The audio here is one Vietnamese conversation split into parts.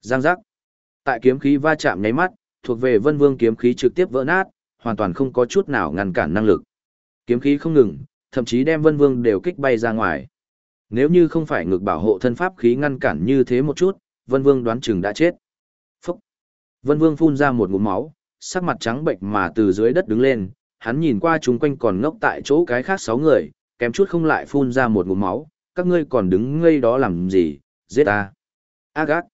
Giang giác. Tại kiếm khí va chạm nháy mắt, thuộc về Vân Vương kiếm khí trực tiếp vỡ nát, hoàn toàn không có chút nào ngăn cản năng lực. Kiếm khí không ngừng, thậm chí đem Vân Vương đều kích bay ra ngoài. Nếu như không phải ngực bảo hộ thân pháp khí ngăn cản như thế một chút, Vân Vương đoán chừng đã chết. Phúc! Vân Vương phun ra một ngụm máu, sắc mặt trắng bệnh mà từ dưới đất đứng lên, hắn nhìn qua chúng quanh còn ngốc tại chỗ cái khác sáu người, kém chút không lại phun ra một ngụm máu, các ngươi còn đứng ngây đó làm gì, giết ta. Agat!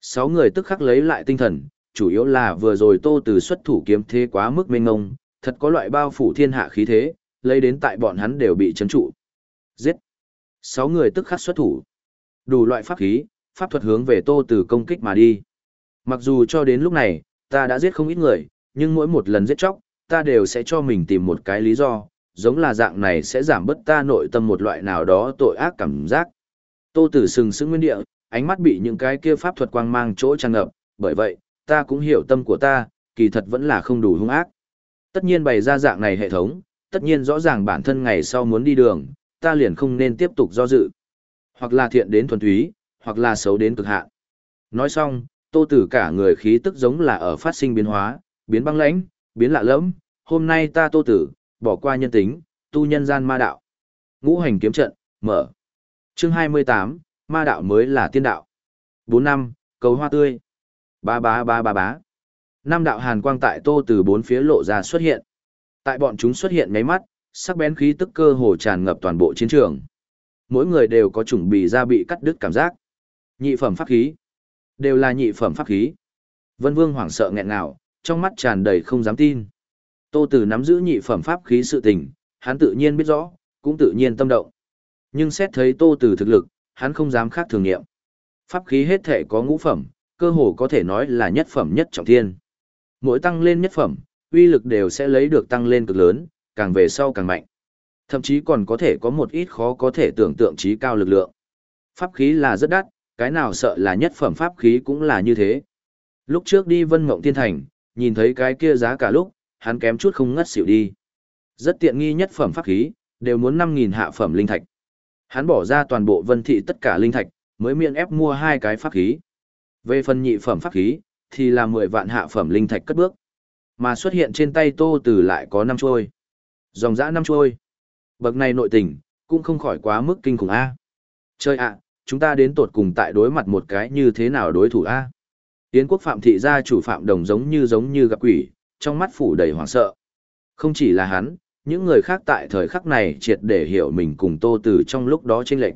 Sáu người tức khắc lấy lại tinh thần, chủ yếu là vừa rồi tô từ xuất thủ kiếm thế quá mức mênh ngông, thật có loại bao phủ thiên hạ khí thế, lấy đến tại bọn hắn đều bị chấn trụ. Giết! Sáu người tức khắc xuất thủ. Đủ loại pháp khí, pháp thuật hướng về tô từ công kích mà đi. Mặc dù cho đến lúc này, ta đã giết không ít người, nhưng mỗi một lần giết chóc, ta đều sẽ cho mình tìm một cái lý do, giống là dạng này sẽ giảm bớt ta nội tâm một loại nào đó tội ác cảm giác. Tô Tử sừng sững nguyên địa, ánh mắt bị những cái kia pháp thuật quang mang chỗ tràn ngập, bởi vậy, ta cũng hiểu tâm của ta, kỳ thật vẫn là không đủ hung ác. Tất nhiên bày ra dạng này hệ thống, tất nhiên rõ ràng bản thân ngày sau muốn đi đường, ta liền không nên tiếp tục do dự. Hoặc là thiện đến thuần túy, hoặc là xấu đến cực hạn. Nói xong, tô tử cả người khí tức giống là ở phát sinh biến hóa, biến băng lãnh, biến lạ lẫm, hôm nay ta tô tử, bỏ qua nhân tính, tu nhân gian ma đạo. Ngũ hành kiếm trận, mở. Chương 28, ma đạo mới là tiên đạo. 4 năm, cầu hoa tươi. Ba ba ba ba ba. Năm đạo hàn quang tại tô từ bốn phía lộ ra xuất hiện. Tại bọn chúng xuất hiện nháy mắt, sắc bén khí tức cơ hồ tràn ngập toàn bộ chiến trường. Mỗi người đều có chuẩn bị ra bị cắt đứt cảm giác. Nhị phẩm pháp khí. Đều là nhị phẩm pháp khí. Vân Vương hoảng sợ nghẹn ngào, trong mắt tràn đầy không dám tin. Tô Tử nắm giữ nhị phẩm pháp khí sự tình, hắn tự nhiên biết rõ, cũng tự nhiên tâm động. Nhưng xét thấy Tô Tử thực lực, hắn không dám khác thường nghiệm. Pháp khí hết thể có ngũ phẩm, cơ hồ có thể nói là nhất phẩm nhất trọng thiên. Mỗi tăng lên nhất phẩm, uy lực đều sẽ lấy được tăng lên cực lớn, càng về sau càng mạnh. Thậm chí còn có thể có một ít khó có thể tưởng tượng trí cao lực lượng. Pháp khí là rất đắt, cái nào sợ là nhất phẩm pháp khí cũng là như thế. Lúc trước đi Vân Mộng Thiên Thành, nhìn thấy cái kia giá cả lúc, hắn kém chút không ngất xỉu đi. Rất tiện nghi nhất phẩm pháp khí, đều muốn 5.000 hạ phẩm linh thạch. Hắn bỏ ra toàn bộ vân thị tất cả linh thạch, mới miễn ép mua hai cái pháp khí. Về phần nhị phẩm pháp khí, thì là 10 vạn hạ phẩm linh thạch cất bước. Mà xuất hiện trên tay Tô Tử lại có năm trôi. Dòng dã năm trôi. Bậc này nội tình, cũng không khỏi quá mức kinh khủng A. Chơi ạ, chúng ta đến tột cùng tại đối mặt một cái như thế nào đối thủ A. Yến quốc phạm thị gia chủ phạm đồng giống như giống như gặp quỷ, trong mắt phủ đầy hoảng sợ. Không chỉ là hắn, những người khác tại thời khắc này triệt để hiểu mình cùng tô từ trong lúc đó chênh lệch.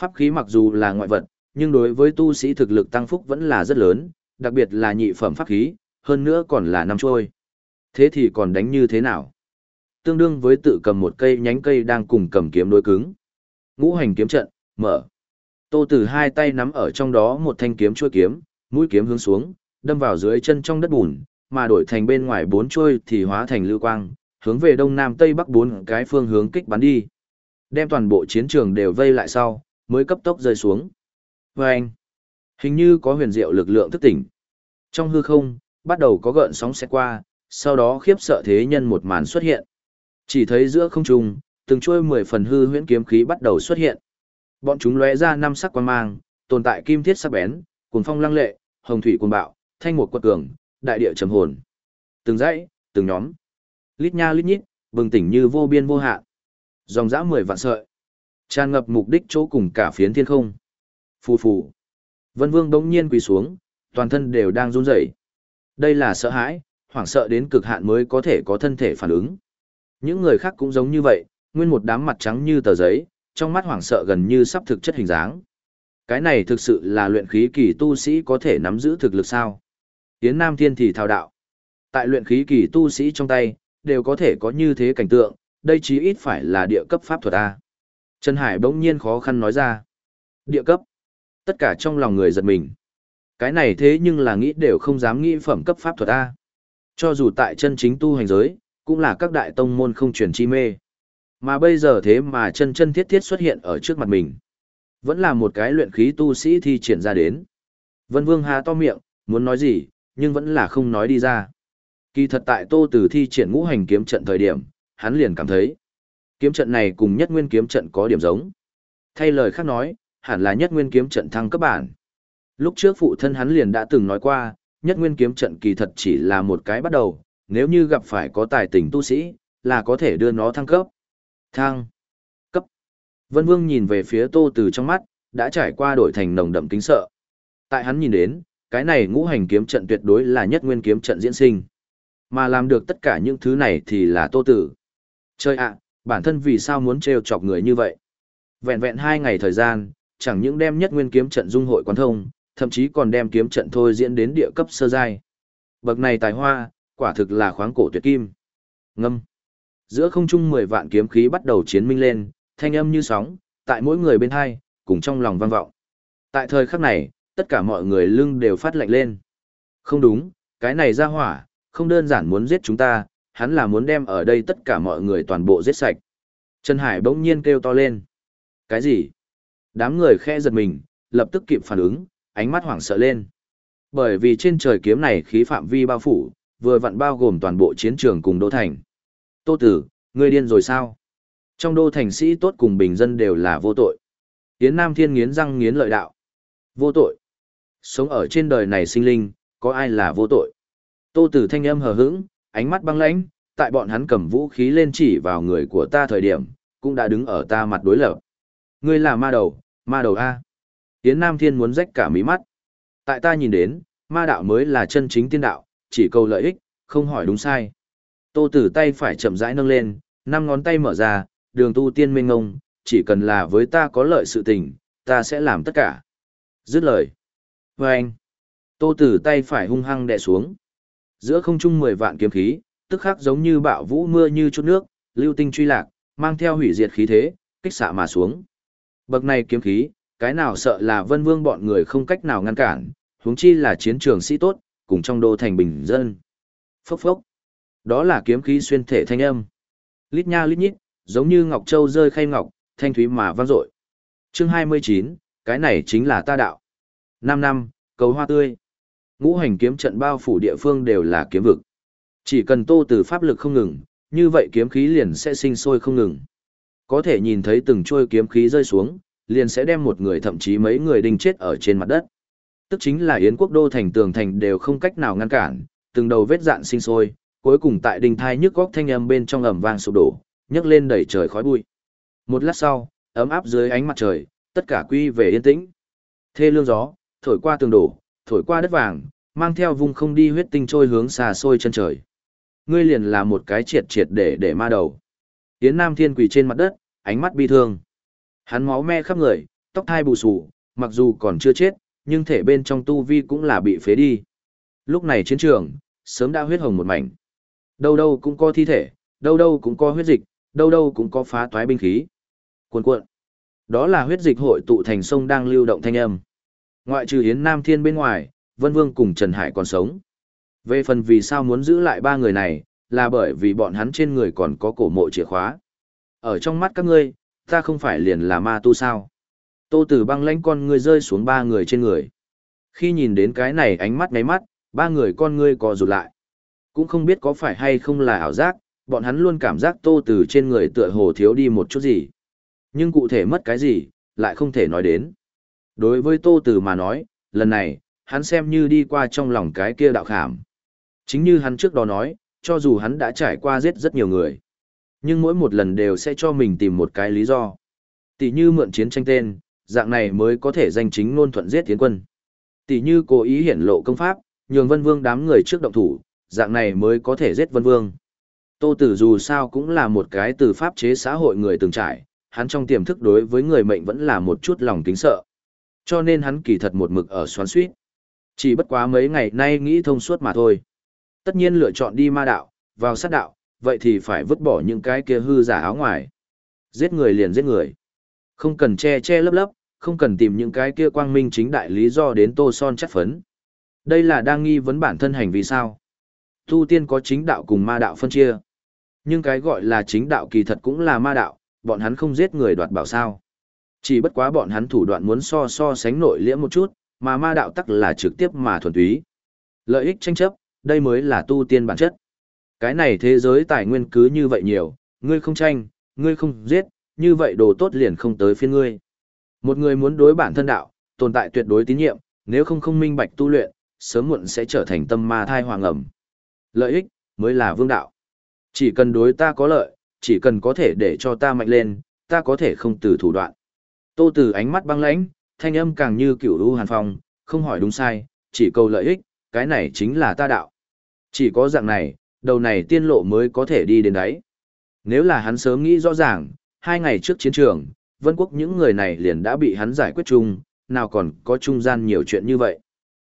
Pháp khí mặc dù là ngoại vật, nhưng đối với tu sĩ thực lực tăng phúc vẫn là rất lớn, đặc biệt là nhị phẩm pháp khí, hơn nữa còn là năm trôi. Thế thì còn đánh như thế nào? Tương đương với tự cầm một cây nhánh cây đang cùng cầm kiếm đối cứng. Ngũ hành kiếm trận, mở. Tô Tử hai tay nắm ở trong đó một thanh kiếm chuôi kiếm, mũi kiếm hướng xuống, đâm vào dưới chân trong đất bùn, mà đổi thành bên ngoài bốn chuôi thì hóa thành lưu quang, hướng về đông nam tây bắc bốn cái phương hướng kích bắn đi. Đem toàn bộ chiến trường đều vây lại sau, mới cấp tốc rơi xuống. Và anh, hình như có huyền diệu lực lượng thức tỉnh. Trong hư không, bắt đầu có gợn sóng xét qua, sau đó khiếp sợ thế nhân một màn xuất hiện. Chỉ thấy giữa không trung, từng chuôi mười phần hư huyễn kiếm khí bắt đầu xuất hiện. Bọn chúng lóe ra năm sắc quan mang, tồn tại kim thiết sắc bén, cuồng phong lăng lệ, hồng thủy cuồng bạo, thanh mục quật cường, đại địa trầm hồn. Từng dãy, từng nhóm, lít nha lít nhít, bừng tỉnh như vô biên vô hạn. Dòng dã mười vạn sợi, tràn ngập mục đích chỗ cùng cả phiến thiên không. Phù phù. Vân Vương đống nhiên quỳ xuống, toàn thân đều đang run rẩy. Đây là sợ hãi, hoảng sợ đến cực hạn mới có thể có thân thể phản ứng. Những người khác cũng giống như vậy, nguyên một đám mặt trắng như tờ giấy, trong mắt hoảng sợ gần như sắp thực chất hình dáng. Cái này thực sự là luyện khí kỳ tu sĩ có thể nắm giữ thực lực sao? Yến Nam Thiên thì thao đạo. Tại luyện khí kỳ tu sĩ trong tay, đều có thể có như thế cảnh tượng, đây chí ít phải là địa cấp pháp thuật A. Trần Hải bỗng nhiên khó khăn nói ra. Địa cấp. Tất cả trong lòng người giật mình. Cái này thế nhưng là nghĩ đều không dám nghĩ phẩm cấp pháp thuật A. Cho dù tại chân chính tu hành giới, cũng là các đại tông môn không truyền chi mê. Mà bây giờ thế mà chân chân thiết thiết xuất hiện ở trước mặt mình. Vẫn là một cái luyện khí tu sĩ thi triển ra đến. Vân Vương hà to miệng, muốn nói gì, nhưng vẫn là không nói đi ra. Kỳ thật tại Tô Tử thi triển ngũ hành kiếm trận thời điểm, hắn liền cảm thấy, kiếm trận này cùng nhất nguyên kiếm trận có điểm giống. Thay lời khác nói, hẳn là nhất nguyên kiếm trận thăng cấp bản. Lúc trước phụ thân hắn liền đã từng nói qua, nhất nguyên kiếm trận kỳ thật chỉ là một cái bắt đầu, nếu như gặp phải có tài tình tu sĩ, là có thể đưa nó thăng cấp. Thăng. Cấp. Vân Vương nhìn về phía Tô Từ trong mắt, đã trải qua đổi thành nồng đậm kính sợ. Tại hắn nhìn đến, cái này ngũ hành kiếm trận tuyệt đối là nhất nguyên kiếm trận diễn sinh. Mà làm được tất cả những thứ này thì là Tô Tử. Chơi ạ, bản thân vì sao muốn trêu chọc người như vậy? Vẹn vẹn hai ngày thời gian, chẳng những đem nhất nguyên kiếm trận dung hội quán thông, thậm chí còn đem kiếm trận thôi diễn đến địa cấp sơ giai. Bậc này tài hoa, quả thực là khoáng cổ tuyệt kim. Ngâm. Giữa không trung mười vạn kiếm khí bắt đầu chiến minh lên, thanh âm như sóng, tại mỗi người bên hai, cùng trong lòng vang vọng. Tại thời khắc này, tất cả mọi người lưng đều phát lạnh lên. Không đúng, cái này ra hỏa, không đơn giản muốn giết chúng ta, hắn là muốn đem ở đây tất cả mọi người toàn bộ giết sạch. Trần Hải bỗng nhiên kêu to lên. Cái gì? Đám người khe giật mình, lập tức kịp phản ứng, ánh mắt hoảng sợ lên. Bởi vì trên trời kiếm này khí phạm vi bao phủ, vừa vặn bao gồm toàn bộ chiến trường cùng đô thành. Tô Tử, ngươi điên rồi sao? Trong đô thành sĩ tốt cùng bình dân đều là vô tội. Yến Nam Thiên nghiến răng nghiến lợi đạo. Vô tội. Sống ở trên đời này sinh linh, có ai là vô tội? Tô Tử thanh âm hờ hững, ánh mắt băng lãnh, tại bọn hắn cầm vũ khí lên chỉ vào người của ta thời điểm, cũng đã đứng ở ta mặt đối lập. Ngươi là ma đầu, ma đầu A. Tiễn Nam Thiên muốn rách cả mí mắt. Tại ta nhìn đến, ma đạo mới là chân chính tiên đạo, chỉ cầu lợi ích, không hỏi đúng sai. Tô Tử tay phải chậm rãi nâng lên, năm ngón tay mở ra, đường tu tiên minh ngông, chỉ cần là với ta có lợi sự tình, ta sẽ làm tất cả. Dứt lời. Và anh. Tô Tử tay phải hung hăng đè xuống. Giữa không trung mười vạn kiếm khí, tức khắc giống như bạo vũ mưa như chút nước, lưu tinh truy lạc, mang theo hủy diệt khí thế, kích xạ mà xuống. Bậc này kiếm khí, cái nào sợ là vân vương bọn người không cách nào ngăn cản, huống chi là chiến trường sĩ tốt, cùng trong đô thành bình dân. Phốc phốc. Đó là kiếm khí xuyên thể thanh âm. Lít nha lít nhít, giống như ngọc châu rơi khay ngọc, thanh thúy mà vang dội. Chương 29, cái này chính là ta đạo. 5 năm, cầu hoa tươi. Ngũ hành kiếm trận bao phủ địa phương đều là kiếm vực. Chỉ cần tô từ pháp lực không ngừng, như vậy kiếm khí liền sẽ sinh sôi không ngừng. Có thể nhìn thấy từng trôi kiếm khí rơi xuống, liền sẽ đem một người thậm chí mấy người đinh chết ở trên mặt đất. Tức chính là Yến quốc đô thành tường thành đều không cách nào ngăn cản, từng đầu vết dạn sinh sôi, cuối cùng tại đinh thai nhức góc thanh âm bên trong ẩm vang sụp đổ, nhấc lên đẩy trời khói bụi. Một lát sau, ấm áp dưới ánh mặt trời, tất cả quy về yên tĩnh. Thê lương gió, thổi qua tường đổ, thổi qua đất vàng, mang theo vùng không đi huyết tinh trôi hướng xa xôi chân trời. Ngươi liền là một cái triệt triệt để để ma đầu. Yến Nam Thiên quỳ trên mặt đất, ánh mắt bi thương. Hắn máu me khắp người, tóc thai bù xù, mặc dù còn chưa chết, nhưng thể bên trong tu vi cũng là bị phế đi. Lúc này chiến trường, sớm đã huyết hồng một mảnh. Đâu đâu cũng có thi thể, đâu đâu cũng có huyết dịch, đâu đâu cũng có phá toái binh khí. Cuồn cuộn. Đó là huyết dịch hội tụ thành sông đang lưu động thanh âm. Ngoại trừ Yến Nam Thiên bên ngoài, Vân Vương cùng Trần Hải còn sống. Về phần vì sao muốn giữ lại ba người này, là bởi vì bọn hắn trên người còn có cổ mộ chìa khóa. Ở trong mắt các ngươi, ta không phải liền là ma tu sao. Tô Tử băng lãnh con ngươi rơi xuống ba người trên người. Khi nhìn đến cái này ánh mắt ngáy mắt, ba người con ngươi co rụt lại. Cũng không biết có phải hay không là ảo giác, bọn hắn luôn cảm giác Tô Tử trên người tựa hồ thiếu đi một chút gì. Nhưng cụ thể mất cái gì, lại không thể nói đến. Đối với Tô Tử mà nói, lần này, hắn xem như đi qua trong lòng cái kia đạo khảm. Chính như hắn trước đó nói, cho dù hắn đã trải qua giết rất nhiều người. Nhưng mỗi một lần đều sẽ cho mình tìm một cái lý do. Tỷ như mượn chiến tranh tên, dạng này mới có thể danh chính ngôn thuận giết tiến quân. Tỷ như cố ý hiển lộ công pháp, nhường vân vương đám người trước động thủ, dạng này mới có thể giết vân vương. Tô Tử dù sao cũng là một cái từ pháp chế xã hội người từng trải, hắn trong tiềm thức đối với người mệnh vẫn là một chút lòng kính sợ. Cho nên hắn kỳ thật một mực ở xoắn suýt. Chỉ bất quá mấy ngày nay nghĩ thông suốt mà thôi. Tất nhiên lựa chọn đi ma đạo, vào sát đạo, vậy thì phải vứt bỏ những cái kia hư giả áo ngoài. Giết người liền giết người. Không cần che che lấp lấp, không cần tìm những cái kia quang minh chính đại lý do đến tô son chất phấn. Đây là đang nghi vấn bản thân hành vi sao. Tu tiên có chính đạo cùng ma đạo phân chia. Nhưng cái gọi là chính đạo kỳ thật cũng là ma đạo, bọn hắn không giết người đoạt bảo sao. Chỉ bất quá bọn hắn thủ đoạn muốn so so sánh nội liễm một chút, mà ma đạo tắc là trực tiếp mà thuần túy. Lợi ích tranh chấp, đây mới là tu tiên bản chất. Cái này thế giới tài nguyên cứ như vậy nhiều, ngươi không tranh, ngươi không giết, như vậy đồ tốt liền không tới phiên ngươi. Một người muốn đối bản thân đạo, tồn tại tuyệt đối tín nhiệm, nếu không không minh bạch tu luyện, sớm muộn sẽ trở thành tâm ma thai hoàng ẩm. Lợi ích, mới là vương đạo. Chỉ cần đối ta có lợi, chỉ cần có thể để cho ta mạnh lên, ta có thể không từ thủ đoạn. Tô Tử ánh mắt băng lãnh, thanh âm càng như cửu u hàn phong, không hỏi đúng sai, chỉ cầu lợi ích, cái này chính là ta đạo. Chỉ có dạng này, đầu này tiên lộ mới có thể đi đến đấy. Nếu là hắn sớm nghĩ rõ ràng, hai ngày trước chiến trường, vân quốc những người này liền đã bị hắn giải quyết chung, nào còn có trung gian nhiều chuyện như vậy.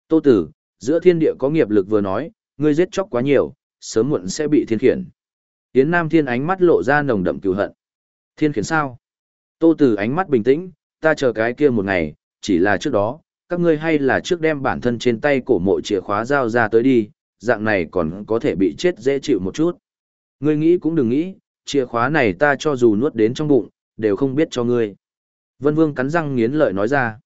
Tô Tử, giữa thiên địa có nghiệp lực vừa nói, ngươi giết chóc quá nhiều, sớm muộn sẽ bị thiên khiển. Yến Nam Thiên ánh mắt lộ ra nồng đậm cừu hận. Thiên khiển sao? Tô Tử ánh mắt bình tĩnh, ta chờ cái kia một ngày, chỉ là trước đó, các ngươi hay là trước đem bản thân trên tay cổ mộ chìa khóa giao ra tới đi, dạng này còn có thể bị chết dễ chịu một chút. Ngươi nghĩ cũng đừng nghĩ, chìa khóa này ta cho dù nuốt đến trong bụng, đều không biết cho ngươi. Vân Vương cắn răng nghiến lợi nói ra.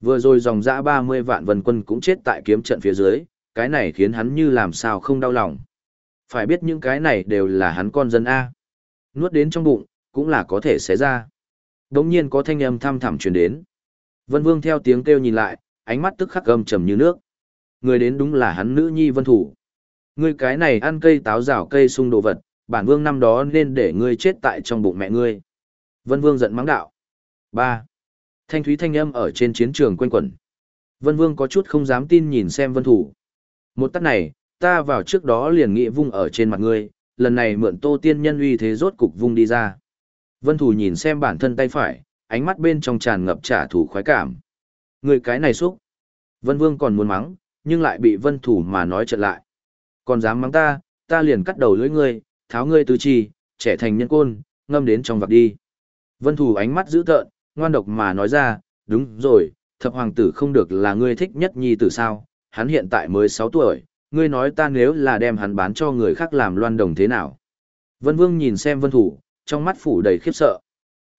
Vừa rồi dòng dã 30 vạn vân quân cũng chết tại kiếm trận phía dưới, cái này khiến hắn như làm sao không đau lòng. Phải biết những cái này đều là hắn con dân A. Nuốt đến trong bụng, cũng là có thể xé ra. Đống nhiên có thanh âm thăm thẳm truyền đến. Vân Vương theo tiếng kêu nhìn lại, ánh mắt tức khắc gầm trầm như nước. Người đến đúng là hắn nữ nhi Vân Thủ. Ngươi cái này ăn cây táo rào cây sung đồ vật, bản vương năm đó nên để ngươi chết tại trong bụng mẹ ngươi. Vân Vương giận mắng đạo. ba. Thanh thúy thanh âm ở trên chiến trường quanh quẩn. Vân Vương có chút không dám tin nhìn xem Vân Thủ. Một tắt này, ta vào trước đó liền nghị vung ở trên mặt ngươi, lần này mượn Tô Tiên Nhân uy thế rốt cục vung đi ra. Vân Thủ nhìn xem bản thân tay phải, ánh mắt bên trong tràn ngập trả thù khoái cảm. Người cái này xúc. Vân Vương còn muốn mắng, nhưng lại bị Vân Thủ mà nói trận lại. Còn dám mắng ta, ta liền cắt đầu lưỡi ngươi, tháo ngươi tứ chi, trẻ thành nhân côn, ngâm đến trong vạc đi. Vân Thủ ánh mắt dữ tợn, ngoan độc mà nói ra, đúng rồi, thập hoàng tử không được là ngươi thích nhất nhi tử sao, hắn hiện tại mới 6 tuổi, ngươi nói ta nếu là đem hắn bán cho người khác làm loan đồng thế nào. Vân Vương nhìn xem Vân Thủ, trong mắt phủ đầy khiếp sợ.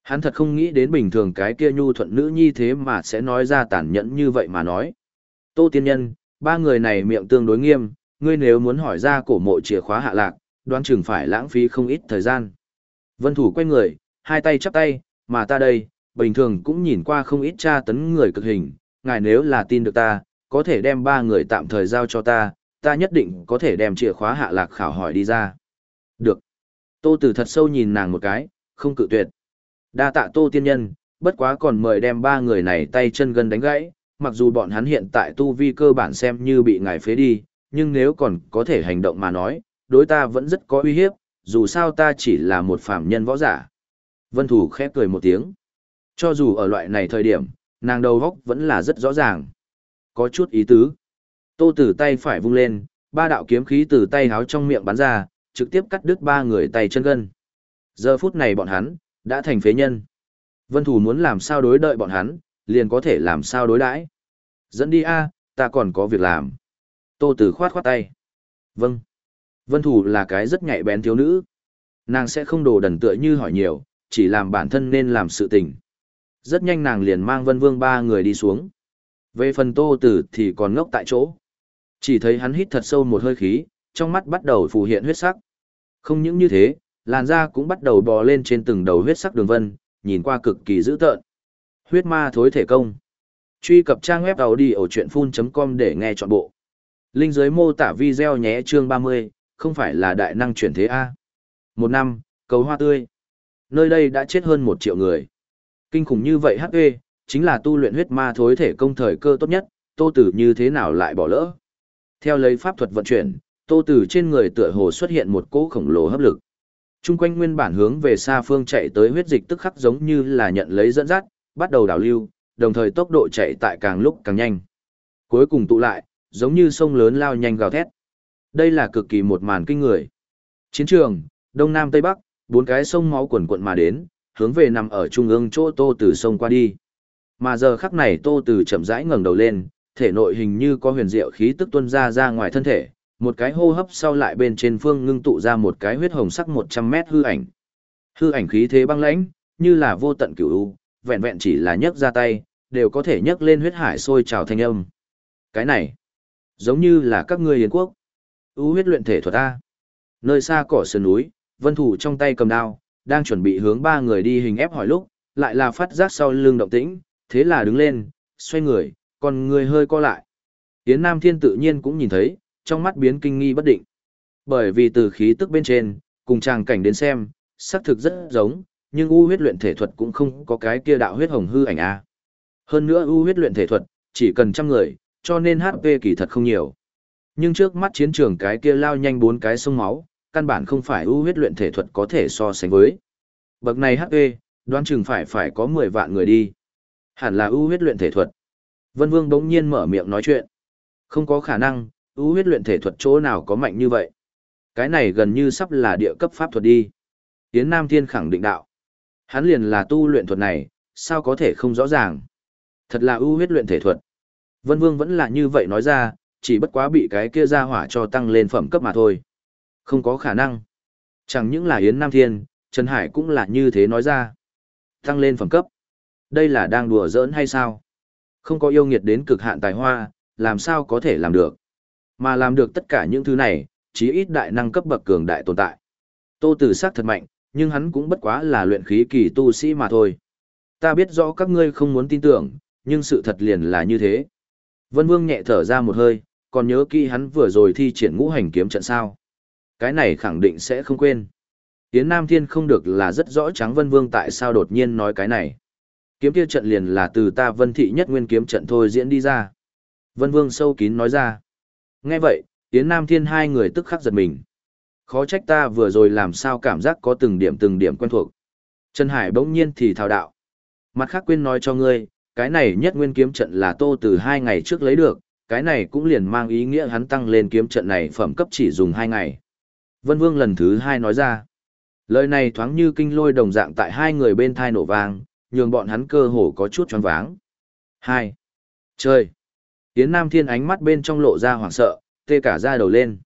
Hắn thật không nghĩ đến bình thường cái kia nhu thuận nữ nhi thế mà sẽ nói ra tàn nhẫn như vậy mà nói. Tô Tiên Nhân, ba người này miệng tương đối nghiêm, ngươi nếu muốn hỏi ra cổ mộ chìa khóa hạ lạc, đoán chừng phải lãng phí không ít thời gian. Vân Thủ quay người, hai tay chắp tay, mà ta đây, bình thường cũng nhìn qua không ít tra tấn người cực hình, ngài nếu là tin được ta, có thể đem ba người tạm thời giao cho ta, ta nhất định có thể đem chìa khóa hạ lạc khảo hỏi đi ra. Được. Tô Tử thật sâu nhìn nàng một cái, không cự tuyệt. Đa tạ Tô Tiên Nhân, bất quá còn mời đem ba người này tay chân gần đánh gãy, mặc dù bọn hắn hiện tại tu vi cơ bản xem như bị ngài phế đi, nhưng nếu còn có thể hành động mà nói, đối ta vẫn rất có uy hiếp, dù sao ta chỉ là một phàm nhân võ giả. Vân Thủ khép cười một tiếng. Cho dù ở loại này thời điểm, nàng đầu góc vẫn là rất rõ ràng. Có chút ý tứ. Tô Tử tay phải vung lên, ba đạo kiếm khí từ tay háo trong miệng bắn ra, trực tiếp cắt đứt ba người tay chân gân. Giờ phút này bọn hắn, đã thành phế nhân. Vân Thủ muốn làm sao đối đợi bọn hắn, liền có thể làm sao đối đãi. Dẫn đi a, ta còn có việc làm. Tô Tử khoát khoát tay. Vâng. Vân Thủ là cái rất nhạy bén thiếu nữ. Nàng sẽ không đồ đần tựa như hỏi nhiều, chỉ làm bản thân nên làm sự tình. Rất nhanh nàng liền mang Vân Vương ba người đi xuống. Về phần Tô Tử thì còn ngốc tại chỗ. Chỉ thấy hắn hít thật sâu một hơi khí, trong mắt bắt đầu phù hiện huyết sắc. Không những như thế, làn da cũng bắt đầu bò lên trên từng đầu huyết sắc đường vân, nhìn qua cực kỳ dữ tợn. Huyết ma thối thể công. Truy cập trang web đầu đi ở chuyện full.com để nghe trọn bộ. Linh dưới mô tả video nhé chương 30, không phải là đại năng chuyển thế A. Một năm, cầu hoa tươi. Nơi đây đã chết hơn một triệu người. Kinh khủng như vậy HP, chính là tu luyện huyết ma thối thể công thời cơ tốt nhất, tô tử như thế nào lại bỏ lỡ. Theo lấy pháp thuật vận chuyển, tô tử trên người tựa hồ xuất hiện một cỗ khổng lồ hấp lực. chung quanh nguyên bản hướng về xa phương chạy tới huyết dịch tức khắc giống như là nhận lấy dẫn dắt, bắt đầu đảo lưu, đồng thời tốc độ chạy tại càng lúc càng nhanh. Cuối cùng tụ lại, giống như sông lớn lao nhanh gào thét. Đây là cực kỳ một màn kinh người. Chiến trường, Đông Nam Tây Bắc, bốn cái sông máu quần quận mà đến, hướng về nằm ở trung ương chỗ Tô Tử sông qua đi. Mà giờ khắc này Tô Tử chậm rãi ngẩng đầu lên, thể nội hình như có huyền diệu khí tức tuôn ra ra ngoài thân thể, một cái hô hấp sau lại bên trên phương ngưng tụ ra một cái huyết hồng sắc 100 mét hư ảnh. Hư ảnh khí thế băng lãnh, như là vô tận cửu u, vẹn vẹn chỉ là nhấc ra tay, đều có thể nhấc lên huyết hải sôi trào thanh âm. Cái này, giống như là các ngươi hiến quốc. U huyết luyện thể thuật A. Nơi xa cỏ sườn núi, vân thủ trong tay cầm đao, đang chuẩn bị hướng ba người đi hình ép hỏi lúc, lại là phát giác sau lưng động tĩnh, thế là đứng lên, xoay người, còn người hơi co lại. Yến Nam Thiên tự nhiên cũng nhìn thấy, trong mắt biến kinh nghi bất định. Bởi vì từ khí tức bên trên, cùng tràng cảnh đến xem, xác thực rất giống, nhưng u huyết luyện thể thuật cũng không có cái kia đạo huyết hồng hư ảnh a. Hơn nữa u huyết luyện thể thuật, chỉ cần trăm người, cho nên HP kỳ thật không nhiều. Nhưng trước mắt chiến trường cái kia lao nhanh bốn cái sông máu, căn bản không phải ưu huyết luyện thể thuật có thể so sánh với. Bậc này HP, đoán chừng phải phải có 10 vạn người đi. Hẳn là ưu huyết luyện thể thuật. Vân Vương bỗng nhiên mở miệng nói chuyện. Không có khả năng, ưu huyết luyện thể thuật chỗ nào có mạnh như vậy. Cái này gần như sắp là địa cấp pháp thuật đi. Tiến Nam Thiên khẳng định đạo. Hắn liền là tu luyện thuật này, sao có thể không rõ ràng. Thật là ưu huyết luyện thể thuật. Vân Vương vẫn là như vậy nói ra, chỉ bất quá bị cái kia ra hỏa cho tăng lên phẩm cấp mà thôi. Không có khả năng. Chẳng những là Yến Nam Thiên, Trần Hải cũng là như thế nói ra. Tăng lên phẩm cấp. Đây là đang đùa giỡn hay sao? Không có yêu nghiệt đến cực hạn tài hoa, làm sao có thể làm được? Mà làm được tất cả những thứ này, chí ít đại năng cấp bậc cường đại tồn tại. Tô Tử sắc thật mạnh, nhưng hắn cũng bất quá là luyện khí kỳ tu sĩ mà thôi. Ta biết rõ các ngươi không muốn tin tưởng, nhưng sự thật liền là như thế. Vân Vương nhẹ thở ra một hơi, còn nhớ kỹ hắn vừa rồi thi triển ngũ hành kiếm trận sao. Cái này khẳng định sẽ không quên. Yến Nam Thiên không được là rất rõ trắng Vân Vương tại sao đột nhiên nói cái này. Kiếm kia trận liền là từ ta Vân Thị nhất nguyên kiếm trận thôi diễn đi ra. Vân Vương sâu kín nói ra. Nghe vậy, Yến Nam Thiên hai người tức khắc giật mình. Khó trách ta vừa rồi làm sao cảm giác có từng điểm từng điểm quen thuộc. Trần Hải bỗng nhiên thì thao đạo. Mặt khác quên nói cho ngươi, cái này nhất nguyên kiếm trận là tô từ hai ngày trước lấy được, cái này cũng liền mang ý nghĩa hắn tăng lên kiếm trận này phẩm cấp chỉ dùng hai ngày. Vân Vương lần thứ hai nói ra. Lời này thoáng như kinh lôi đồng dạng tại hai người bên thai nổ vang, nhường bọn hắn cơ hồ có chút choáng váng. Hai. Chơi. Yến Nam Thiên ánh mắt bên trong lộ ra hoảng sợ, tê cả da đầu lên.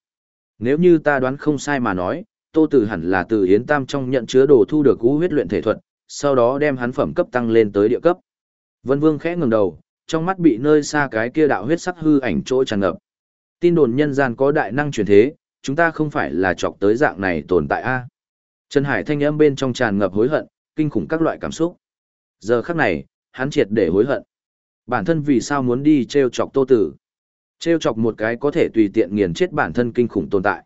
Nếu như ta đoán không sai mà nói, Tô Tử hẳn là từ Yến Tam trong nhận chứa đồ thu được cú huyết luyện thể thuật, sau đó đem hắn phẩm cấp tăng lên tới địa cấp. Vân Vương khẽ ngẩng đầu, trong mắt bị nơi xa cái kia đạo huyết sắc hư ảnh chỗ tràn ngập. Tin đồn nhân gian có đại năng truyền thế, chúng ta không phải là chọc tới dạng này tồn tại a. Trần Hải thanh âm bên trong tràn ngập hối hận, kinh khủng các loại cảm xúc. Giờ khắc này, hắn triệt để hối hận. Bản thân vì sao muốn đi treo chọc Tô Tử? Treo chọc một cái có thể tùy tiện nghiền chết bản thân kinh khủng tồn tại.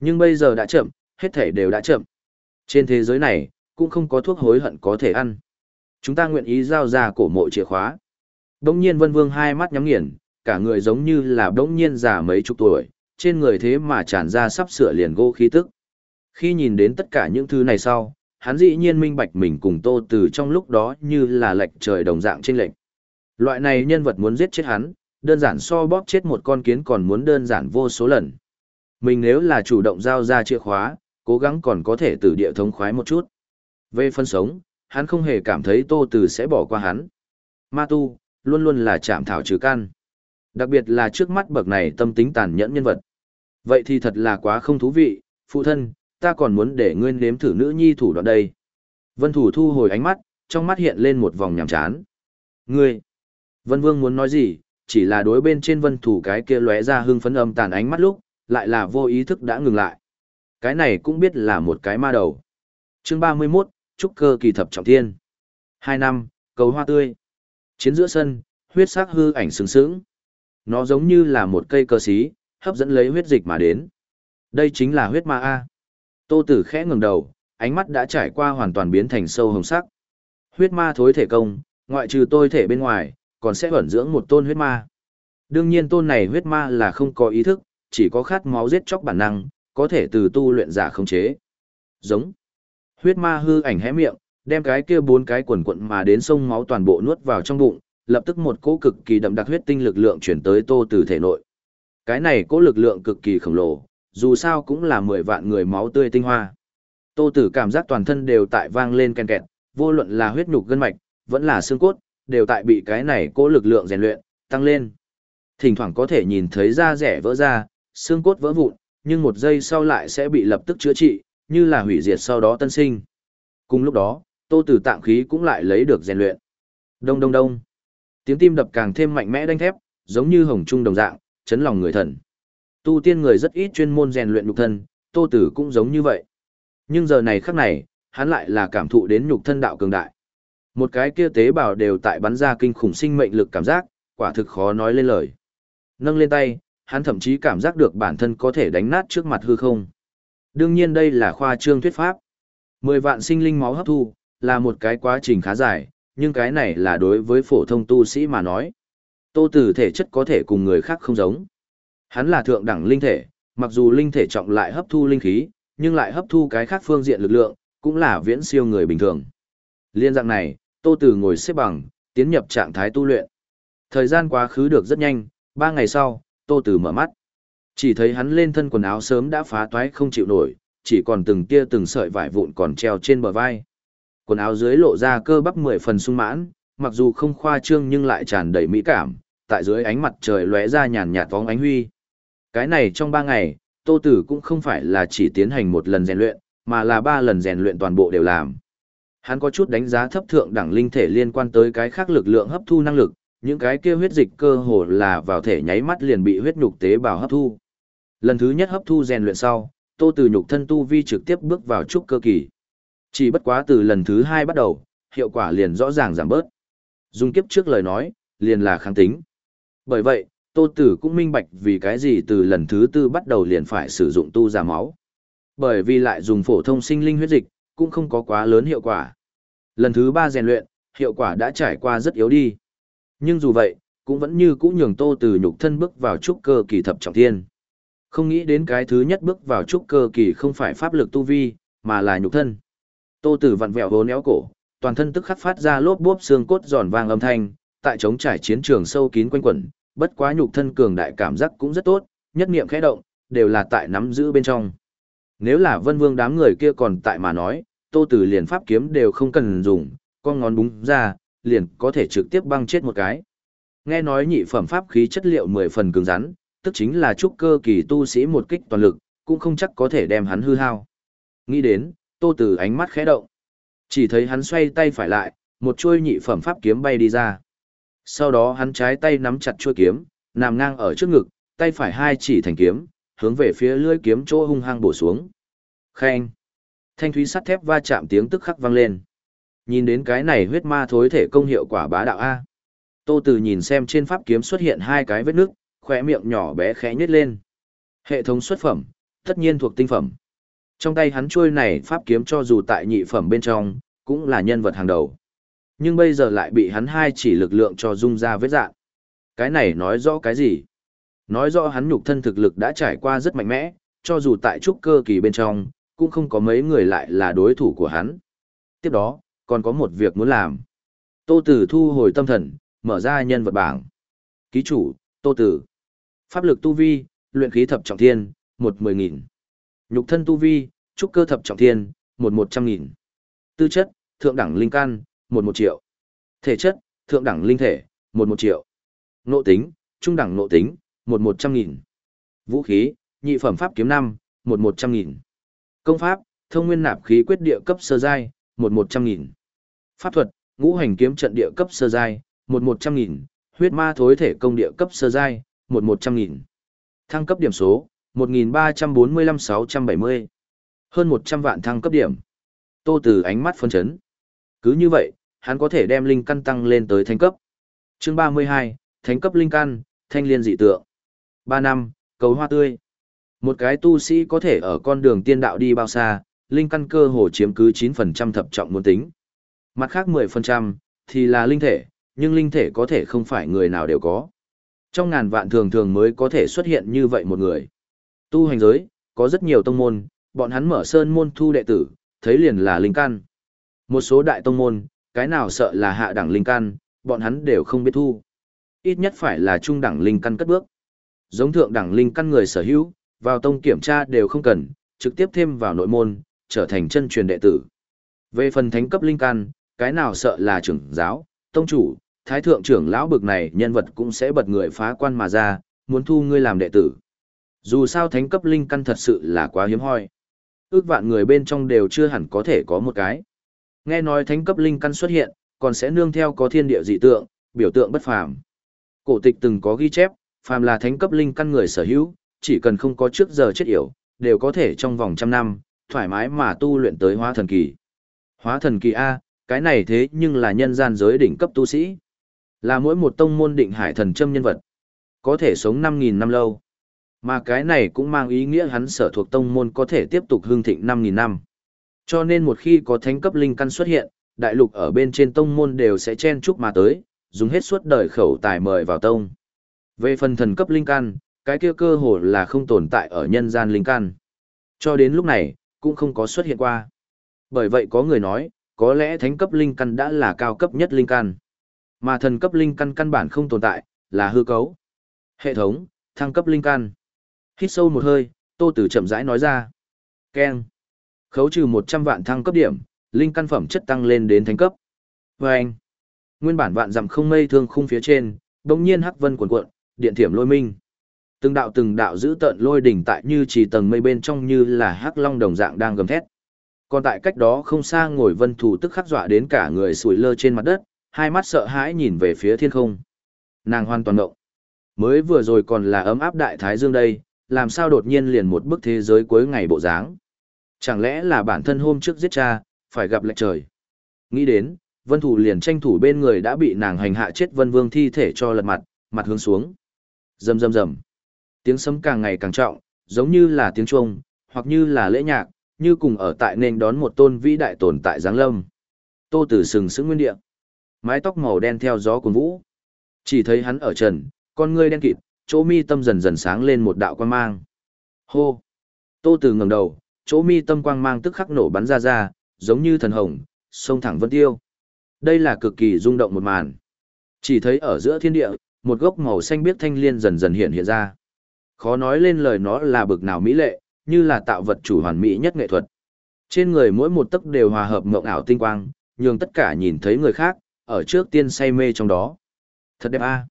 Nhưng bây giờ đã chậm, hết thể đều đã chậm. Trên thế giới này, cũng không có thuốc hối hận có thể ăn. Chúng ta nguyện ý giao ra cổ mộ chìa khóa. Đông nhiên Vân Vương hai mắt nhắm nghiền, cả người giống như là đông nhiên già mấy chục tuổi, trên người thế mà tràn ra sắp sửa liền gỗ khí tức. Khi nhìn đến tất cả những thứ này sau, hắn dĩ nhiên minh bạch mình cùng Tô Từ trong lúc đó như là lệch trời đồng dạng trên lệnh. Loại này nhân vật muốn giết chết hắn, đơn giản so bóp chết một con kiến còn muốn đơn giản vô số lần. Mình nếu là chủ động giao ra chìa khóa, cố gắng còn có thể từ địa thống khoái một chút. Về phân sống, hắn không hề cảm thấy Tô Từ sẽ bỏ qua hắn. Ma tu, luôn luôn là chạm thảo trừ căn. Đặc biệt là trước mắt bậc này tâm tính tàn nhẫn nhân vật. Vậy thì thật là quá không thú vị, phụ thân, ta còn muốn để ngươi nếm thử nữ nhi thủ đoạn đây. Vân thủ thu hồi ánh mắt, trong mắt hiện lên một vòng nhàm chán. Ngươi! Vân vương muốn nói gì, chỉ là đối bên trên vân thủ cái kia lóe ra hưng phấn âm tàn ánh mắt lúc, lại là vô ý thức đã ngừng lại. Cái này cũng biết là một cái ma đầu. chương 31, trúc cơ kỳ thập trọng thiên. Hai năm, cầu hoa tươi. Chiến giữa sân, huyết sắc hư ảnh sừng sững. Nó giống như là một cây cờ xí, hấp dẫn lấy huyết dịch mà đến. Đây chính là huyết ma A. Tô Tử khẽ ngẩng đầu, ánh mắt đã trải qua hoàn toàn biến thành sâu hồng sắc. Huyết ma thối thể công, ngoại trừ tôi thể bên ngoài, còn sẽ ẩn dưỡng một tôn huyết ma. Đương nhiên tôn này huyết ma là không có ý thức, chỉ có khát máu giết chóc bản năng, có thể từ tu luyện giả khống chế. Giống. Huyết ma hư ảnh hé miệng, đem cái kia bốn cái quần quận mà đến sông máu toàn bộ nuốt vào trong bụng, lập tức một cỗ cực kỳ đậm đặc huyết tinh lực lượng chuyển tới Tô Tử thể nội. Cái này cỗ lực lượng cực kỳ khổng lồ, dù sao cũng là 10 vạn người máu tươi tinh hoa. Tô Tử cảm giác toàn thân đều tại vang lên ken kẹt, vô luận là huyết nhục gân mạch, vẫn là xương cốt, đều tại bị cái này cỗ lực lượng rèn luyện, tăng lên. Thỉnh thoảng có thể nhìn thấy da rẻ vỡ ra, xương cốt vỡ vụn, nhưng một giây sau lại sẽ bị lập tức chữa trị, như là hủy diệt sau đó tân sinh. Cùng lúc đó, Tô Tử tạng khí cũng lại lấy được rèn luyện. Đông đông đông. Tiếng tim đập càng thêm mạnh mẽ đanh thép, giống như hồng trung đồng dạng, chấn lòng người thần. Tu tiên người rất ít chuyên môn rèn luyện nhục thân, Tô Tử cũng giống như vậy. Nhưng giờ này khắc này, hắn lại là cảm thụ đến nhục thân đạo cường đại. Một cái kia tế bào đều tại bắn ra kinh khủng sinh mệnh lực cảm giác, quả thực khó nói lên lời. Nâng lên tay, hắn thậm chí cảm giác được bản thân có thể đánh nát trước mặt hư không. Đương nhiên đây là khoa trương thuyết pháp. Mười vạn sinh linh máu hấp thu, là một cái quá trình khá dài, nhưng cái này là đối với phổ thông tu sĩ mà nói. Tô Tử thể chất có thể cùng người khác không giống. Hắn là thượng đẳng linh thể, mặc dù linh thể trọng lại hấp thu linh khí, nhưng lại hấp thu cái khác phương diện lực lượng, cũng là viễn siêu người bình thường. Liên dạng này, Tô Tử ngồi xếp bằng, tiến nhập trạng thái tu luyện. Thời gian quá khứ được rất nhanh, ba ngày sau, Tô Tử mở mắt. Chỉ thấy hắn lên thân quần áo sớm đã phá toái không chịu nổi, chỉ còn từng tia từng sợi vải vụn còn treo trên bờ vai. Quần áo dưới lộ ra cơ bắp mười phần sung mãn, mặc dù không khoa trương nhưng lại tràn đầy mỹ cảm, tại dưới ánh mặt trời lóe ra nhàn nhạt vóng ánh huy. Cái này trong ba ngày, Tô Tử cũng không phải là chỉ tiến hành một lần rèn luyện, mà là ba lần rèn luyện toàn bộ đều làm. Hắn có chút đánh giá thấp thượng đẳng linh thể liên quan tới cái khác lực lượng hấp thu năng lực, những cái kia huyết dịch cơ hồ là vào thể nháy mắt liền bị huyết nhục tế bào hấp thu. Lần thứ nhất hấp thu rèn luyện sau, Tô Từ nhục thân tu vi trực tiếp bước vào trúc cơ kỳ. Chỉ bất quá từ lần thứ hai bắt đầu, hiệu quả liền rõ ràng giảm bớt. Dùng kiếp trước lời nói, liền là kháng tính. Bởi vậy, Tô Tử cũng minh bạch vì cái gì từ lần thứ tư bắt đầu liền phải sử dụng tu giả máu. Bởi vì lại dùng phổ thông sinh linh huyết dịch, cũng không có quá lớn hiệu quả. Lần thứ ba rèn luyện, hiệu quả đã trải qua rất yếu đi. Nhưng dù vậy, cũng vẫn như cũ nhường Tô Tử nhục thân bước vào trúc cơ kỳ thập trọng thiên. Không nghĩ đến cái thứ nhất bước vào trúc cơ kỳ không phải pháp lực tu vi, mà là nhục thân. Tô Tử vặn vẹo vốn éo cổ, toàn thân tức khắc phát ra lốp bốp xương cốt giòn vang âm thanh, tại chống trải chiến trường sâu kín quanh quẩn, bất quá nhục thân cường đại cảm giác cũng rất tốt, nhất niệm khẽ động, đều là tại nắm giữ bên trong. Nếu là Vân Vương đám người kia còn tại mà nói, Tô Tử liền pháp kiếm đều không cần dùng, con ngón búng ra, liền có thể trực tiếp băng chết một cái. Nghe nói nhị phẩm pháp khí chất liệu 10 phần cứng rắn, tức chính là trúc cơ kỳ tu sĩ một kích toàn lực, cũng không chắc có thể đem hắn hư hao. Nghĩ đến, Tô Tử ánh mắt khẽ động. Chỉ thấy hắn xoay tay phải lại, một chuôi nhị phẩm pháp kiếm bay đi ra. Sau đó hắn trái tay nắm chặt chuôi kiếm, nằm ngang ở trước ngực, tay phải hai chỉ thành kiếm, hướng về phía lưỡi kiếm chỗ hung hăng bổ xuống. Khen! Thanh thúy sắt thép va chạm tiếng tức khắc vang lên. Nhìn đến cái này huyết ma thối thể công hiệu quả bá đạo A. Tô Từ nhìn xem trên pháp kiếm xuất hiện hai cái vết nước, khỏe miệng nhỏ bé khẽ nhếch lên. Hệ thống xuất phẩm, tất nhiên thuộc tinh phẩm. Trong tay hắn chuôi này pháp kiếm cho dù tại nhị phẩm bên trong, cũng là nhân vật hàng đầu. Nhưng bây giờ lại bị hắn hai chỉ lực lượng cho dung ra vết dạng. Cái này nói rõ cái gì? Nói rõ hắn nhục thân thực lực đã trải qua rất mạnh mẽ, cho dù tại trúc cơ kỳ bên trong, cũng không có mấy người lại là đối thủ của hắn. Tiếp đó, còn có một việc muốn làm. Tô Tử thu hồi tâm thần, mở ra nhân vật bảng. Ký chủ, Tô Tử. Pháp lực tu vi, luyện khí thập trọng thiên, một mười nghìn. Nhục thân tu vi, trúc cơ thập trọng thiên, một một trăm nghìn. Tư chất, thượng đẳng linh căn, một một triệu. Thể chất, thượng đẳng linh thể, một một triệu. Nộ tính, trung đẳng nộ tính, một một trăm nghìn. Vũ khí, nhị phẩm pháp kiếm năm, một một trăm nghìn. Công pháp, thông nguyên nạp khí quyết địa cấp sơ giai, một một trăm nghìn. Pháp thuật, ngũ hành kiếm trận địa cấp sơ giai, một một trăm nghìn. Huyết ma thối thể công địa cấp sơ giai, một một trăm nghìn. Thăng cấp điểm số, một nghìn ba trăm bốn mươi lăm sáu trăm bảy mươi Hơn một trăm vạn thăng cấp điểm. Tô Từ ánh mắt phân chấn. Cứ như vậy, hắn có thể đem linh căn tăng lên tới thánh cấp. Chương ba mươi hai, thánh cấp linh căn, thanh liên dị tượng. Ba năm, cầu hoa tươi. Một cái tu sĩ có thể ở con đường tiên đạo đi bao xa, linh căn cơ hồ chiếm cứ chín phần trăm thập trọng muốn tính. Mặt khác 10% thì là linh thể, nhưng linh thể có thể không phải người nào đều có. Trong ngàn vạn thường thường mới có thể xuất hiện như vậy một người. Tu hành giới, có rất nhiều tông môn, bọn hắn mở sơn môn thu đệ tử, thấy liền là linh căn. Một số đại tông môn, cái nào sợ là hạ đẳng linh căn, bọn hắn đều không biết thu. Ít nhất phải là trung đẳng linh căn cất bước. Giống thượng đẳng linh căn người sở hữu, vào tông kiểm tra đều không cần, trực tiếp thêm vào nội môn, trở thành chân truyền đệ tử. Về phần thánh cấp linh căn, cái nào sợ là trưởng giáo, tông chủ, thái thượng trưởng lão bực này nhân vật cũng sẽ bật người phá quan mà ra, muốn thu ngươi làm đệ tử. Dù sao thánh cấp linh căn thật sự là quá hiếm hoi. Ước vạn người bên trong đều chưa hẳn có thể có một cái. Nghe nói thánh cấp linh căn xuất hiện, còn sẽ nương theo có thiên địa dị tượng, biểu tượng bất phàm. Cổ tịch từng có ghi chép, phàm là thánh cấp linh căn người sở hữu, chỉ cần không có trước giờ chết yểu, đều có thể trong vòng trăm năm, thoải mái mà tu luyện tới hóa thần kỳ. Hóa thần kỳ A, cái này thế nhưng là nhân gian giới đỉnh cấp tu sĩ. Là mỗi một tông môn định hải thần châm nhân vật. Có thể sống 5.000 năm lâu. Mà cái này cũng mang ý nghĩa hắn sở thuộc tông môn có thể tiếp tục hương thịnh 5.000 năm. Cho nên một khi có thánh cấp linh căn xuất hiện, đại lục ở bên trên tông môn đều sẽ chen chúc mà tới, dùng hết suốt đời khẩu tài mời vào tông. Về phần thần cấp linh căn, cái kia cơ hồ là không tồn tại ở nhân gian linh căn. Cho đến lúc này, cũng không có xuất hiện qua. Bởi vậy có người nói, có lẽ thánh cấp linh căn đã là cao cấp nhất linh căn. Mà thần cấp linh căn căn bản không tồn tại, là hư cấu. Hệ thống, thăng cấp linh căn. Hít sâu một hơi, Tô Tử chậm rãi nói ra. Keng. Khấu trừ 100 vạn thăng cấp điểm, linh căn phẩm chất tăng lên đến thánh cấp. Và anh. Nguyên bản vạn dặm không mây thương khung phía trên, bỗng nhiên hắc vân cuộn cuộn, điện thiểm lôi minh. Từng đạo từng đạo giữ tận lôi đỉnh tại như trì tầng mây bên trong như là hắc long đồng dạng đang gầm thét. Còn tại cách đó không xa ngồi vân thủ tức khắc dọa đến cả người sủi lơ trên mặt đất, hai mắt sợ hãi nhìn về phía thiên không. Nàng hoàn toàn động. Mới vừa rồi còn là ấm áp đại thái dương đây, làm sao đột nhiên liền một bức thế giới cuối ngày bộ dáng. Chẳng lẽ là bản thân hôm trước giết cha, phải gặp lại trời. Nghĩ đến, vân thủ liền tranh thủ bên người đã bị nàng hành hạ chết vân vương thi thể cho lật mặt, mặt hướng xuống. Rầm rầm rầm. Tiếng sấm càng ngày càng trọng, giống như là tiếng chuông, hoặc như là lễ nhạc, như cùng ở tại nền đón một tôn vĩ đại tồn tại giáng lâm. Tô Tử sừng sững nguyên địa, mái tóc màu đen theo gió cuốn vũ. Chỉ thấy hắn ở trần, con ngươi đen kịt, chỗ mi tâm dần dần sáng lên một đạo quang mang. Hô! Tô Tử ngẩng đầu, chỗ mi tâm quang mang tức khắc nổ bắn ra ra, giống như thần hồng, sông thẳng vân tiêu. Đây là cực kỳ rung động một màn. Chỉ thấy ở giữa thiên địa, một gốc màu xanh biếc thanh liên dần dần hiện hiện ra. Khó nói lên lời nó là bực nào mỹ lệ, như là tạo vật chủ hoàn mỹ nhất nghệ thuật. Trên người mỗi một tấc đều hòa hợp mộng ảo tinh quang, nhường tất cả nhìn thấy người khác, ở trước tiên say mê trong đó. Thật đẹp a.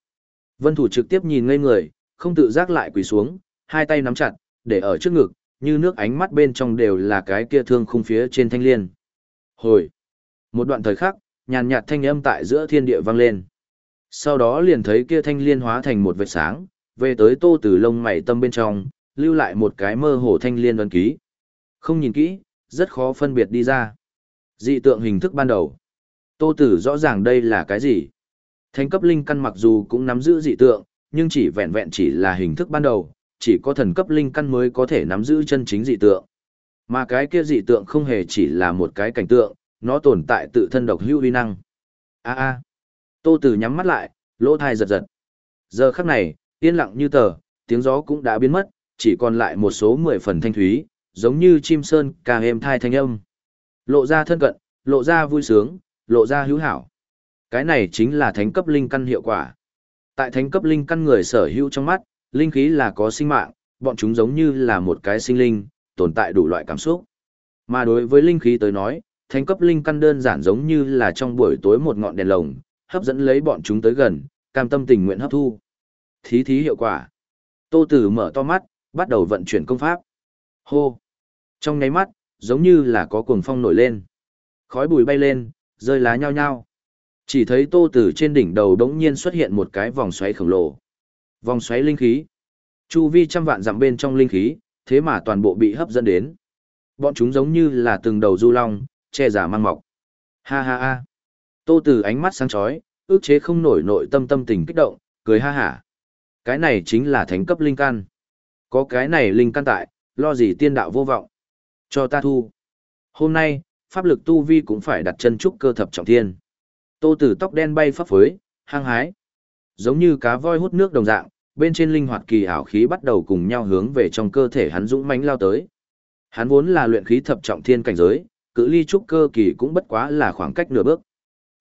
Vân thủ trực tiếp nhìn ngây người, không tự giác lại quỳ xuống, hai tay nắm chặt, để ở trước ngực, như nước ánh mắt bên trong đều là cái kia thương khung phía trên thanh liên. Hồi. Một đoạn thời khắc, nhàn nhạt thanh âm tại giữa thiên địa vang lên. Sau đó liền thấy kia thanh liên hóa thành một vệt sáng, về tới tô từ lông mày tâm bên trong, lưu lại một cái mơ hồ thanh liên ấn ký. Không nhìn kỹ, rất khó phân biệt đi ra. Dị tượng hình thức ban đầu. Tô tử rõ ràng đây là cái gì. Thánh cấp linh căn mặc dù cũng nắm giữ dị tượng, nhưng chỉ vẹn vẹn chỉ là hình thức ban đầu, chỉ có thần cấp linh căn mới có thể nắm giữ chân chính dị tượng. Mà cái kia dị tượng không hề chỉ là một cái cảnh tượng, nó tồn tại tự thân độc hữu uy năng. A a. Tô Tử nhắm mắt lại, lỗ tai giật giật. Giờ khắc này, yên lặng như tờ, tiếng gió cũng đã biến mất, chỉ còn lại một số mười phần thanh thúy, giống như chim sơn ca êm thai thanh âm. Lộ ra thân cận, lộ ra vui sướng, lộ ra hữu hảo. Cái này chính là thánh cấp linh căn hiệu quả. Tại thánh cấp linh căn người sở hữu trong mắt, linh khí là có sinh mạng, bọn chúng giống như là một cái sinh linh, tồn tại đủ loại cảm xúc. Mà đối với linh khí tới nói, thánh cấp linh căn đơn giản giống như là trong buổi tối một ngọn đèn lồng, hấp dẫn lấy bọn chúng tới gần, cam tâm tình nguyện hấp thu. Thí thí hiệu quả. Tô Tử mở to mắt, bắt đầu vận chuyển công pháp. Hô! Trong nháy mắt, giống như là có cuồng phong nổi lên. Khói bụi bay lên, rơi lá nhao nhao. Chỉ thấy tô tử trên đỉnh đầu đống nhiên xuất hiện một cái vòng xoáy khổng lồ. Vòng xoáy linh khí. Chu vi trăm vạn dặm bên trong linh khí, thế mà toàn bộ bị hấp dẫn đến. Bọn chúng giống như là từng đầu du long, che giả mang mọc. Ha ha ha. Tô tử ánh mắt sáng chói, ước chế không nổi nội tâm tâm tình kích động, cười ha hả. Cái này chính là thánh cấp linh căn. Có cái này linh căn tại, lo gì tiên đạo vô vọng. Cho ta thu. Hôm nay, pháp lực tu vi cũng phải đặt chân trúc cơ thập trọng thiên. Tô tử tóc đen bay phấp phới, hăng hái. Giống như cá voi hút nước đồng dạng, bên trên linh hoạt kỳ ảo khí bắt đầu cùng nhau hướng về trong cơ thể hắn dũng mãnh lao tới. Hắn vốn là luyện khí thập trọng thiên cảnh giới, cự ly trúc cơ kỳ cũng bất quá là khoảng cách nửa bước.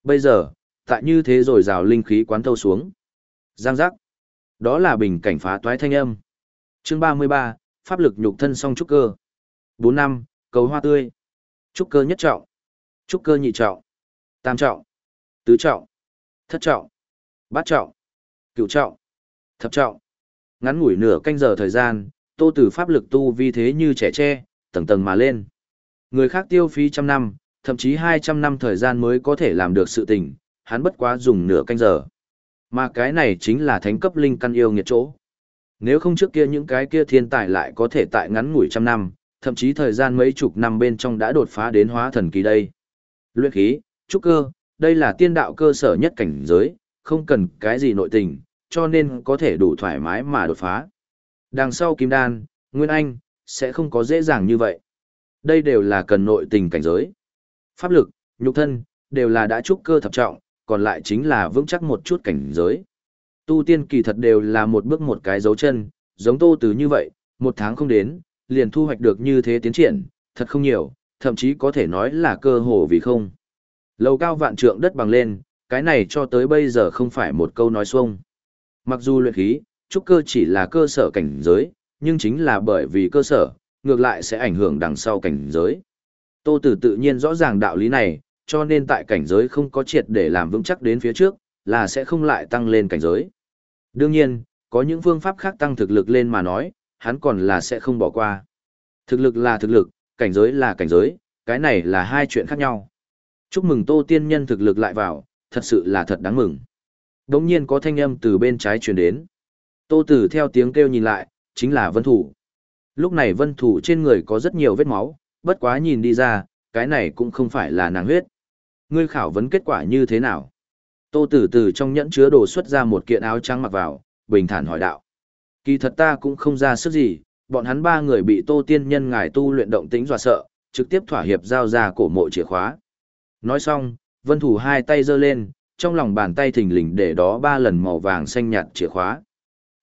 Bây giờ, tại như thế rồi rào linh khí quán thâu xuống. Giang giác. Đó là bình cảnh phá toái thanh âm. Chương 33, pháp lực nhục thân song trúc cơ. 4 năm, cầu hoa tươi. Trúc cơ nhất trọng. Trúc cơ nhị trọng. Tam trọng. Tứ trọng. Thất trọng. Bát trọng. Cửu trọng. Thập trọng. Ngắn ngủi nửa canh giờ thời gian, tô tử pháp lực tu vi thế như trẻ tre, tầng tầng mà lên. Người khác tiêu phí trăm năm, thậm chí 200 năm thời gian mới có thể làm được sự tình, hắn bất quá dùng nửa canh giờ. Mà cái này chính là thánh cấp linh căn yêu nghiệt chỗ. Nếu không trước kia những cái kia thiên tài lại có thể tại ngắn ngủi trăm năm, thậm chí thời gian mấy chục năm bên trong đã đột phá đến hóa thần kỳ đây. Luyện khí, trúc cơ, đây là tiên đạo cơ sở nhất cảnh giới, không cần cái gì nội tình, cho nên có thể đủ thoải mái mà đột phá. Đằng sau kim đan, Nguyên Anh, sẽ không có dễ dàng như vậy. Đây đều là cần nội tình cảnh giới. Pháp lực, nhục thân, đều là đã trúc cơ thập trọng, còn lại chính là vững chắc một chút cảnh giới. Tu tiên kỳ thật đều là một bước một cái dấu chân, giống tô từ như vậy, một tháng không đến, liền thu hoạch được như thế tiến triển, thật không nhiều, thậm chí có thể nói là cơ hồ vì không. Lầu cao vạn trượng đất bằng lên, cái này cho tới bây giờ không phải một câu nói xuông. Mặc dù luyện khí, trúc cơ chỉ là cơ sở cảnh giới, nhưng chính là bởi vì cơ sở, ngược lại sẽ ảnh hưởng đằng sau cảnh giới. Tô Tử tự nhiên rõ ràng đạo lý này, cho nên tại cảnh giới không có triệt để làm vững chắc đến phía trước, là sẽ không lại tăng lên cảnh giới. Đương nhiên, có những phương pháp khác tăng thực lực lên mà nói, hắn còn là sẽ không bỏ qua. Thực lực là thực lực, cảnh giới là cảnh giới, cái này là hai chuyện khác nhau. Chúc mừng Tô Tiên Nhân thực lực lại vào, thật sự là thật đáng mừng. Đống nhiên có thanh âm từ bên trái truyền đến. Tô Tử theo tiếng kêu nhìn lại, chính là Vân Thủ. Lúc này Vân Thủ trên người có rất nhiều vết máu, bất quá nhìn đi ra, cái này cũng không phải là nàng huyết. Ngươi khảo vấn kết quả như thế nào? Tô Tử tử trong nhẫn chứa đồ xuất ra một kiện áo trắng mặc vào, bình thản hỏi đạo. Kỳ thật ta cũng không ra sức gì, bọn hắn ba người bị Tô Tiên Nhân ngài tu luyện động tính dọa sợ, trực tiếp thỏa hiệp giao ra cổ mộ chìa khóa. Nói xong, Vân Thủ hai tay giơ lên, trong lòng bàn tay thình lình để đó ba lần màu vàng xanh nhạt chìa khóa.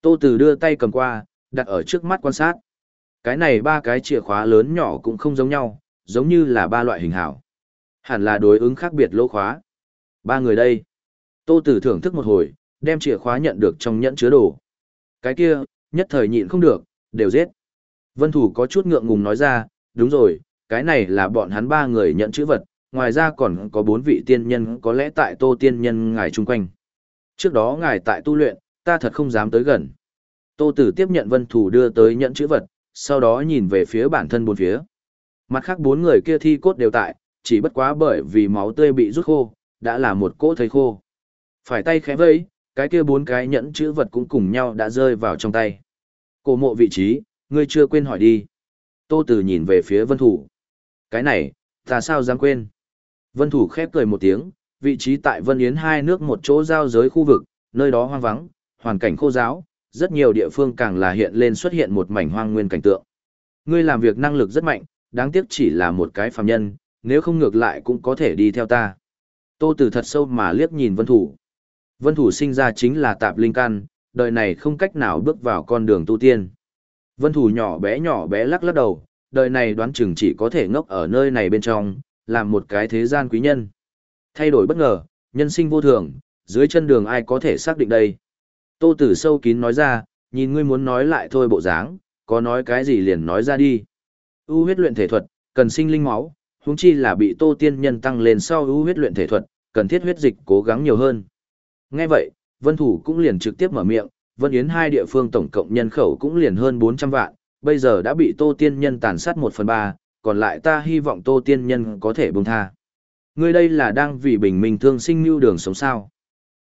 Tô Tử đưa tay cầm qua, đặt ở trước mắt quan sát. Cái này ba cái chìa khóa lớn nhỏ cũng không giống nhau, giống như là ba loại hình hảo. Hẳn là đối ứng khác biệt lỗ khóa. Ba người đây. Tô Tử thưởng thức một hồi, đem chìa khóa nhận được trong nhẫn chứa đồ. Cái kia, nhất thời nhịn không được, đều giết. Vân Thủ có chút ngượng ngùng nói ra, đúng rồi, cái này là bọn hắn ba người nhận chữ vật, ngoài ra còn có bốn vị tiên nhân có lẽ tại Tô Tiên Nhân ngài chung quanh. Trước đó ngài tại tu luyện, ta thật không dám tới gần. Tô Tử tiếp nhận Vân Thủ đưa tới nhận chữ vật, sau đó nhìn về phía bản thân bốn phía. Mặt khác bốn người kia thi cốt đều tại, chỉ bất quá bởi vì máu tươi bị rút khô, đã là một cỗ thấy khô. Phải tay khẽ vẫy, cái kia bốn cái nhẫn chữ vật cũng cùng nhau đã rơi vào trong tay. Cổ mộ vị trí, ngươi chưa quên hỏi đi. Tô Tử nhìn về phía Vân Thủ. Cái này, ta sao dám quên? Vân Thủ khép cười một tiếng, vị trí tại Vân Yến hai nước một chỗ giao giới khu vực, nơi đó hoang vắng, hoàn cảnh khô giáo, rất nhiều địa phương càng là hiện lên xuất hiện một mảnh hoang nguyên cảnh tượng. Ngươi làm việc năng lực rất mạnh, đáng tiếc chỉ là một cái phàm nhân, nếu không ngược lại cũng có thể đi theo ta. Tô Tử thật sâu mà liếc nhìn Vân Thủ. Vân Thủ sinh ra chính là tạp linh căn, đời này không cách nào bước vào con đường tu tiên. Vân Thủ nhỏ bé nhỏ bé lắc lắc đầu, đời này đoán chừng chỉ có thể ngốc ở nơi này bên trong, làm một cái thế gian quý nhân. Thay đổi bất ngờ, nhân sinh vô thường, dưới chân đường ai có thể xác định đây. Tô Tử sâu kín nói ra, nhìn ngươi muốn nói lại thôi bộ dáng, có nói cái gì liền nói ra đi. U huyết luyện thể thuật, cần sinh linh máu, huống chi là bị Tô Tiên Nhân tăng lên sau u huyết luyện thể thuật, cần thiết huyết dịch cố gắng nhiều hơn. Nghe vậy, Vân Thủ cũng liền trực tiếp mở miệng, Vân Yến hai địa phương tổng cộng nhân khẩu cũng liền hơn 400 vạn, bây giờ đã bị Tô Tiên Nhân tàn sát 1 phần 3, còn lại ta hy vọng Tô Tiên Nhân có thể buông tha. Ngươi đây là đang vì bình minh thương sinh lưu đường sống sao.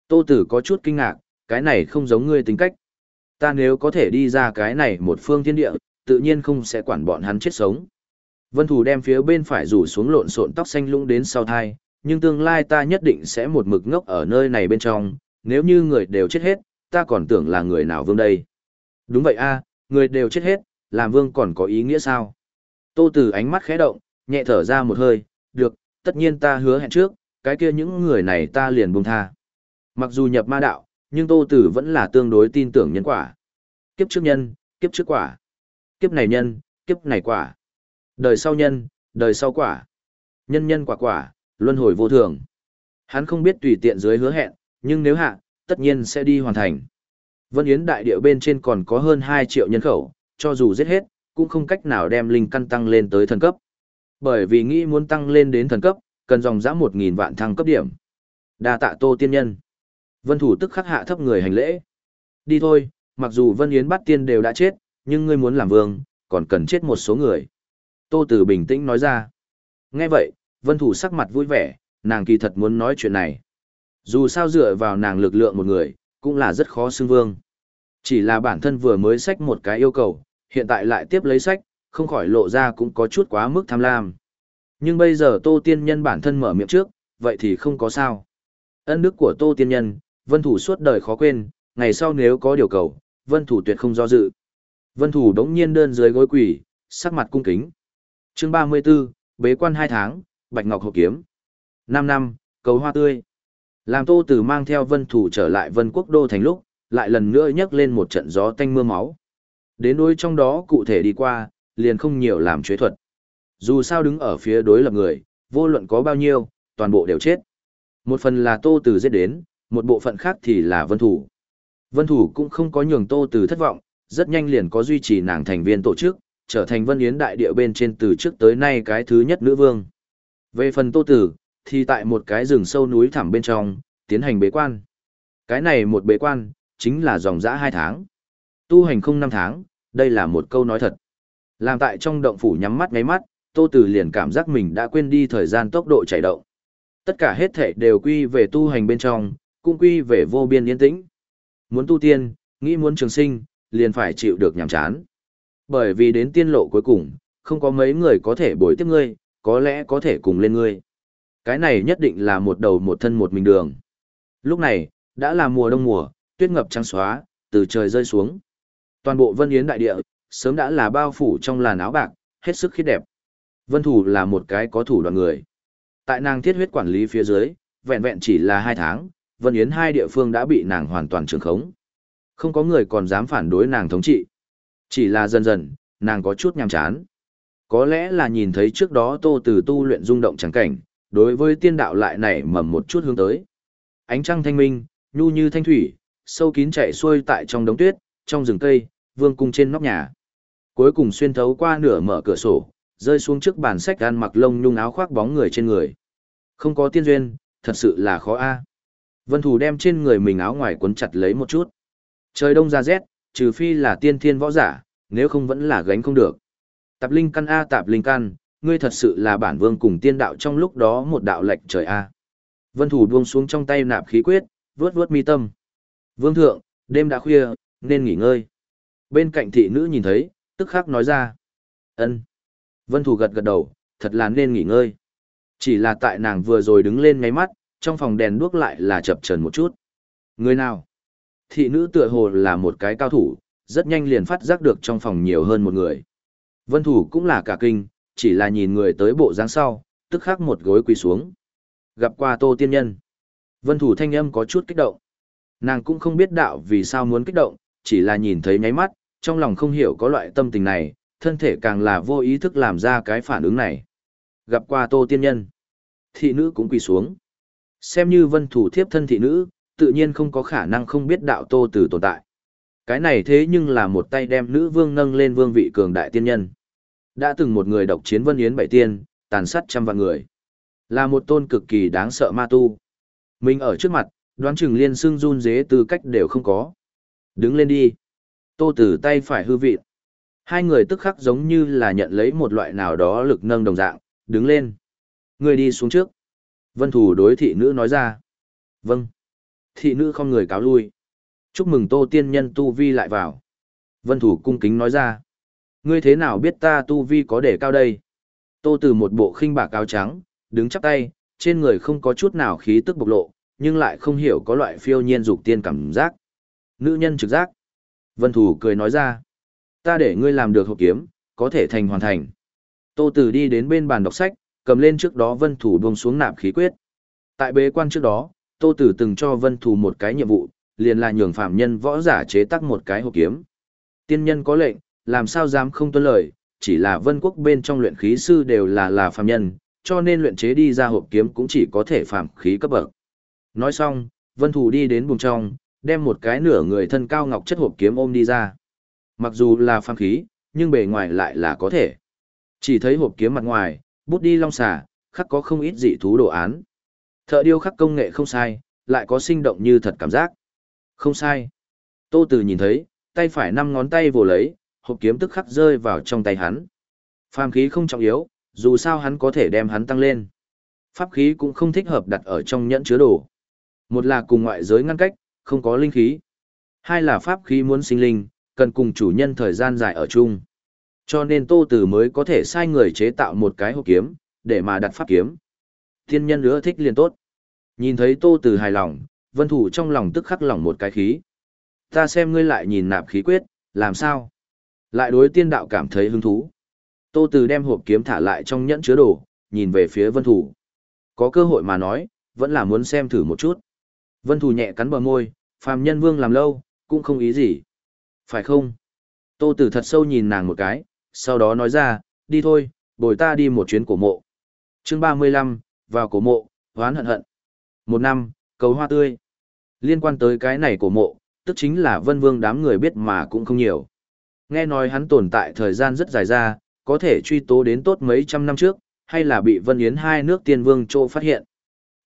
Tô Tử có chút kinh ngạc, cái này không giống ngươi tính cách. Ta nếu có thể đi ra cái này một phương thiên địa, tự nhiên không sẽ quản bọn hắn chết sống. Vân Thủ đem phía bên phải rủ xuống lộn xộn tóc xanh lũng đến sau thai, nhưng tương lai ta nhất định sẽ một mực ngốc ở nơi này bên trong, nếu như người đều chết hết, ta còn tưởng là người nào vương đây. Đúng vậy a, người đều chết hết, làm vương còn có ý nghĩa sao? Tô Tử ánh mắt khẽ động, nhẹ thở ra một hơi, được, tất nhiên ta hứa hẹn trước, cái kia những người này ta liền buông tha. Mặc dù nhập ma đạo, nhưng Tô Tử vẫn là tương đối tin tưởng nhân quả. Kiếp trước nhân, kiếp trước quả. Kiếp này nhân, kiếp này quả. Đời sau nhân, đời sau quả. Nhân nhân quả quả, luân hồi vô thường. Hắn không biết tùy tiện dưới hứa hẹn, nhưng nếu hạ, tất nhiên sẽ đi hoàn thành. Vân Yến đại địa bên trên còn có hơn 2 triệu nhân khẩu, cho dù giết hết, cũng không cách nào đem linh căn tăng lên tới thần cấp. Bởi vì nghĩ muốn tăng lên đến thần cấp, cần dòng dã 1000 vạn thăng cấp điểm. Đa tạ tô tiên nhân. Vân thủ tức khắc hạ thấp người hành lễ. Đi thôi, mặc dù Vân Yến bắt tiên đều đã chết, nhưng ngươi muốn làm vương, còn cần chết một số người. Tô Tử bình tĩnh nói ra. Nghe vậy, Vân Thủ sắc mặt vui vẻ, nàng kỳ thật muốn nói chuyện này. Dù sao dựa vào nàng lực lượng một người, cũng là rất khó xưng vương. Chỉ là bản thân vừa mới sách một cái yêu cầu, hiện tại lại tiếp lấy sách, không khỏi lộ ra cũng có chút quá mức tham lam. Nhưng bây giờ Tô Tiên Nhân bản thân mở miệng trước, vậy thì không có sao. Ân đức của Tô Tiên Nhân, Vân Thủ suốt đời khó quên, ngày sau nếu có điều cầu, Vân Thủ tuyệt không do dự. Vân Thủ đống nhiên đơn dưới gối quỷ, sắc mặt cung kính. Chương 34, bế quan 2 tháng, Bạch Ngọc hộ Kiếm. 5 năm, cầu hoa tươi. Làm Tô Tử mang theo Vân Thủ trở lại Vân Quốc Đô thành lúc, lại lần nữa nhấc lên một trận gió tanh mưa máu. Đến nỗi trong đó cụ thể đi qua, liền không nhiều làm chế thuật. Dù sao đứng ở phía đối lập người, vô luận có bao nhiêu, toàn bộ đều chết. Một phần là Tô Tử giết đến, một bộ phận khác thì là Vân Thủ. Vân Thủ cũng không có nhường Tô Tử thất vọng, rất nhanh liền có duy trì nàng thành viên tổ chức, trở thành Vân Yến đại địa bên trên từ trước tới nay cái thứ nhất nữ vương. Về phần Tô Tử, thì tại một cái rừng sâu núi thẳm bên trong, tiến hành bế quan. Cái này một bế quan, chính là dòng dã hai tháng. Tu hành không năm tháng, đây là một câu nói thật. Làm tại trong động phủ nhắm mắt ngáy mắt, Tô Tử liền cảm giác mình đã quên đi thời gian tốc độ chạy động. Tất cả hết thể đều quy về tu hành bên trong, cũng quy về vô biên yên tĩnh. Muốn tu tiên, nghĩ muốn trường sinh, liền phải chịu được nhàm chán. Bởi vì đến tiên lộ cuối cùng, không có mấy người có thể bồi tiếp ngươi, có lẽ có thể cùng lên ngươi. Cái này nhất định là một đầu một thân một mình đường. Lúc này, đã là mùa đông mùa, tuyết ngập trắng xóa, từ trời rơi xuống. Toàn bộ Vân Yến đại địa, sớm đã là bao phủ trong làn áo bạc, hết sức khiết đẹp. Vân Thủ là một cái có thủ đoàn người. Tại nàng thiết huyết quản lý phía dưới, vẹn vẹn chỉ là hai tháng, Vân Yến hai địa phương đã bị nàng hoàn toàn trường khống. Không có người còn dám phản đối nàng thống trị. Chỉ là dần dần, nàng có chút nhàm chán. Có lẽ là nhìn thấy trước đó tô từ tu luyện rung động chẳng cảnh, đối với tiên đạo lại nảy mầm một chút hướng tới. Ánh trăng thanh minh, nhu như thanh thủy, sâu kín chạy xuôi tại trong đống tuyết, trong rừng cây, vương cung trên nóc nhà. Cuối cùng xuyên thấu qua nửa mở cửa sổ, rơi xuống trước bàn sách ăn mặc lông nhung áo khoác bóng người trên người. Không có tiên duyên, thật sự là khó a. Vân Thủ đem trên người mình áo ngoài cuốn chặt lấy một chút. Trời đông ra rét, trừ phi là tiên thiên võ giả, nếu không vẫn là gánh không được. Tạp linh căn A tạp linh căn, ngươi thật sự là bản vương cùng tiên đạo trong lúc đó một đạo lệch trời A. Vân Thủ buông xuống trong tay nạp khí quyết, vướt vướt mi tâm. Vương thượng, đêm đã khuya, nên nghỉ ngơi. Bên cạnh thị nữ nhìn thấy, tức khắc nói ra. ân Vân Thủ gật gật đầu, thật là nên nghỉ ngơi. Chỉ là tại nàng vừa rồi đứng lên ngáy mắt, trong phòng đèn đuốc lại là chập trần một chút. Người nào? Thị nữ tựa hồ là một cái cao thủ, rất nhanh liền phát giác được trong phòng nhiều hơn một người. Vân Thủ cũng là cả kinh, chỉ là nhìn người tới bộ dáng sau, tức khắc một gối quỳ xuống. Gặp qua Tô Tiên Nhân. Vân Thủ thanh âm có chút kích động. Nàng cũng không biết đạo vì sao muốn kích động, chỉ là nhìn thấy nháy mắt, trong lòng không hiểu có loại tâm tình này, thân thể càng là vô ý thức làm ra cái phản ứng này. Gặp qua Tô Tiên Nhân. Thị nữ cũng quỳ xuống. Xem như vân thủ thiếp thân thị nữ, tự nhiên không có khả năng không biết đạo Tô Tử tồn tại. Cái này thế nhưng là một tay đem nữ vương nâng lên vương vị cường đại tiên nhân. Đã từng một người độc chiến vân yến bảy tiên, tàn sát trăm vạn người. Là một tôn cực kỳ đáng sợ ma tu. Mình ở trước mặt, đoán chừng liên xương run dế tư cách đều không có. Đứng lên đi. Tô Tử tay phải hư vị. Hai người tức khắc giống như là nhận lấy một loại nào đó lực nâng đồng dạng, đứng lên. Người đi xuống trước. Vân Thủ đối thị nữ nói ra. Vâng. Thị nữ không người cáo lui. Chúc mừng Tô Tiên Nhân Tu Vi lại vào. Vân Thủ cung kính nói ra. Ngươi thế nào biết ta Tu Vi có để cao đây? Tô từ một bộ khinh bạc áo trắng, đứng chắp tay, trên người không có chút nào khí tức bộc lộ, nhưng lại không hiểu có loại phiêu nhiên dục tiên cảm giác. Nữ nhân trực giác. Vân Thủ cười nói ra. Ta để ngươi làm được hộp kiếm, có thể thành hoàn thành. Tô Tử đi đến bên bàn đọc sách, cầm lên trước đó Vân Thủ buông xuống nạp khí quyết. Tại bế quan trước đó, Tô Tử từng cho Vân Thủ một cái nhiệm vụ, liền là nhường phạm nhân võ giả chế tác một cái hộp kiếm. Tiên nhân có lệnh, làm sao dám không tuân lời, chỉ là Vân Quốc bên trong luyện khí sư đều là là phạm nhân, cho nên luyện chế đi ra hộp kiếm cũng chỉ có thể phạm khí cấp bậc. Nói xong, Vân Thủ đi đến buồng trong, đem một cái nửa người thân cao ngọc chất hộp kiếm ôm đi ra. Mặc dù là phàm khí, nhưng bề ngoài lại là có thể. Chỉ thấy hộp kiếm mặt ngoài, bút đi long xà, khắc có không ít dị thú đồ án. Thợ điêu khắc công nghệ không sai, lại có sinh động như thật cảm giác. Không sai. Tô Từ nhìn thấy, tay phải năm ngón tay vồ lấy, hộp kiếm tức khắc rơi vào trong tay hắn. Phàm khí không trọng yếu, dù sao hắn có thể đem hắn tăng lên. Pháp khí cũng không thích hợp đặt ở trong nhẫn chứa đồ. Một là cùng ngoại giới ngăn cách, không có linh khí. Hai là pháp khí muốn sinh linh, cần cùng chủ nhân thời gian dài ở chung. Cho nên Tô Tử mới có thể sai người chế tạo một cái hộp kiếm, để mà đặt pháp kiếm. Thiên nhân nữa thích liền tốt. Nhìn thấy Tô Tử hài lòng, Vân Thủ trong lòng tức khắc lỏng một cái khí. Ta xem ngươi lại nhìn nạp khí quyết, làm sao? Lại đối tiên đạo cảm thấy hứng thú. Tô tử đem hộp kiếm thả lại trong nhẫn chứa đồ, nhìn về phía Vân Thủ. Có cơ hội mà nói, vẫn là muốn xem thử một chút. Vân Thủ nhẹ cắn bờ môi, phàm nhân vương làm lâu, cũng không ý gì. Phải không? Tô Tử thật sâu nhìn nàng một cái, sau đó nói ra, đi thôi, bồi ta đi một chuyến cổ mộ. Chương 35, vào cổ mộ, hoán hận hận. Một năm, cầu hoa tươi. Liên quan tới cái này cổ mộ, tức chính là vân vương đám người biết mà cũng không nhiều. Nghe nói hắn tồn tại thời gian rất dài ra, có thể truy tố đến tốt mấy trăm năm trước, hay là bị vân yến hai nước tiên vương trô phát hiện.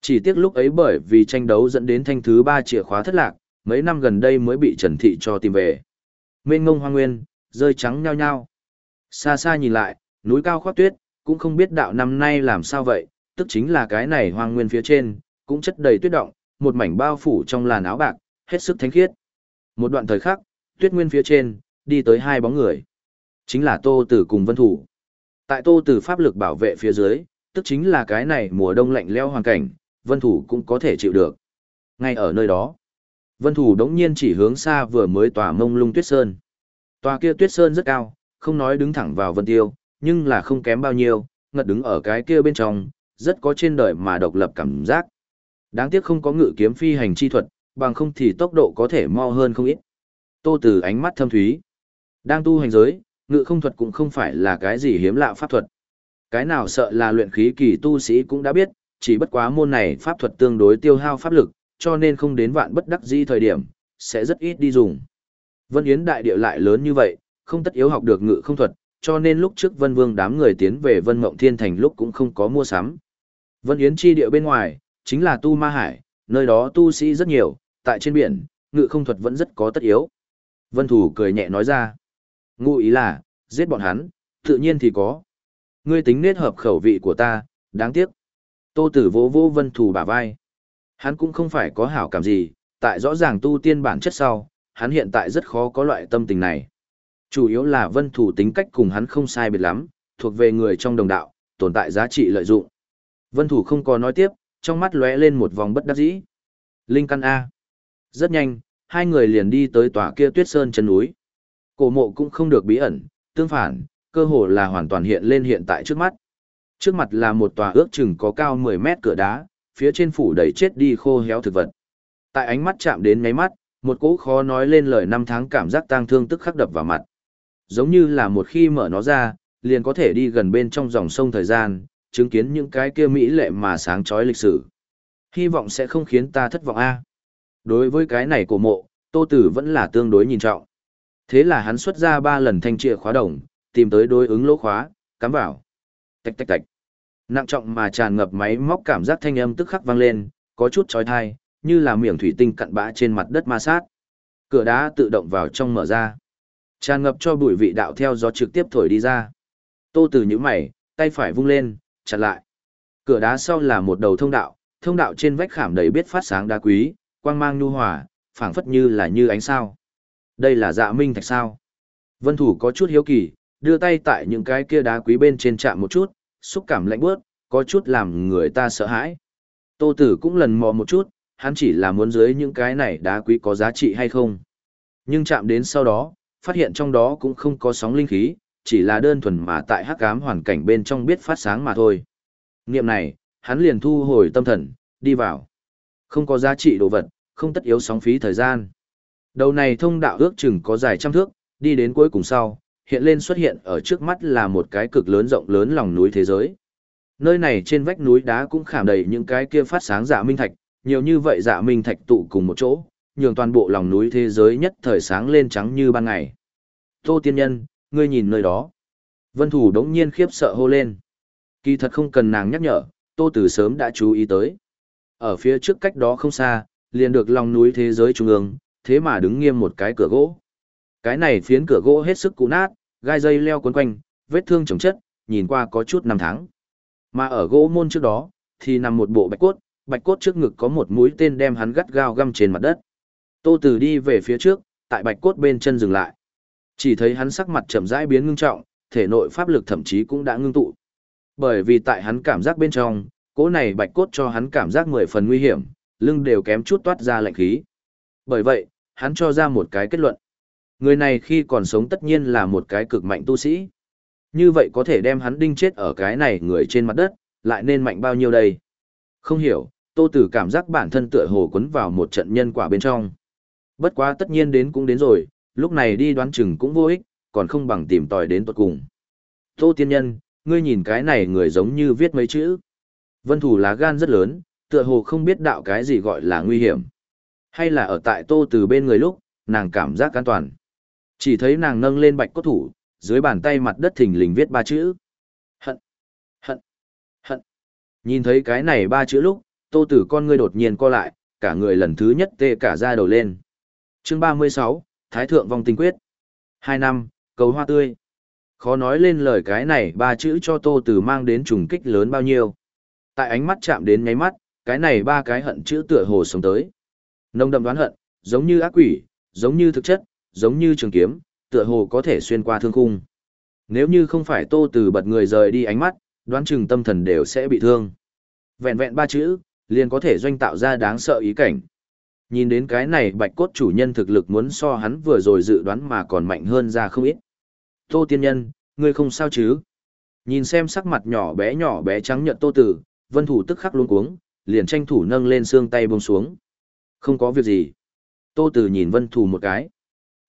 Chỉ tiếc lúc ấy bởi vì tranh đấu dẫn đến thanh thứ ba chìa khóa thất lạc, mấy năm gần đây mới bị Trần Thị cho tìm về. Mênh ngông hoang nguyên, rơi trắng nhao nhao. Xa xa nhìn lại, núi cao khoác tuyết, cũng không biết đạo năm nay làm sao vậy, tức chính là cái này hoang nguyên phía trên, cũng chất đầy tuyết động, một mảnh bao phủ trong làn áo bạc, hết sức thánh khiết. Một đoạn thời khắc, tuyết nguyên phía trên, đi tới hai bóng người. Chính là Tô Tử cùng Vân Thủ. Tại Tô Tử pháp lực bảo vệ phía dưới, tức chính là cái này mùa đông lạnh lẽo hoàn cảnh, Vân Thủ cũng có thể chịu được. Ngay ở nơi đó, Vân Thủ đống nhiên chỉ hướng xa vừa mới tỏa mông lung tuyết sơn. Tòa kia tuyết sơn rất cao, không nói đứng thẳng vào Vân Tiêu, nhưng là không kém bao nhiêu, ngật đứng ở cái kia bên trong, rất có trên đời mà độc lập cảm giác. Đáng tiếc không có ngự kiếm phi hành chi thuật, bằng không thì tốc độ có thể mau hơn không ít. Tô Tử ánh mắt thâm thúy. Đang tu hành giới, ngự không thuật cũng không phải là cái gì hiếm lạ pháp thuật. Cái nào sợ là luyện khí kỳ tu sĩ cũng đã biết, chỉ bất quá môn này pháp thuật tương đối tiêu hao pháp lực, cho nên không đến vạn bất đắc dĩ thời điểm, sẽ rất ít đi dùng. Vân Yến đại địa lại lớn như vậy, không tất yếu học được ngự không thuật, cho nên lúc trước Vân Vương đám người tiến về Vân Mộng Thiên Thành lúc cũng không có mua sắm. Vân Yến chi địa bên ngoài, chính là Tu Ma Hải, nơi đó tu sĩ rất nhiều, tại trên biển, ngự không thuật vẫn rất có tất yếu. Vân Thủ cười nhẹ nói ra. Ngụ ý là, giết bọn hắn, tự nhiên thì có. Ngươi tính nết hợp khẩu vị của ta, đáng tiếc. Tô Tử vỗ vỗ Vân Thủ bả vai. Hắn cũng không phải có hảo cảm gì, tại rõ ràng tu tiên bản chất sau, hắn hiện tại rất khó có loại tâm tình này. Chủ yếu là Vân Thủ tính cách cùng hắn không sai biệt lắm, thuộc về người trong đồng đạo, tồn tại giá trị lợi dụng. Vân Thủ không có nói tiếp, trong mắt lóe lên một vòng bất đắc dĩ. Linh căn A. Rất nhanh, hai người liền đi tới tòa kia tuyết sơn chân núi. Cổ mộ cũng không được bí ẩn, tương phản, cơ hồ là hoàn toàn hiện lên hiện tại trước mắt. Trước mặt là một tòa ước chừng có cao 10 mét cửa đá, phía trên phủ đầy chết đi khô héo thực vật. Tại ánh mắt chạm đến ngáy mắt, một cỗ khó nói lên lời năm tháng cảm giác tang thương tức khắc đập vào mặt. Giống như là một khi mở nó ra, liền có thể đi gần bên trong dòng sông thời gian, chứng kiến những cái kia mỹ lệ mà sáng chói lịch sử. Hy vọng sẽ không khiến ta thất vọng a. Đối với cái này của mộ, Tô Tử vẫn là tương đối nhìn trọng. Thế là hắn xuất ra ba lần thanh chìa khóa đồng, tìm tới đối ứng lỗ khóa, cắm vào. Tạch tạch tạch. Nặng trọng mà tràn ngập máy móc cảm giác thanh âm tức khắc vang lên, có chút chói tai, như là miệng thủy tinh cặn bã trên mặt đất ma sát. Cửa đá tự động vào trong mở ra. Tràn ngập cho bụi vị đạo theo gió trực tiếp thổi đi ra. Tô Tử nhíu mày, tay phải vung lên, chặn lại. Cửa đá sau là một đầu thông đạo, thông đạo trên vách khảm đầy biết phát sáng đá quý, quang mang nhu hòa, phảng phất như là như ánh sao. Đây là dạ minh thạch sao? Vân thủ có chút hiếu kỳ, đưa tay tại những cái kia đá quý bên trên chạm một chút, xúc cảm lạnh buốt, có chút làm người ta sợ hãi. Tô tử cũng lần mò một chút, hắn chỉ là muốn dưới những cái này đá quý có giá trị hay không. Nhưng chạm đến sau đó, phát hiện trong đó cũng không có sóng linh khí, chỉ là đơn thuần mà tại hắc ám hoàn cảnh bên trong biết phát sáng mà thôi. Niệm này, hắn liền thu hồi tâm thần, đi vào. Không có giá trị đồ vật, không tất yếu sóng phí thời gian. Đầu này thông đạo ước chừng có dài trăm thước, đi đến cuối cùng sau, hiện lên xuất hiện ở trước mắt là một cái cực lớn rộng lớn lòng núi thế giới. Nơi này trên vách núi đá cũng khảm đầy những cái kia phát sáng dạ minh thạch, nhiều như vậy dạ minh thạch tụ cùng một chỗ, nhường toàn bộ lòng núi thế giới nhất thời sáng lên trắng như ban ngày. Tô tiên nhân, ngươi nhìn nơi đó. Vân thủ đống nhiên khiếp sợ hô lên. Kỳ thật không cần nàng nhắc nhở, tô từ sớm đã chú ý tới. Ở phía trước cách đó không xa, liền được lòng núi thế giới trung ương, thế mà đứng nghiêm một cái cửa gỗ. Cái này phiến cửa gỗ hết sức cũ nát, gai dây leo cuốn quanh, vết thương chồng chất, nhìn qua có chút năm tháng. Mà ở gỗ môn trước đó, thì nằm một bộ bạch cốt, bạch cốt trước ngực có một mũi tên đem hắn gắt gao găm trên mặt đất. Tô Tử đi về phía trước, tại bạch cốt bên chân dừng lại. Chỉ thấy hắn sắc mặt chậm rãi biến ngưng trọng, thể nội pháp lực thậm chí cũng đã ngưng tụ. Bởi vì tại hắn cảm giác bên trong, cỗ này bạch cốt cho hắn cảm giác mười phần nguy hiểm, lưng đều kém chút toát ra lạnh khí. Bởi vậy, hắn cho ra một cái kết luận. Người này khi còn sống tất nhiên là một cái cực mạnh tu sĩ. Như vậy có thể đem hắn đinh chết ở cái này người trên mặt đất, lại nên mạnh bao nhiêu đây? Không hiểu, Tô Tử cảm giác bản thân tựa hồ quấn vào một trận nhân quả bên trong. Bất quá tất nhiên đến cũng đến rồi, lúc này đi đoán chừng cũng vô ích, còn không bằng tìm tòi đến tuật cùng. Tô tiên nhân, ngươi nhìn cái này người giống như viết mấy chữ. Vân thủ lá gan rất lớn, tựa hồ không biết đạo cái gì gọi là nguy hiểm. Hay là ở tại tô từ bên người lúc, nàng cảm giác an toàn. Chỉ thấy nàng nâng lên bạch cốt thủ, dưới bàn tay mặt đất thình lình viết ba chữ. Hận, hận, hận. Nhìn thấy cái này ba chữ lúc, tô tử con ngươi đột nhiên co lại, cả người lần thứ nhất tê cả da đầu lên chương 36, Thái Thượng Vong tình Quyết. Hai năm, cầu hoa tươi. Khó nói lên lời cái này ba chữ cho tô từ mang đến trùng kích lớn bao nhiêu. Tại ánh mắt chạm đến nháy mắt, cái này ba cái hận chữ tựa hồ sống tới. Nông đậm đoán hận, giống như ác quỷ, giống như thực chất, giống như trường kiếm, tựa hồ có thể xuyên qua thương khung. Nếu như không phải tô từ bật người rời đi ánh mắt, đoán chừng tâm thần đều sẽ bị thương. Vẹn vẹn ba chữ, liền có thể doanh tạo ra đáng sợ ý cảnh. Nhìn đến cái này bạch cốt chủ nhân thực lực muốn so hắn vừa rồi dự đoán mà còn mạnh hơn ra không ít. Tô tiên nhân, ngươi không sao chứ? Nhìn xem sắc mặt nhỏ bé nhỏ bé trắng nhợt tô tử, vân thủ tức khắc luống cuống, liền tranh thủ nâng lên xương tay buông xuống. Không có việc gì. Tô tử nhìn vân thủ một cái.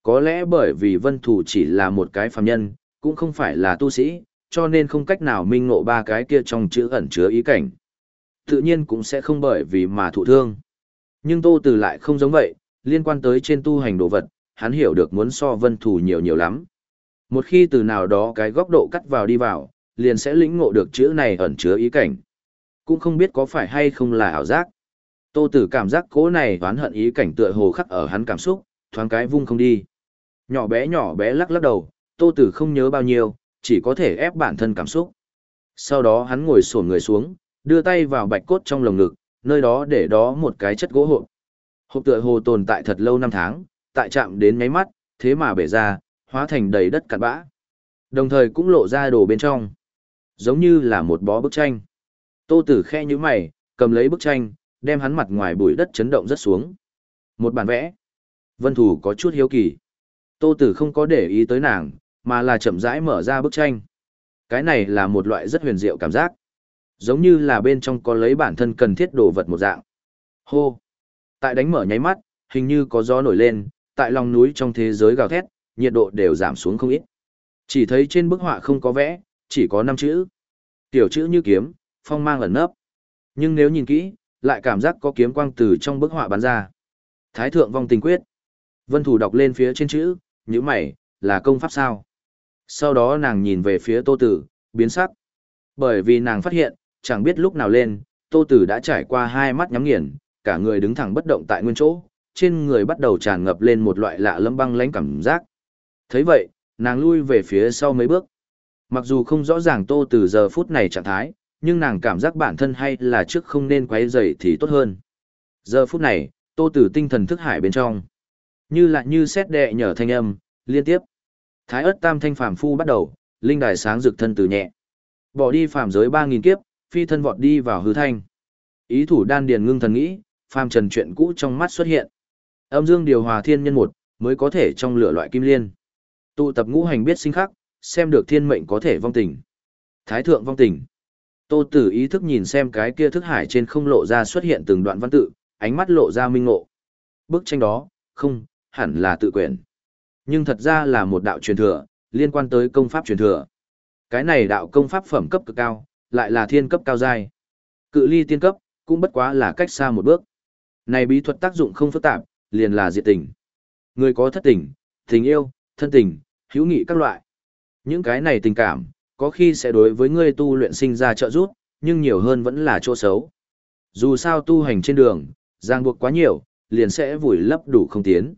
Có lẽ bởi vì vân thủ chỉ là một cái phàm nhân, cũng không phải là tu sĩ, cho nên không cách nào minh ngộ ba cái kia trong chữ ẩn chứa ý cảnh. Tự nhiên cũng sẽ không bởi vì mà thụ thương. Nhưng tô tử lại không giống vậy, liên quan tới trên tu hành đồ vật, hắn hiểu được muốn so vân thủ nhiều nhiều lắm. Một khi từ nào đó cái góc độ cắt vào đi vào, liền sẽ lĩnh ngộ được chữ này ẩn chứa ý cảnh. Cũng không biết có phải hay không là ảo giác. Tô Tử cảm giác cố này oán hận ý cảnh tựa hồ khắc ở hắn cảm xúc, thoáng cái vung không đi. Nhỏ bé nhỏ bé lắc lắc đầu, Tô Tử không nhớ bao nhiêu, chỉ có thể ép bản thân cảm xúc. Sau đó hắn ngồi xổm người xuống, đưa tay vào bạch cốt trong lồng ngực, nơi đó để đó một cái chất gỗ hộp. Hộp tựa hồ tồn tại thật lâu năm tháng, tại chạm đến nháy mắt, thế mà bể ra, hóa thành đầy đất cặn bã. Đồng thời cũng lộ ra đồ bên trong. Giống như là một bó bức tranh. Tô Tử khe như mày, cầm lấy bức tranh, đem hắn mặt ngoài bụi đất chấn động rất xuống. Một bản vẽ. Vân Thủ có chút hiếu kỳ. Tô Tử không có để ý tới nàng, mà là chậm rãi mở ra bức tranh. Cái này là một loại rất huyền diệu cảm giác. Giống như là bên trong có lấy bản thân cần thiết đồ vật một dạng. Hô. Tại đánh mở nháy mắt, hình như có gió nổi lên, tại lòng núi trong thế giới gào thét, nhiệt độ đều giảm xuống không ít. Chỉ thấy trên bức họa không có vẽ, chỉ có năm chữ. Tiểu chữ như kiếm, phong mang ẩn nấp. Nhưng nếu nhìn kỹ, lại cảm giác có kiếm quang từ trong bức họa bắn ra. Thái thượng vong tình quyết. Vân thủ đọc lên phía trên chữ, như mày, là công pháp sao? Sau đó nàng nhìn về phía tô tử, biến sắc. Bởi vì nàng phát hiện, chẳng biết lúc nào lên, tô tử đã trải qua hai mắt nhắm nghiền, cả người đứng thẳng bất động tại nguyên chỗ, trên người bắt đầu tràn ngập lên một loại lạ lâm băng lãnh cảm giác thấy vậy, nàng lui về phía sau mấy bước. Mặc dù không rõ ràng tô tử giờ phút này trạng thái, nhưng nàng cảm giác bản thân hay là trước không nên quấy rầy thì tốt hơn. Giờ phút này, tô tử tinh thần thức hải bên trong. Như là như xét đè nhở thanh âm, liên tiếp. Thái ớt tam thanh phàm phu bắt đầu, linh đài sáng rực thân từ nhẹ. Bỏ đi phàm giới 3000 kiếp, phi thân vọt đi vào hư thanh. Ý thủ đan điền ngưng thần nghĩ, phàm trần chuyện cũ trong mắt xuất hiện. Âm dương điều hòa thiên nhân một, mới có thể trong lửa loại kim liên. Tụ tập ngũ hành biết sinh khắc, xem được thiên mệnh có thể vong tình. Thái thượng vong tình. Tô Tử ý thức nhìn xem cái kia thức hải trên không lộ ra xuất hiện từng đoạn văn tự, ánh mắt lộ ra minh ngộ. Bức tranh đó, không, hẳn là tự quyển. Nhưng thật ra là một đạo truyền thừa, liên quan tới công pháp truyền thừa. Cái này đạo công pháp phẩm cấp cực cao, lại là thiên cấp cao giai. Cự ly tiên cấp, cũng bất quá là cách xa một bước. Này bí thuật tác dụng không phức tạp, liền là diệt tình. Người có thất tình, tình yêu, thân tình, hữu nghị các loại. Những cái này tình cảm, có khi sẽ đối với ngươi tu luyện sinh ra trợ giúp, nhưng nhiều hơn vẫn là chỗ xấu. Dù sao tu hành trên đường, ràng buộc quá nhiều, liền sẽ vùi lấp đủ không tiến.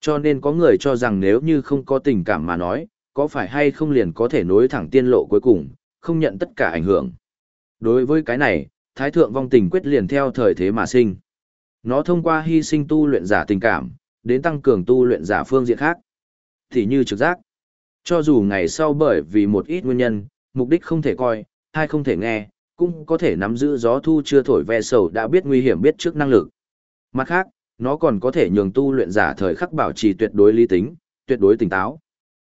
Cho nên có người cho rằng nếu như không có tình cảm mà nói, có phải hay không liền có thể nối thẳng tiên lộ cuối cùng, không nhận tất cả ảnh hưởng. Đối với cái này, Thái Thượng vong tình quyết liền theo thời thế mà sinh. Nó thông qua hy sinh tu luyện giả tình cảm, đến tăng cường tu luyện giả phương diện khác thì như trực giác. Cho dù ngày sau bởi vì một ít nguyên nhân, mục đích không thể coi, hay không thể nghe, cũng có thể nắm giữ gió thu chưa thổi ve sầu đã biết nguy hiểm biết trước năng lực, Mặt khác, nó còn có thể nhường tu luyện giả thời khắc bảo trì tuyệt đối lý tính, tuyệt đối tỉnh táo.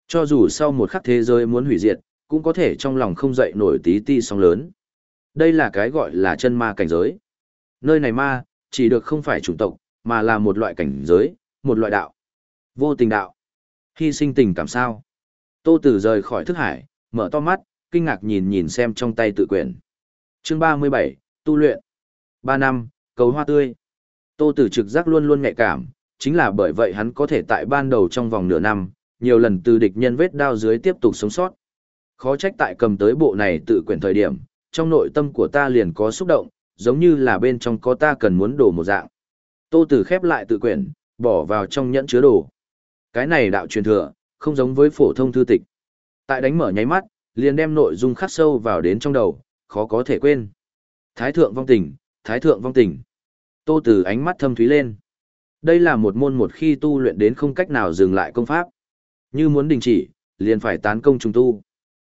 Cho dù sau một khắc thế giới muốn hủy diệt, cũng có thể trong lòng không dậy nổi tí ti sóng lớn. Đây là cái gọi là chân ma cảnh giới. Nơi này ma, chỉ được không phải chủng tộc, mà là một loại cảnh giới, một loại đạo. Vô tình đạo. Hy sinh tình cảm sao. Tô Tử rời khỏi thức hải, mở to mắt, kinh ngạc nhìn nhìn xem trong tay tự quyển. Chương 37, tu luyện. 3 năm, cầu hoa tươi. Tô Tử trực giác luôn luôn nhạy cảm, chính là bởi vậy hắn có thể tại ban đầu trong vòng nửa năm, nhiều lần từ địch nhân vết đao dưới tiếp tục sống sót. Khó trách tại cầm tới bộ này tự quyển thời điểm, trong nội tâm của ta liền có xúc động, giống như là bên trong có ta cần muốn đổ một dạng. Tô Tử khép lại tự quyển, bỏ vào trong nhẫn chứa đồ. Cái này đạo truyền thừa, không giống với phổ thông thư tịch. Tại đánh mở nháy mắt, liền đem nội dung khắc sâu vào đến trong đầu, khó có thể quên. Thái thượng vong tình, thái thượng vong tình. Tô Tử ánh mắt thâm thúy lên. Đây là một môn một khi tu luyện đến không cách nào dừng lại công pháp. Như muốn đình chỉ, liền phải tán công trùng tu.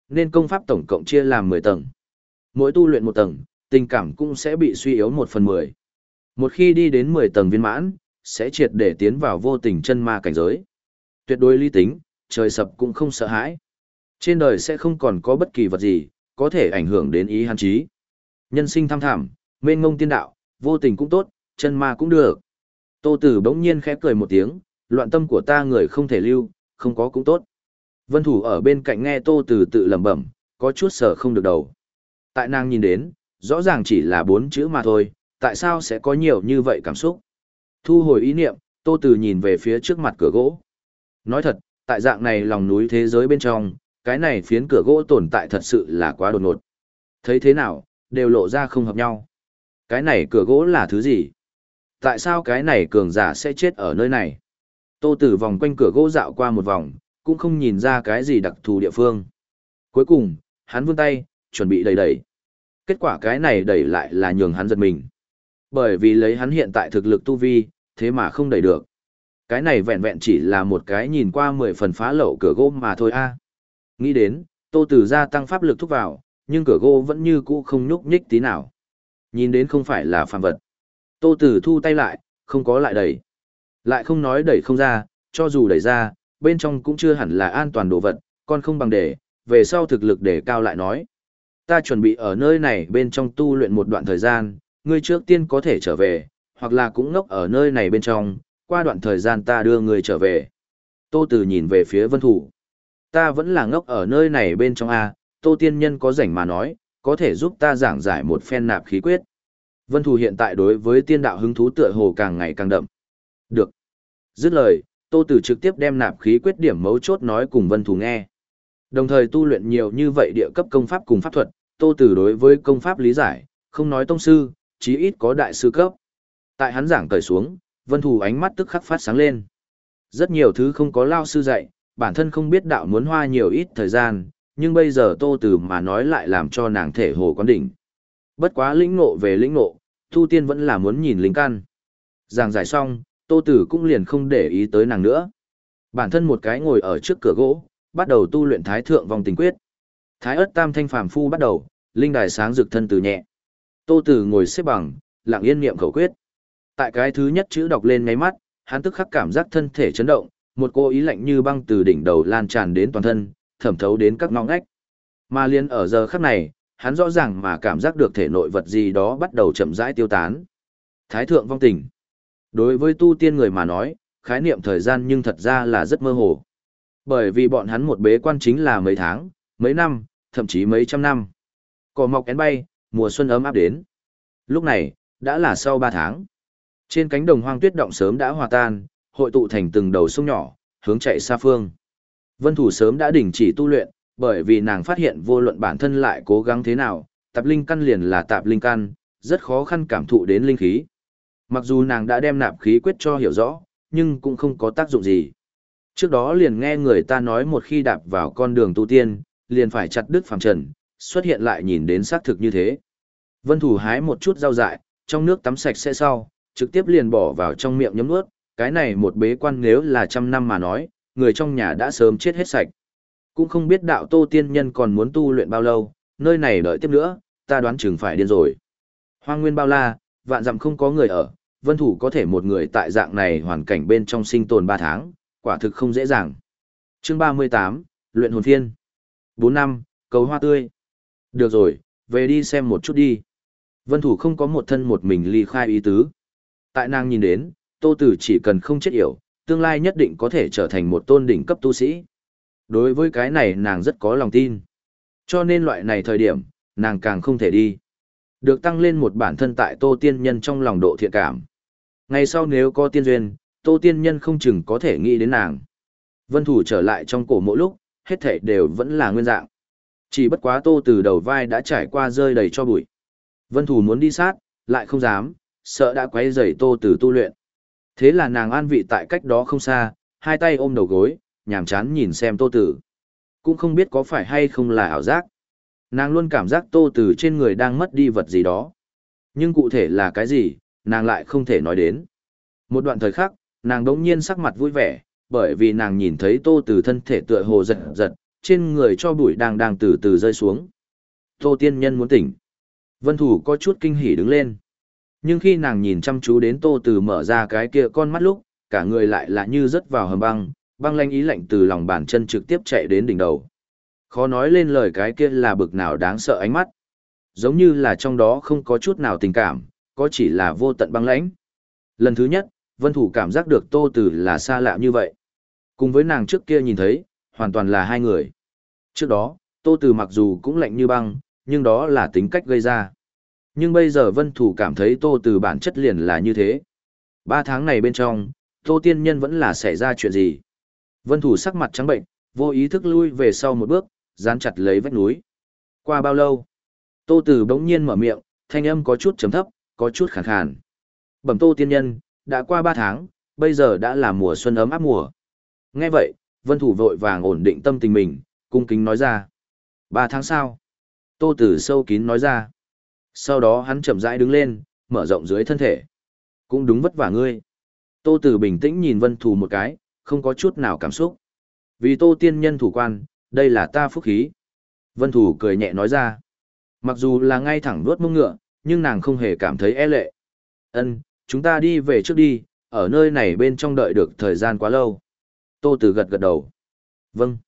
Nên công pháp tổng cộng chia làm 10 tầng. Mỗi tu luyện một tầng, tình cảm cũng sẽ bị suy yếu một phần 10. Một khi đi đến 10 tầng viên mãn, sẽ triệt để tiến vào vô tình chân ma cảnh giới. Tuyệt đối lý tính, trời sập cũng không sợ hãi. Trên đời sẽ không còn có bất kỳ vật gì, có thể ảnh hưởng đến ý hắn trí. Nhân sinh tham thảm, mênh ngông tiên đạo, vô tình cũng tốt, chân ma cũng được. Tô Tử bỗng nhiên khẽ cười một tiếng, loạn tâm của ta người không thể lưu, không có cũng tốt. Vân Thủ ở bên cạnh nghe Tô từ tự lẩm bẩm, có chút sợ không được đầu. Tại nàng nhìn đến, rõ ràng chỉ là bốn chữ mà thôi, tại sao sẽ có nhiều như vậy cảm xúc? Thu hồi ý niệm, Tô từ nhìn về phía trước mặt cửa gỗ. Nói thật, tại dạng này lòng núi thế giới bên trong, cái này phiến cửa gỗ tồn tại thật sự là quá đột ngột. Thấy thế nào, đều lộ ra không hợp nhau. Cái này cửa gỗ là thứ gì? Tại sao cái này cường giả sẽ chết ở nơi này? Tô Tử vòng quanh cửa gỗ dạo qua một vòng, cũng không nhìn ra cái gì đặc thù địa phương. Cuối cùng, hắn vươn tay, chuẩn bị đẩy đẩy. Kết quả cái này đẩy lại là nhường hắn giật mình. Bởi vì lấy hắn hiện tại thực lực tu vi, thế mà không đẩy được. Cái này vẹn vẹn chỉ là một cái nhìn qua mười phần phá lậu cửa gỗ mà thôi a. Nghĩ đến, Tô Tử gia tăng pháp lực thúc vào, nhưng cửa gỗ vẫn như cũ không nhúc nhích tí nào. Nhìn đến không phải là phàm vật. Tô Tử thu tay lại, không có lại đẩy. Lại không nói đẩy không ra, cho dù đẩy ra, bên trong cũng chưa hẳn là an toàn đồ vật, con không bằng để, về sau thực lực để cao lại nói. Ta chuẩn bị ở nơi này bên trong tu luyện một đoạn thời gian, ngươi trước tiên có thể trở về, hoặc là cũng ngốc ở nơi này bên trong, qua đoạn thời gian ta đưa ngươi trở về. Tô Tử nhìn về phía Vân Thủ. Ta vẫn là ngốc ở nơi này bên trong A, Tô Tiên Nhân có rảnh mà nói, có thể giúp ta giảng giải một phen nạp khí quyết. Vân thủ hiện tại đối với tiên đạo hứng thú tựa hồ càng ngày càng đậm. Được. Dứt lời, Tô Tử trực tiếp đem nạp khí quyết điểm mấu chốt nói cùng Vân Thù nghe. Đồng thời tu luyện nhiều như vậy địa cấp công pháp cùng pháp thuật, Tô Tử đối với công pháp lý giải, không nói tông sư, chí ít có đại sư cấp. Tại hắn giảng cởi xuống, Vân Thù ánh mắt tức khắc phát sáng lên. Rất nhiều thứ không có lao sư dạy, bản thân không biết đạo muốn hoa nhiều ít thời gian, nhưng bây giờ Tô Tử mà nói lại làm cho nàng thể hồ quán đỉnh. Bất quá lĩnh ngộ về lĩnh ngộ, tu tiên vẫn là muốn nhìn linh căn. Giảng giải xong, Tô Tử cũng liền không để ý tới nàng nữa. Bản thân một cái ngồi ở trước cửa gỗ, bắt đầu tu luyện Thái Thượng Vong Tình Quyết. Thái ớt tam thanh phàm phu bắt đầu, linh đài sáng rực thân từ nhẹ. Tô Tử ngồi xếp bằng, lặng yên niệm khẩu quyết. Tại cái thứ nhất chữ đọc lên ngáy mắt, hắn tức khắc cảm giác thân thể chấn động, một cô ý lạnh như băng từ đỉnh đầu lan tràn đến toàn thân, thẩm thấu đến các ngõ ngách. Mà liên ở giờ khắc này, hắn rõ ràng mà cảm giác được thể nội vật gì đó bắt đầu chậm rãi tiêu tán. Thái thượng vong tình. Đối với tu tiên người mà nói, khái niệm thời gian nhưng thật ra là rất mơ hồ. Bởi vì bọn hắn một bế quan chính là mấy tháng, mấy năm, thậm chí mấy trăm năm. Cỏ mọc én bay, mùa xuân ấm áp đến. Lúc này, đã là sau 3 tháng. Trên cánh đồng hoang tuyết động sớm đã hòa tan, hội tụ thành từng đầu sông nhỏ, hướng chạy xa phương. Vân Thủ sớm đã đình chỉ tu luyện, bởi vì nàng phát hiện vô luận bản thân lại cố gắng thế nào, tạp linh căn liền là tạp linh căn, rất khó khăn cảm thụ đến linh khí. Mặc dù nàng đã đem nạp khí quyết cho hiểu rõ, nhưng cũng không có tác dụng gì. Trước đó liền nghe người ta nói một khi đạp vào con đường tu tiên, liền phải chặt đứt phàm trần, xuất hiện lại nhìn đến xác thực như thế. Vân Thủ hái một chút rau dại, trong nước tắm sạch sẽ sau, trực tiếp liền bỏ vào trong miệng nhấm nuốt, cái này một bế quan nếu là trăm năm mà nói, người trong nhà đã sớm chết hết sạch. Cũng không biết đạo tô tiên nhân còn muốn tu luyện bao lâu, nơi này đợi tiếp nữa, ta đoán chừng phải điên rồi. Hoang nguyên bao la, vạn dặm không có người ở, vân thủ có thể một người tại dạng này hoàn cảnh bên trong sinh tồn 3 tháng, quả thực không dễ dàng. Chương 38, Luyện hồn thiên. 4 năm, cầu hoa tươi. Được rồi, về đi xem một chút đi. Vân thủ không có một thân một mình ly khai ý tứ. Tại nàng nhìn đến, tô tử chỉ cần không chết yểu, tương lai nhất định có thể trở thành một tôn đỉnh cấp tu sĩ. Đối với cái này nàng rất có lòng tin. Cho nên loại này thời điểm, nàng càng không thể đi. Được tăng lên một bản thân tại tô tiên nhân trong lòng độ thiện cảm. Ngày sau nếu có tiên duyên, tô tiên nhân không chừng có thể nghĩ đến nàng. Vân thủ trở lại trong cổ mỗi lúc, hết thể đều vẫn là nguyên dạng. Chỉ bất quá tô từ đầu vai đã trải qua rơi đầy cho bụi. Vân thủ muốn đi sát, lại không dám, sợ đã quấy rầy tô từ tu luyện. Thế là nàng an vị tại cách đó không xa, hai tay ôm đầu gối, nhàm chán nhìn xem tô tử. Cũng không biết có phải hay không là ảo giác. Nàng luôn cảm giác tô từ trên người đang mất đi vật gì đó. Nhưng cụ thể là cái gì, nàng lại không thể nói đến. Một đoạn thời khắc, nàng đống nhiên sắc mặt vui vẻ, bởi vì nàng nhìn thấy tô từ thân thể tựa hồ giật giật, trên người cho bụi đang đang từ từ rơi xuống. Tô tiên nhân muốn tỉnh. Vân thủ có chút kinh hỉ đứng lên. Nhưng khi nàng nhìn chăm chú đến tô từ mở ra cái kia con mắt lúc, cả người lại là như rớt vào hầm băng, băng lanh ý lạnh từ lòng bàn chân trực tiếp chạy đến đỉnh đầu. Khó nói lên lời cái kia là bực nào đáng sợ ánh mắt. Giống như là trong đó không có chút nào tình cảm, có chỉ là vô tận băng lãnh. Lần thứ nhất, Vân Thủ cảm giác được Tô Tử là xa lạ như vậy. Cùng với nàng trước kia nhìn thấy, hoàn toàn là hai người. Trước đó, Tô Tử mặc dù cũng lạnh như băng, nhưng đó là tính cách gây ra. Nhưng bây giờ Vân Thủ cảm thấy Tô Tử bản chất liền là như thế. Ba tháng này bên trong, Tô Tiên Nhân vẫn là xảy ra chuyện gì? Vân Thủ sắc mặt trắng bệnh, vô ý thức lui về sau một bước, dán chặt lấy vách núi. Qua bao lâu? Tô Tử bỗng nhiên mở miệng, thanh âm có chút trầm thấp, có chút khàn khàn. Bẩm Tô Tiên Nhân, đã qua ba tháng, bây giờ đã là mùa xuân ấm áp mùa. Nghe vậy, Vân Thủ vội vàng ổn định tâm tình mình, cung kính nói ra. Ba tháng sau. Tô Tử sâu kín nói ra. Sau đó hắn chậm rãi đứng lên, mở rộng dưới thân thể. Cũng đúng vất vả ngươi. Tô Tử bình tĩnh nhìn Vân Thủ một cái, không có chút nào cảm xúc. Vì Tô Tiên Nhân thủ quan, đây là ta phúc khí. Vân Thủ cười nhẹ nói ra. Mặc dù là ngay thẳng nuốt mông ngựa, nhưng nàng không hề cảm thấy e lệ. Ân, chúng ta đi về trước đi, ở nơi này bên trong đợi được thời gian quá lâu. Tô Tử gật gật đầu. Vâng.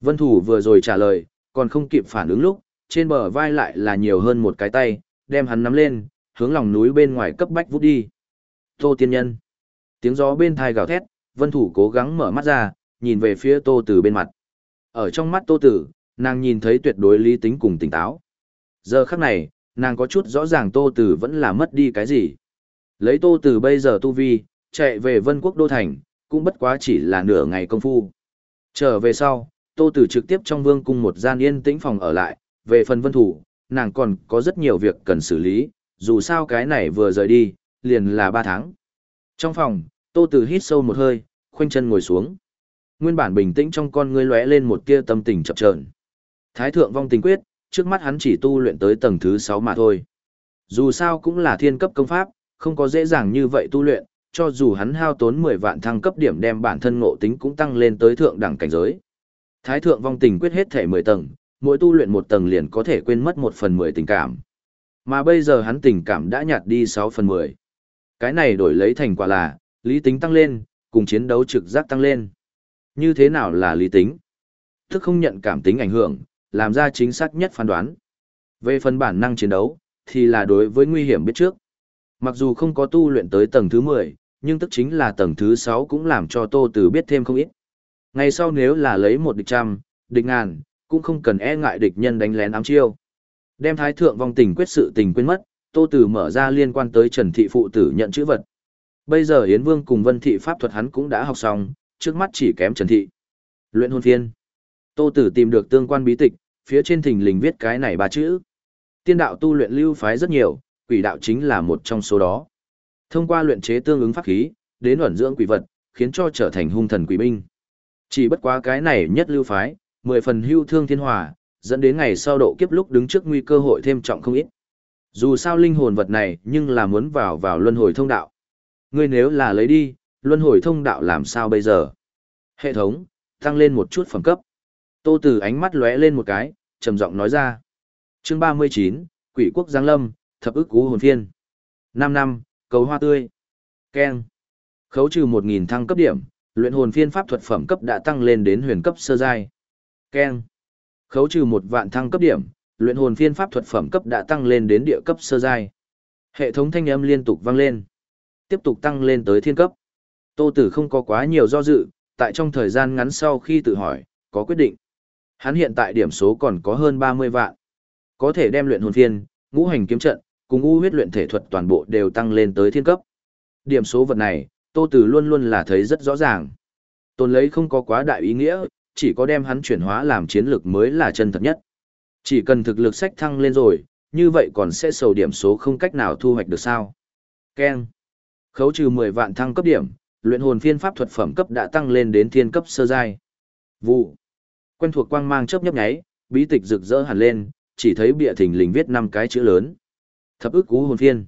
Vân Thủ vừa rồi trả lời, còn không kịp phản ứng lúc, trên bờ vai lại là nhiều hơn một cái tay, đem hắn nắm lên, hướng lòng núi bên ngoài cấp bách vút đi. Tô Tiên Nhân. Tiếng gió bên thai gào thét, Vân Thủ cố gắng mở mắt ra, nhìn về phía Tô Tử bên mặt. Ở trong mắt Tô Tử, nàng nhìn thấy tuyệt đối lý tính cùng tỉnh táo. Giờ khắc này, nàng có chút rõ ràng Tô Tử vẫn là mất đi cái gì. Lấy Tô Tử bây giờ tu vi, chạy về Vân Quốc Đô Thành, cũng bất quá chỉ là nửa ngày công phu. Trở về sau, Tô Tử trực tiếp trong vương cung một gian yên tĩnh phòng ở lại, về phần Vân Thủ, nàng còn có rất nhiều việc cần xử lý, dù sao cái này vừa rời đi, liền là ba tháng. Trong phòng, Tô Tử hít sâu một hơi, khoanh chân ngồi xuống. Nguyên bản bình tĩnh trong con ngươi lóe lên một tia tâm tình chập chờn. Thái thượng vong tình quyết, trước mắt hắn chỉ tu luyện tới tầng thứ 6 mà thôi. Dù sao cũng là thiên cấp công pháp, không có dễ dàng như vậy tu luyện, cho dù hắn hao tốn 10 vạn thăng cấp điểm đem bản thân ngộ tính cũng tăng lên tới thượng đẳng cảnh giới. Thái thượng vong tình quyết hết thể 10 tầng, mỗi tu luyện một tầng liền có thể quên mất 1 phần 10 tình cảm. Mà bây giờ hắn tình cảm đã nhạt đi 6 phần 10. Cái này đổi lấy thành quả là, lý tính tăng lên, cùng chiến đấu trực giác tăng lên. Như thế nào là lý tính? Thức không nhận cảm tính ảnh hưởng, làm ra chính xác nhất phán đoán. Về phần bản năng chiến đấu, thì là đối với nguy hiểm biết trước. Mặc dù không có tu luyện tới tầng thứ 10, nhưng tức chính là tầng thứ 6 cũng làm cho Tô Tử biết thêm không ít. Ngày sau nếu là lấy một địch trăm, địch ngàn, cũng không cần e ngại địch nhân đánh lén ám chiêu. Đem thái thượng vong tình quyết sự tình quên mất, Tô Tử mở ra liên quan tới Trần Thị phụ tử nhận chữ vật. Bây giờ Yến Vương cùng Vân Thị pháp thuật hắn cũng đã học xong, trước mắt chỉ kém Trần Thị. Luyện hồn phiên. Tô Tử tìm được tương quan bí tịch, phía trên thình lình viết cái này ba chữ. Tiên đạo tu luyện lưu phái rất nhiều, quỷ đạo chính là một trong số đó. Thông qua luyện chế tương ứng pháp khí, đến ẩn dưỡng quỷ vật, khiến cho trở thành hung thần quỷ binh. Chỉ bất quá cái này nhất lưu phái, mười phần hưu thương thiên hòa, dẫn đến ngày sau độ kiếp lúc đứng trước nguy cơ hội thêm trọng không ít. Dù sao linh hồn vật này nhưng là muốn vào vào luân hồi thông đạo. Ngươi nếu là lấy đi, luân hồi thông đạo làm sao bây giờ? Hệ thống, tăng lên một chút phẩm cấp. Tô Tử ánh mắt lóe lên một cái, trầm giọng nói ra. Chương 39, Quỷ quốc Giáng Lâm, thập ức cú hồn phiên. 5 năm, cầu hoa tươi. Ken. Khấu trừ 1000 thăng cấp điểm, luyện hồn phiên pháp thuật phẩm cấp đã tăng lên đến huyền cấp sơ giai. Ken. Khấu trừ một vạn thăng cấp điểm, luyện hồn phiên pháp thuật phẩm cấp đã tăng lên đến địa cấp sơ giai. Hệ thống thanh âm liên tục vang lên, tiếp tục tăng lên tới thiên cấp. Tô Tử không có quá nhiều do dự, tại trong thời gian ngắn sau khi tự hỏi, có quyết định. Hắn hiện tại điểm số còn có hơn 30 vạn. Có thể đem luyện hồn phiên, ngũ hành kiếm trận, cùng u huyết luyện thể thuật toàn bộ đều tăng lên tới thiên cấp. Điểm số vật này, Tô Tử luôn luôn là thấy rất rõ ràng. Tôn lấy không có quá đại ý nghĩa, chỉ có đem hắn chuyển hóa làm chiến lược mới là chân thật nhất. Chỉ cần thực lực sách thăng lên rồi, như vậy còn sẽ sầu điểm số không cách nào thu hoạch được sao. Ken. Khấu trừ 10 vạn thăng cấp điểm, luyện hồn phiên pháp thuật phẩm cấp đã tăng lên đến thiên cấp sơ giai. Vụ. Quen thuộc quang mang chớp nhấp nháy, bí tịch rực rỡ hẳn lên, chỉ thấy bìa thình lình viết năm cái chữ lớn. Thập ức cú hồn phiên.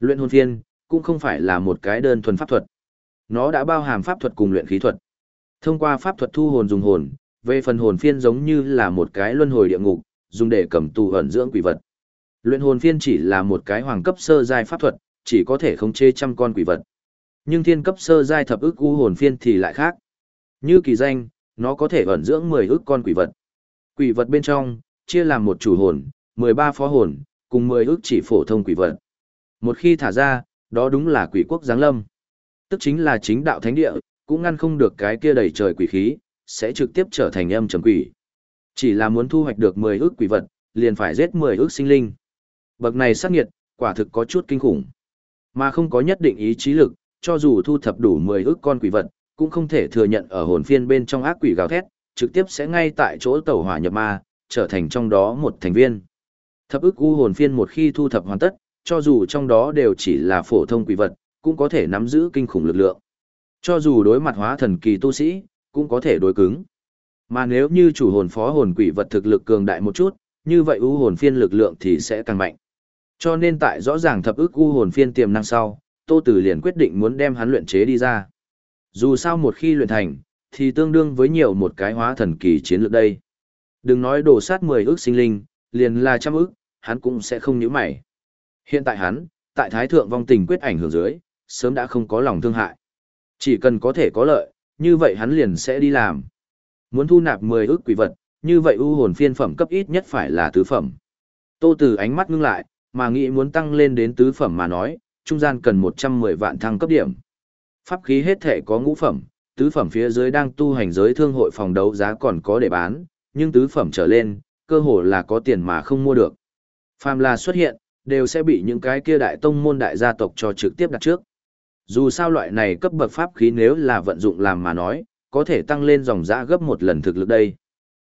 Luyện hồn phiên cũng không phải là một cái đơn thuần pháp thuật. Nó đã bao hàm pháp thuật cùng luyện khí thuật. Thông qua pháp thuật thu hồn dùng hồn, về phần hồn phiên giống như là một cái luân hồi địa ngục, dùng để cầm tù ẩn dưỡng quỷ vật. Luyện hồn phiên chỉ là một cái hoàng cấp sơ giai pháp thuật, chỉ có thể khống chế trăm con quỷ vật. Nhưng thiên cấp sơ giai thập ức u hồn phiên thì lại khác. Như kỳ danh, nó có thể ẩn dưỡng 10 ức con quỷ vật. Quỷ vật bên trong, chia làm một chủ hồn, 13 phó hồn, cùng 10 ức chỉ phổ thông quỷ vật. Một khi thả ra, đó đúng là quỷ quốc giáng lâm. Tức chính là chính đạo thánh địa, cũng ngăn không được cái kia đầy trời quỷ khí, sẽ trực tiếp trở thành âm trầm quỷ. Chỉ là muốn thu hoạch được 10 ức quỷ vật, liền phải giết 10 ức sinh linh. Bậc này sát nghiệt, quả thực có chút kinh khủng. Mà không có nhất định ý chí lực, cho dù thu thập đủ 10 ức con quỷ vật, cũng không thể thừa nhận ở hồn phiên bên trong ác quỷ gào thét, trực tiếp sẽ ngay tại chỗ tẩu hỏa nhập ma, trở thành trong đó một thành viên. Thập ức u hồn phiên một khi thu thập hoàn tất, cho dù trong đó đều chỉ là phổ thông quỷ vật, cũng có thể nắm giữ kinh khủng lực lượng. Cho dù đối mặt hóa thần kỳ tu sĩ, cũng có thể đối cứng. Mà nếu như chủ hồn phó hồn quỷ vật thực lực cường đại một chút, như vậy u hồn phiên lực lượng thì sẽ càng mạnh. Cho nên tại rõ ràng thập ức u hồn phiên tiềm năng sau, Tô Tử liền quyết định muốn đem hắn luyện chế đi ra. Dù sao một khi luyện thành, thì tương đương với nhiều một cái hóa thần kỳ chiến lược đây. Đừng nói đổ sát 10 ức sinh linh, liền là trăm ức, hắn cũng sẽ không nhíu mày. Hiện tại hắn, tại Thái Thượng vong tình quyết ảnh hưởng dưới, sớm đã không có lòng thương hại. Chỉ cần có thể có lợi, như vậy hắn liền sẽ đi làm. Muốn thu nạp 10 ức quỷ vật, như vậy u hồn phiên phẩm cấp ít nhất phải là tứ phẩm. Tô Tử ánh mắt ngưng lại, mà nghĩ muốn tăng lên đến tứ phẩm mà nói, trung gian cần 110 vạn thăng cấp điểm. Pháp khí hết thể có ngũ phẩm, tứ phẩm phía dưới đang tu hành giới thương hội phòng đấu giá còn có để bán, nhưng tứ phẩm trở lên, cơ hồ là có tiền mà không mua được. Phàm là xuất hiện, đều sẽ bị những cái kia đại tông môn đại gia tộc cho trực tiếp đặt trước. Dù sao loại này cấp bậc pháp khí nếu là vận dụng làm mà nói, có thể tăng lên dòng giá gấp một lần thực lực đây.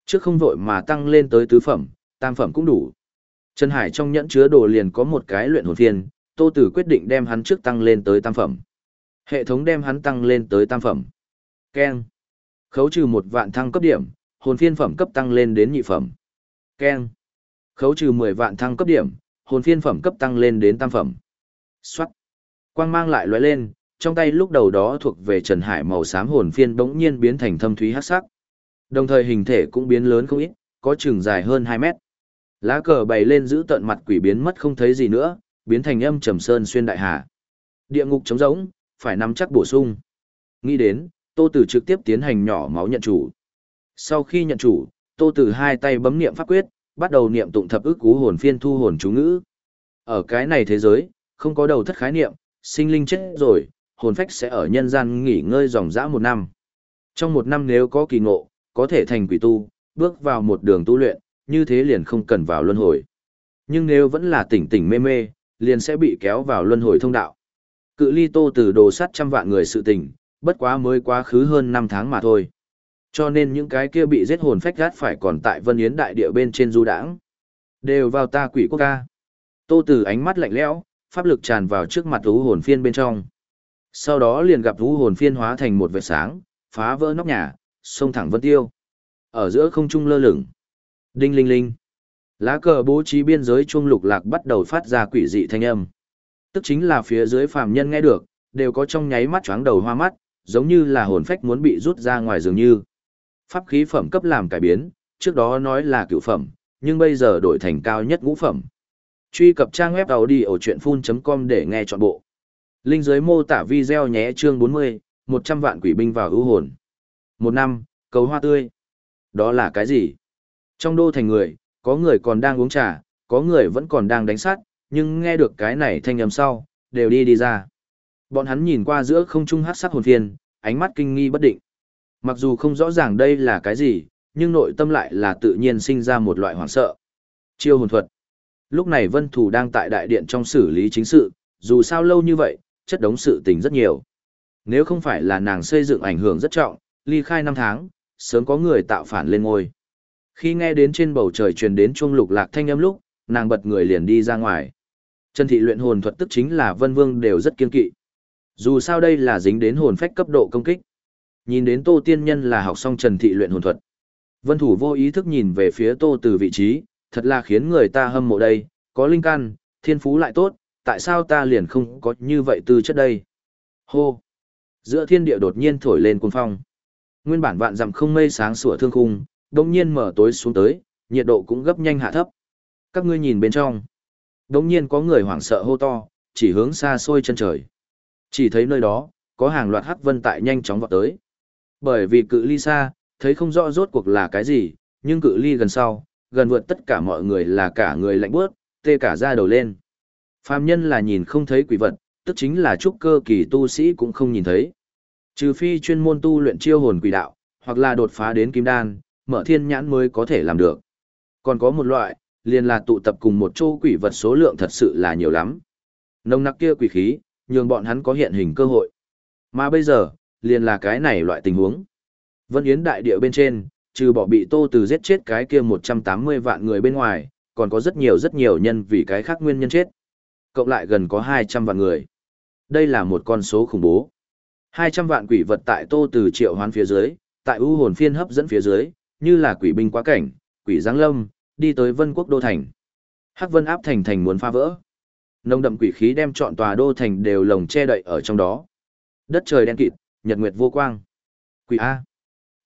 Trước không vội mà tăng lên tới tứ phẩm, tam phẩm cũng đủ. Trần Hải trong nhẫn chứa đồ liền có một cái luyện hồn phiên, Tô Tử quyết định đem hắn trước tăng lên tới tam phẩm. Hệ thống đem hắn tăng lên tới tam phẩm. Keng, Khấu trừ một vạn thăng cấp điểm, hồn phiên phẩm cấp tăng lên đến nhị phẩm. Keng, Khấu trừ 10 vạn thăng cấp điểm, hồn phiên phẩm cấp tăng lên đến tam phẩm. Xoát. Quang mang lại lóe lên, trong tay lúc đầu đó thuộc về Trần Hải màu xám hồn phiên bỗng nhiên biến thành thâm thúy hắc sắc. Đồng thời hình thể cũng biến lớn không ít, có chừng dài hơn 2 mét. Lá cờ bày lên giữ tận mặt quỷ biến mất không thấy gì nữa, biến thành âm trầm sơn xuyên đại hà. Địa ngục trống rỗng, phải nắm chắc bổ sung. Nghĩ đến, Tô Tử trực tiếp tiến hành nhỏ máu nhận chủ. Sau khi nhận chủ, Tô Tử hai tay bấm niệm pháp quyết, bắt đầu niệm tụng thập ức cú hồn phiên thu hồn chú ngữ. Ở cái này thế giới, không có đầu thất khái niệm, sinh linh chết rồi, hồn phách sẽ ở nhân gian nghỉ ngơi dòng dã một năm. Trong một năm nếu có kỳ ngộ, có thể thành quỷ tu, bước vào một đường tu luyện, như thế liền không cần vào luân hồi. Nhưng nếu vẫn là tỉnh tỉnh mê mê, liền sẽ bị kéo vào luân hồi thông đạo. Cự ly tô từ đồ sắt trăm vạn người sự tình, bất quá mới quá khứ hơn 5 tháng mà thôi. Cho nên những cái kia bị giết hồn phách gắt phải còn tại Vân Yến đại địa bên trên du đãng Đều vào ta quỷ quốc ca. Tô từ ánh mắt lạnh lẽo, pháp lực tràn vào trước mặt thú hồn phiên bên trong. Sau đó liền gặp thú hồn phiên hóa thành một vệt sáng, phá vỡ nóc nhà, xông thẳng vân tiêu. Ở giữa không trung lơ lửng. Đinh linh linh. Lá cờ bố trí biên giới chuông lục lạc bắt đầu phát ra quỷ dị thanh âm. Tức chính là phía dưới phàm nhân nghe được, đều có trong nháy mắt choáng đầu hoa mắt, giống như là hồn phách muốn bị rút ra ngoài dường như. Pháp khí phẩm cấp làm cải biến, trước đó nói là cựu phẩm, nhưng bây giờ đổi thành cao nhất ngũ phẩm. Truy cập trang web đầu đi ở chuyện full.com để nghe trọn bộ. Linh dưới mô tả video nhé chương 40, 100 vạn quỷ binh vào ưu hồn. Một năm, cầu hoa tươi. Đó là cái gì? Trong đô thành người, có người còn đang uống trà, có người vẫn còn đang đánh sát, nhưng nghe được cái này thanh âm sau, đều đi đi ra. Bọn hắn nhìn qua giữa không trung hát sắc hồn phiên, ánh mắt kinh nghi bất định. Mặc dù không rõ ràng đây là cái gì, nhưng nội tâm lại là tự nhiên sinh ra một loại hoảng sợ. Chiêu hồn thuật. Lúc này Vân Thủ đang tại đại điện trong xử lý chính sự, dù sao lâu như vậy, chất đống sự tình rất nhiều. Nếu không phải là nàng xây dựng ảnh hưởng rất trọng, ly khai năm tháng, sớm có người tạo phản lên ngôi. Khi nghe đến trên bầu trời truyền đến chuông lục lạc thanh âm lúc, nàng bật người liền đi ra ngoài. Trần thị luyện hồn thuật tức chính là Vân Vương đều rất kiên kỵ. Dù sao đây là dính đến hồn phách cấp độ công kích. Nhìn đến Tô Tiên Nhân là học xong Trần thị luyện hồn thuật. Vân Thủ vô ý thức nhìn về phía Tô từ vị trí, thật là khiến người ta hâm mộ đây, có linh căn, thiên phú lại tốt, tại sao ta liền không có như vậy tư chất đây? Hô! Giữa thiên địa đột nhiên thổi lên cuồng phong. Nguyên bản vạn dặm không mây sáng sủa thương khung, đông nhiên mở tối xuống tới, nhiệt độ cũng gấp nhanh hạ thấp. Các ngươi nhìn bên trong. Đông nhiên có người hoảng sợ hô to, chỉ hướng xa xôi chân trời. Chỉ thấy nơi đó, có hàng loạt hắc vân tại nhanh chóng vọt tới. Bởi vì cự ly xa, thấy không rõ rốt cuộc là cái gì, nhưng cự ly gần sau, gần vượt tất cả mọi người là cả người lạnh bước, tê cả da đầu lên. Phàm nhân là nhìn không thấy quỷ vật, tức chính là trúc cơ kỳ tu sĩ cũng không nhìn thấy. Trừ phi chuyên môn tu luyện chiêu hồn quỷ đạo, hoặc là đột phá đến kim đan, mở thiên nhãn mới có thể làm được. Còn có một loại, liền là tụ tập cùng một chỗ quỷ vật số lượng thật sự là nhiều lắm. Nông nặc kia quỷ khí, nhường bọn hắn có hiện hình cơ hội. Mà bây giờ, liền là cái này loại tình huống. Vân Yến đại địa bên trên, trừ bỏ bị Tô Từ giết chết cái kia 180 vạn người bên ngoài, còn có rất nhiều rất nhiều nhân vì cái khác nguyên nhân chết. Cộng lại gần có 200 vạn người. Đây là một con số khủng bố. 200 vạn quỷ vật tại Tô Từ triệu hoán phía dưới, tại ưu hồn phiên hấp dẫn phía dưới, như là quỷ binh quá cảnh, quỷ giáng lâm, đi tới Vân Quốc đô thành. Hắc Vân áp thành thành muốn phá vỡ. Nông đậm quỷ khí đem trọn tòa đô thành đều lồng che đậy ở trong đó. Đất trời đen kịt, nhật nguyệt vô quang. Quỷ a.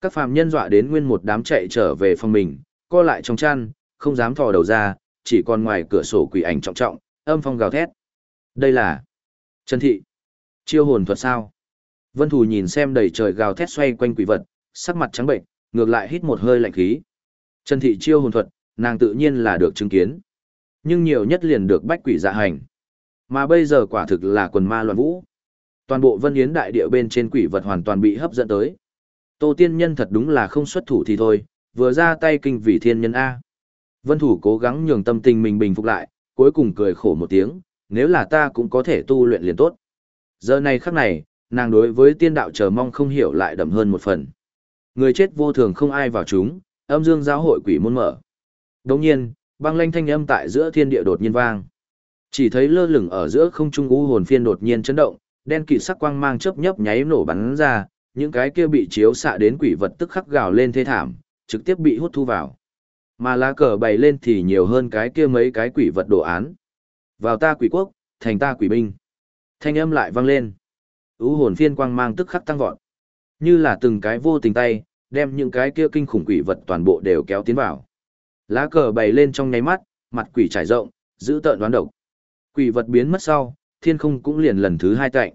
Các phàm nhân dọa đến nguyên một đám chạy trở về phòng mình, co lại trong chăn, không dám thò đầu ra, chỉ còn ngoài cửa sổ quỷ ảnh trọng trọng, âm phong gào thét. Đây là Trần Thị. Chiêu hồn thuật sao? Vân Thù nhìn xem đầy trời gào thét xoay quanh quỷ vật, sắc mặt trắng bệnh, ngược lại hít một hơi lạnh khí. Trần Thị chiêu hồn thuật, nàng tự nhiên là được chứng kiến. Nhưng nhiều nhất liền được bách quỷ dạ hành. Mà bây giờ quả thực là quần ma loạn vũ. Toàn bộ vân yến đại địa bên trên quỷ vật hoàn toàn bị hấp dẫn tới. Tô tiên nhân thật đúng là không xuất thủ thì thôi, vừa ra tay kinh vì thiên nhân A. Vân thủ cố gắng nhường tâm tình mình bình phục lại, cuối cùng cười khổ một tiếng, nếu là ta cũng có thể tu luyện liền tốt. Giờ này khắc này, nàng đối với tiên đạo chờ mong không hiểu lại đậm hơn một phần. Người chết vô thường không ai vào chúng, âm dương giáo hội quỷ môn mở. Đồng nhiên, băng lanh thanh âm tại giữa thiên địa đột nhiên vang. Chỉ thấy lơ lửng ở giữa không trung u hồn phiên đột nhiên chấn động, đen kịt sắc quang mang chớp nhấp nháy nổ bắn ra, những cái kia bị chiếu xạ đến quỷ vật tức khắc gào lên thê thảm, trực tiếp bị hút thu vào. Mà lá cờ bày lên thì nhiều hơn cái kia mấy cái quỷ vật đồ án. Vào ta quỷ quốc, thành ta quỷ binh. Thanh âm lại vang lên. U hồn phiên quang mang tức khắc tăng vọt. Như là từng cái vô tình tay, đem những cái kia kinh khủng quỷ vật toàn bộ đều kéo tiến vào. Lá cờ bày lên trong nháy mắt, mặt quỷ trải rộng, giữ tợn đoán độc. Quỷ vật biến mất sau, thiên không cũng liền lần thứ hai tạnh.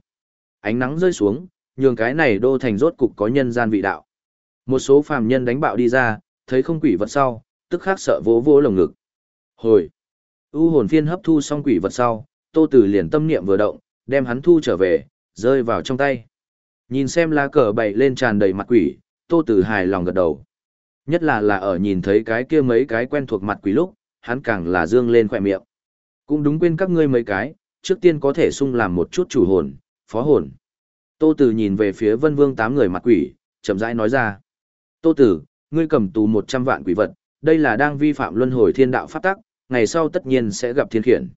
Ánh nắng rơi xuống, nhường cái này đô thành rốt cục có nhân gian vị đạo. Một số phàm nhân đánh bạo đi ra, thấy không quỷ vật sau, tức khắc sợ vỗ vỗ lồng ngực. Hồi, u hồn phiên hấp thu xong quỷ vật sau, Tô Tử liền tâm niệm vừa động, đem hắn thu trở về, rơi vào trong tay. Nhìn xem lá cờ bày lên tràn đầy mặt quỷ, Tô Tử hài lòng gật đầu. Nhất là là ở nhìn thấy cái kia mấy cái quen thuộc mặt quỷ lúc, hắn càng là dương lên khỏe miệng. Cũng đúng quên các ngươi mấy cái, trước tiên có thể sung làm một chút chủ hồn, phó hồn. Tô Tử nhìn về phía Vân Vương tám người mặt quỷ, chậm rãi nói ra. Tô Tử, ngươi cầm tù một trăm vạn quỷ vật, đây là đang vi phạm luân hồi thiên đạo pháp tắc, ngày sau tất nhiên sẽ gặp thiên khiển.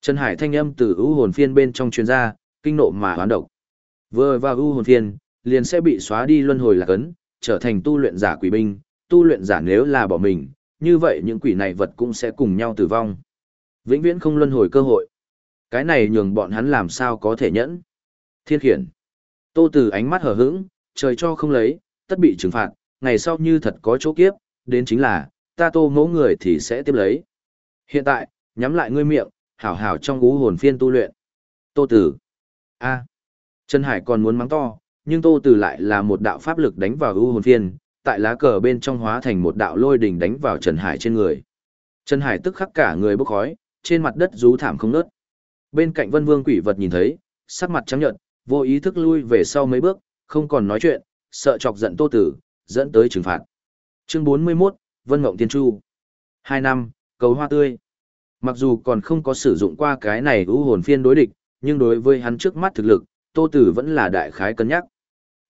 Trần Hải thanh âm từ ưu hồn phiên bên trong truyền ra, kinh nộ mà hoán độc. Vừa vào ưu hồn phiên, liền sẽ bị xóa đi luân hồi là cấn, trở thành tu luyện giả quỷ binh, tu luyện giả nếu là bỏ mình, như vậy những quỷ này vật cũng sẽ cùng nhau tử vong. Vĩnh viễn không luân hồi cơ hội. Cái này nhường bọn hắn làm sao có thể nhẫn. Thiên khiển. Tô Tử ánh mắt hờ hững, trời cho không lấy, tất bị trừng phạt, ngày sau như thật có chỗ kiếp, đến chính là, ta tô mẫu người thì sẽ tiếp lấy. Hiện tại, nhắm lại ngươi miệng, hảo hảo trong ú hồn phiên tu luyện. Tô Tử. A. Trần Hải còn muốn mắng to, nhưng Tô Tử lại là một đạo pháp lực đánh vào ưu hồn phiên, tại lá cờ bên trong hóa thành một đạo lôi đỉnh đánh vào Trần Hải trên người. Trần Hải tức khắc cả người bốc khói, trên mặt đất rú thảm không ngớt. Bên cạnh Vân Vương quỷ vật nhìn thấy, sắc mặt trắng nhợt, vô ý thức lui về sau mấy bước, không còn nói chuyện, sợ chọc giận Tô Tử, dẫn tới trừng phạt. Chương 41, Vân Ngộng Tiên Chu. Hai năm, cầu hoa tươi. Mặc dù còn không có sử dụng qua cái này ưu hồn phiên đối địch, nhưng đối với hắn trước mắt thực lực, Tô Tử vẫn là đại khái cân nhắc.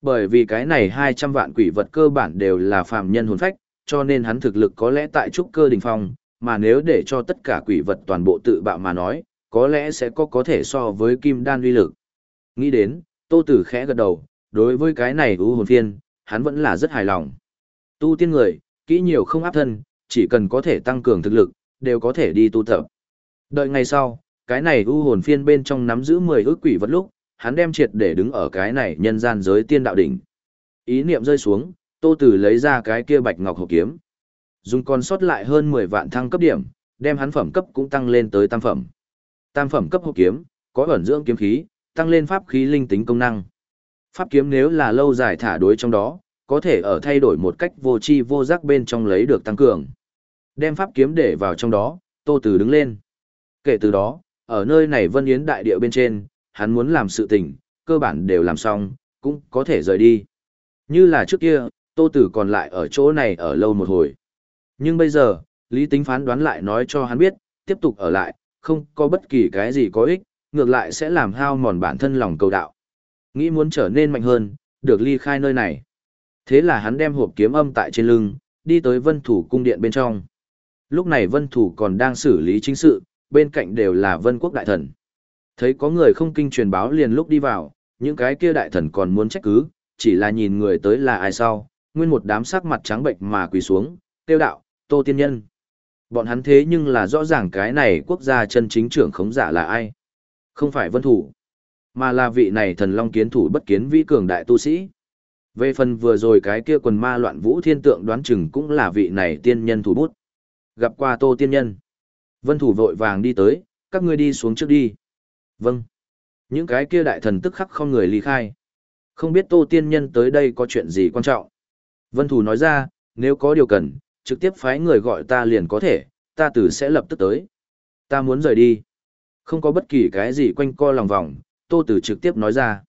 Bởi vì cái này 200 vạn quỷ vật cơ bản đều là phàm nhân hồn phách, cho nên hắn thực lực có lẽ tại trúc cơ đỉnh phong, mà nếu để cho tất cả quỷ vật toàn bộ tự bạo mà nói, có lẽ sẽ có có thể so với kim đan uy lực. Nghĩ đến, Tô Tử khẽ gật đầu, đối với cái này ưu hồn phiên, hắn vẫn là rất hài lòng. Tu tiên người, kỹ nhiều không áp thân, chỉ cần có thể tăng cường thực lực, đều có thể đi tu tập. Đợi ngày sau, cái này ưu hồn phiên bên trong nắm giữ 10 ước quỷ vật lúc, hắn đem triệt để đứng ở cái này nhân gian giới tiên đạo đỉnh. Ý niệm rơi xuống, Tô Tử lấy ra cái kia bạch ngọc hộp kiếm. Dùng còn sót lại hơn 10 vạn thăng cấp điểm, đem hắn phẩm cấp cũng tăng lên tới tam phẩm. Tam phẩm cấp hộp kiếm, có ẩn dưỡng kiếm khí, tăng lên pháp khí linh tính công năng. Pháp kiếm nếu là lâu dài thả đối trong đó, có thể ở thay đổi một cách vô chi vô giác bên trong lấy được tăng cường. Đem pháp kiếm để vào trong đó, Tô Tử đứng lên. Kể từ đó, ở nơi này Vân Yến đại địa bên trên, hắn muốn làm sự tình, cơ bản đều làm xong, cũng có thể rời đi. Như là trước kia, Tô Tử còn lại ở chỗ này ở lâu một hồi. Nhưng bây giờ, Lý Tính phán đoán lại nói cho hắn biết, tiếp tục ở lại, không có bất kỳ cái gì có ích, ngược lại sẽ làm hao mòn bản thân lòng cầu đạo. Nghĩ muốn trở nên mạnh hơn, được ly khai nơi này. Thế là hắn đem hộp kiếm âm tại trên lưng, đi tới vân thủ cung điện bên trong. Lúc này vân thủ còn đang xử lý chính sự, bên cạnh đều là vân quốc đại thần. Thấy có người không kinh truyền báo liền lúc đi vào, những cái kia đại thần còn muốn trách cứ, chỉ là nhìn người tới là ai sau, nguyên một đám sắc mặt trắng bệnh mà quỳ xuống, tiêu đạo, tô tiên nhân. Bọn hắn thế nhưng là rõ ràng cái này quốc gia chân chính trưởng khống giả là ai. Không phải vân thủ, mà là vị này thần long kiến thủ bất kiến vĩ cường đại tu sĩ. Về phần vừa rồi cái kia quần ma loạn vũ thiên tượng đoán chừng cũng là vị này tiên nhân thủ bút. Gặp qua tô tiên nhân. Vân thủ vội vàng đi tới, các ngươi đi xuống trước đi. Vâng. Những cái kia đại thần tức khắc không người ly khai. Không biết tô tiên nhân tới đây có chuyện gì quan trọng. Vân thủ nói ra, nếu có điều cần, trực tiếp phái người gọi ta liền có thể, ta tử sẽ lập tức tới. Ta muốn rời đi. Không có bất kỳ cái gì quanh co lòng vòng, tô tử trực tiếp nói ra.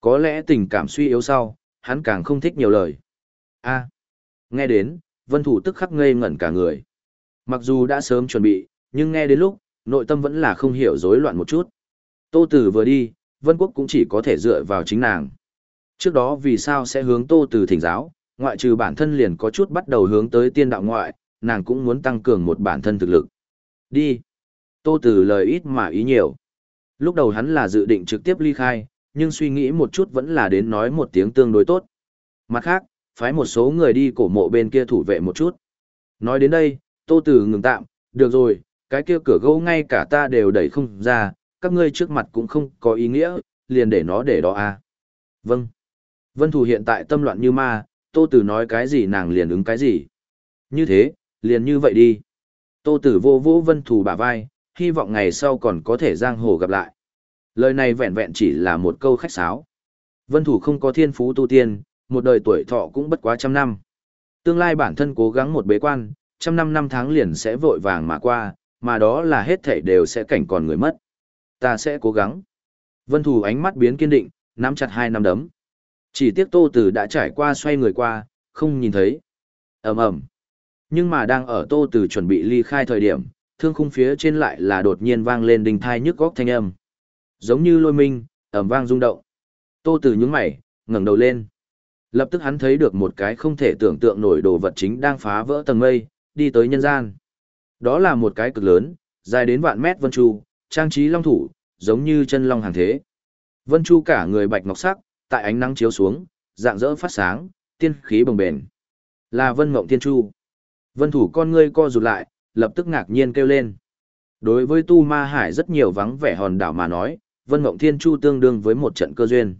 Có lẽ tình cảm suy yếu sau, hắn càng không thích nhiều lời. a nghe đến, vân thủ tức khắc ngây ngẩn cả người. Mặc dù đã sớm chuẩn bị, nhưng nghe đến lúc, nội tâm vẫn là không hiểu rối loạn một chút. Tô Tử vừa đi, Vân Quốc cũng chỉ có thể dựa vào chính nàng. Trước đó vì sao sẽ hướng Tô Tử thỉnh giáo, ngoại trừ bản thân liền có chút bắt đầu hướng tới tiên đạo ngoại, nàng cũng muốn tăng cường một bản thân thực lực. Đi. Tô Tử lời ít mà ý nhiều. Lúc đầu hắn là dự định trực tiếp ly khai, nhưng suy nghĩ một chút vẫn là đến nói một tiếng tương đối tốt. Mặt khác, phái một số người đi cổ mộ bên kia thủ vệ một chút. Nói đến đây, Tô Tử ngừng tạm, được rồi, cái kia cửa gỗ ngay cả ta đều đẩy không ra, các ngươi trước mặt cũng không có ý nghĩa, liền để nó để đó à. Vâng. Vân Thủ hiện tại tâm loạn như ma, Tô Tử nói cái gì nàng liền ứng cái gì. Như thế, liền như vậy đi. Tô Tử vô vô Vân Thủ bả vai, hy vọng ngày sau còn có thể giang hồ gặp lại. Lời này vẹn vẹn chỉ là một câu khách sáo. Vân Thủ không có thiên phú tu tiên, một đời tuổi thọ cũng bất quá trăm năm. Tương lai bản thân cố gắng một bế quan, trăm năm năm tháng liền sẽ vội vàng mà qua, mà đó là hết thảy đều sẽ cảnh còn người mất. Ta sẽ cố gắng. Vân Thủ ánh mắt biến kiên định, nắm chặt hai năm đấm. Chỉ tiếc Tô Tử đã trải qua xoay người qua, không nhìn thấy. Ầm ầm. Nhưng mà đang ở Tô Tử chuẩn bị ly khai thời điểm, thương khung phía trên lại là đột nhiên vang lên đình thai nhức góc thanh âm. Giống như lôi minh, ầm vang rung động. Tô Tử nhướng mày, ngẩng đầu lên. Lập tức hắn thấy được một cái không thể tưởng tượng nổi đồ vật chính đang phá vỡ tầng mây, đi tới nhân gian. Đó là một cái cực lớn, dài đến vạn mét vân chu, trang trí long thủ, giống như chân long hàng thế. Vân chu cả người bạch ngọc sắc, tại ánh nắng chiếu xuống, dạng dỡ phát sáng, tiên khí bồng bền. Là vân mộng tiên chu. Vân thủ con ngươi co rụt lại, lập tức ngạc nhiên kêu lên. Đối với tu ma hải rất nhiều vắng vẻ hòn đảo mà nói, vân mộng thiên chu tương đương với một trận cơ duyên.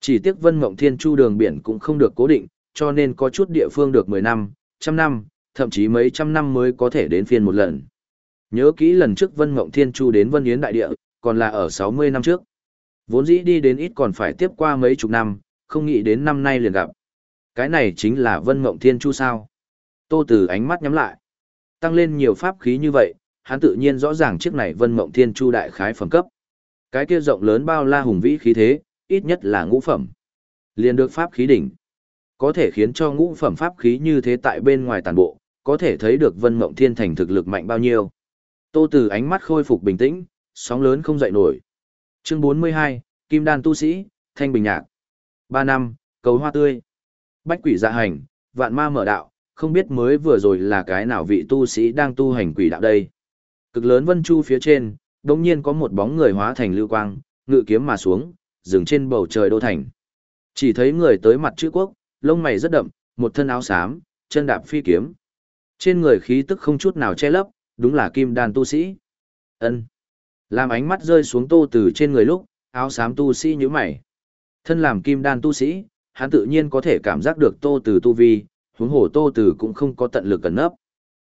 Chỉ tiếc vân mộng thiên chu đường biển cũng không được cố định, cho nên có chút địa phương được 10 năm, trăm năm, thậm chí mấy trăm năm mới có thể đến phiên một lần. Nhớ kỹ lần trước Vân Mộng Thiên Chu đến Vân Yến Đại Địa, còn là ở 60 năm trước. Vốn dĩ đi đến ít còn phải tiếp qua mấy chục năm, không nghĩ đến năm nay liền gặp. Cái này chính là Vân Mộng Thiên Chu sao. Tô Tử ánh mắt nhắm lại. Tăng lên nhiều pháp khí như vậy, hắn tự nhiên rõ ràng chiếc này Vân Mộng Thiên Chu đại khái phẩm cấp. Cái kia rộng lớn bao la hùng vĩ khí thế, ít nhất là ngũ phẩm. Liền được pháp khí đỉnh. Có thể khiến cho ngũ phẩm pháp khí như thế tại bên ngoài tàn bộ, có thể thấy được Vân Mộng Thiên Thành thực lực mạnh bao nhiêu. Tô Tử ánh mắt khôi phục bình tĩnh, sóng lớn không dậy nổi. Chương 42, Kim Đan tu sĩ, Thanh Bình Nhạc. 3 năm, cầu hoa tươi. Bách quỷ dạ hành, vạn ma mở đạo, không biết mới vừa rồi là cái nào vị tu sĩ đang tu hành quỷ đạo đây. Cực lớn vân chu phía trên, đột nhiên có một bóng người hóa thành lưu quang, ngự kiếm mà xuống, dừng trên bầu trời đô thành. Chỉ thấy người tới mặt chữ quốc, lông mày rất đậm, một thân áo xám, chân đạp phi kiếm. Trên người khí tức không chút nào che lấp, đúng là kim đan tu sĩ. Ân. Làm ánh mắt rơi xuống tô từ trên người lúc, áo xám tu sĩ nhíu mày. Thân làm kim đan tu sĩ, hắn tự nhiên có thể cảm giác được tô từ tu vi, huống hồ tô từ cũng không có tận lực cẩn nấp.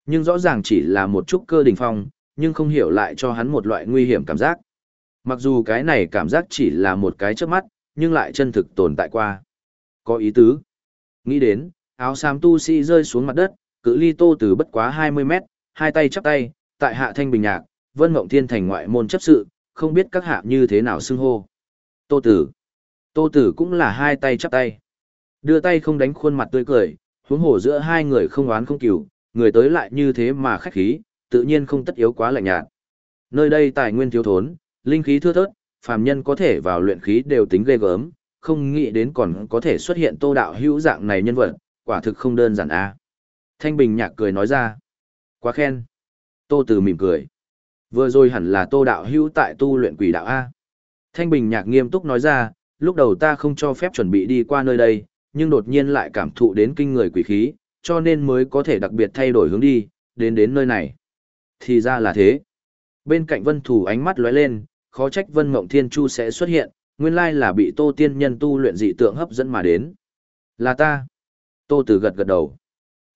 Nhưng rõ ràng chỉ là một chút cơ đỉnh phong, nhưng không hiểu lại cho hắn một loại nguy hiểm cảm giác. Mặc dù cái này cảm giác chỉ là một cái chớp mắt, nhưng lại chân thực tồn tại qua. Có ý tứ. Nghĩ đến, áo xám tu sĩ rơi xuống mặt đất, cự ly tô từ bất quá 20 mét, hai tay chắp tay, tại hạ thanh bình nhạc, vân mộng thiên thành ngoại môn chấp sự, không biết các hạ như thế nào xưng hô. Tô tử. Tô tử cũng là hai tay chắp tay. Đưa tay không đánh khuôn mặt tươi cười, huống hồ giữa hai người không oán không cừu, người tới lại như thế mà khách khí, tự nhiên không tất yếu quá lạnh nhạt. Nơi đây tài nguyên thiếu thốn, linh khí thưa thớt, phàm nhân có thể vào luyện khí đều tính ghê gớm, không nghĩ đến còn có thể xuất hiện tô đạo hữu dạng này nhân vật, quả thực không đơn giản a. Thanh Bình nhạc cười nói ra. Quá khen. Tô Từ mỉm cười. Vừa rồi hẳn là tô đạo hữu tại tu luyện quỷ đạo A. Thanh Bình nhạc nghiêm túc nói ra, lúc đầu ta không cho phép chuẩn bị đi qua nơi đây, nhưng đột nhiên lại cảm thụ đến kinh người quỷ khí, cho nên mới có thể đặc biệt thay đổi hướng đi, đến đến nơi này. Thì ra là thế. Bên cạnh vân thủ ánh mắt lóe lên, khó trách vân mộng thiên chu sẽ xuất hiện, nguyên lai là bị tô tiên nhân tu luyện dị tượng hấp dẫn mà đến. Là ta. Tô tử gật gật đầu.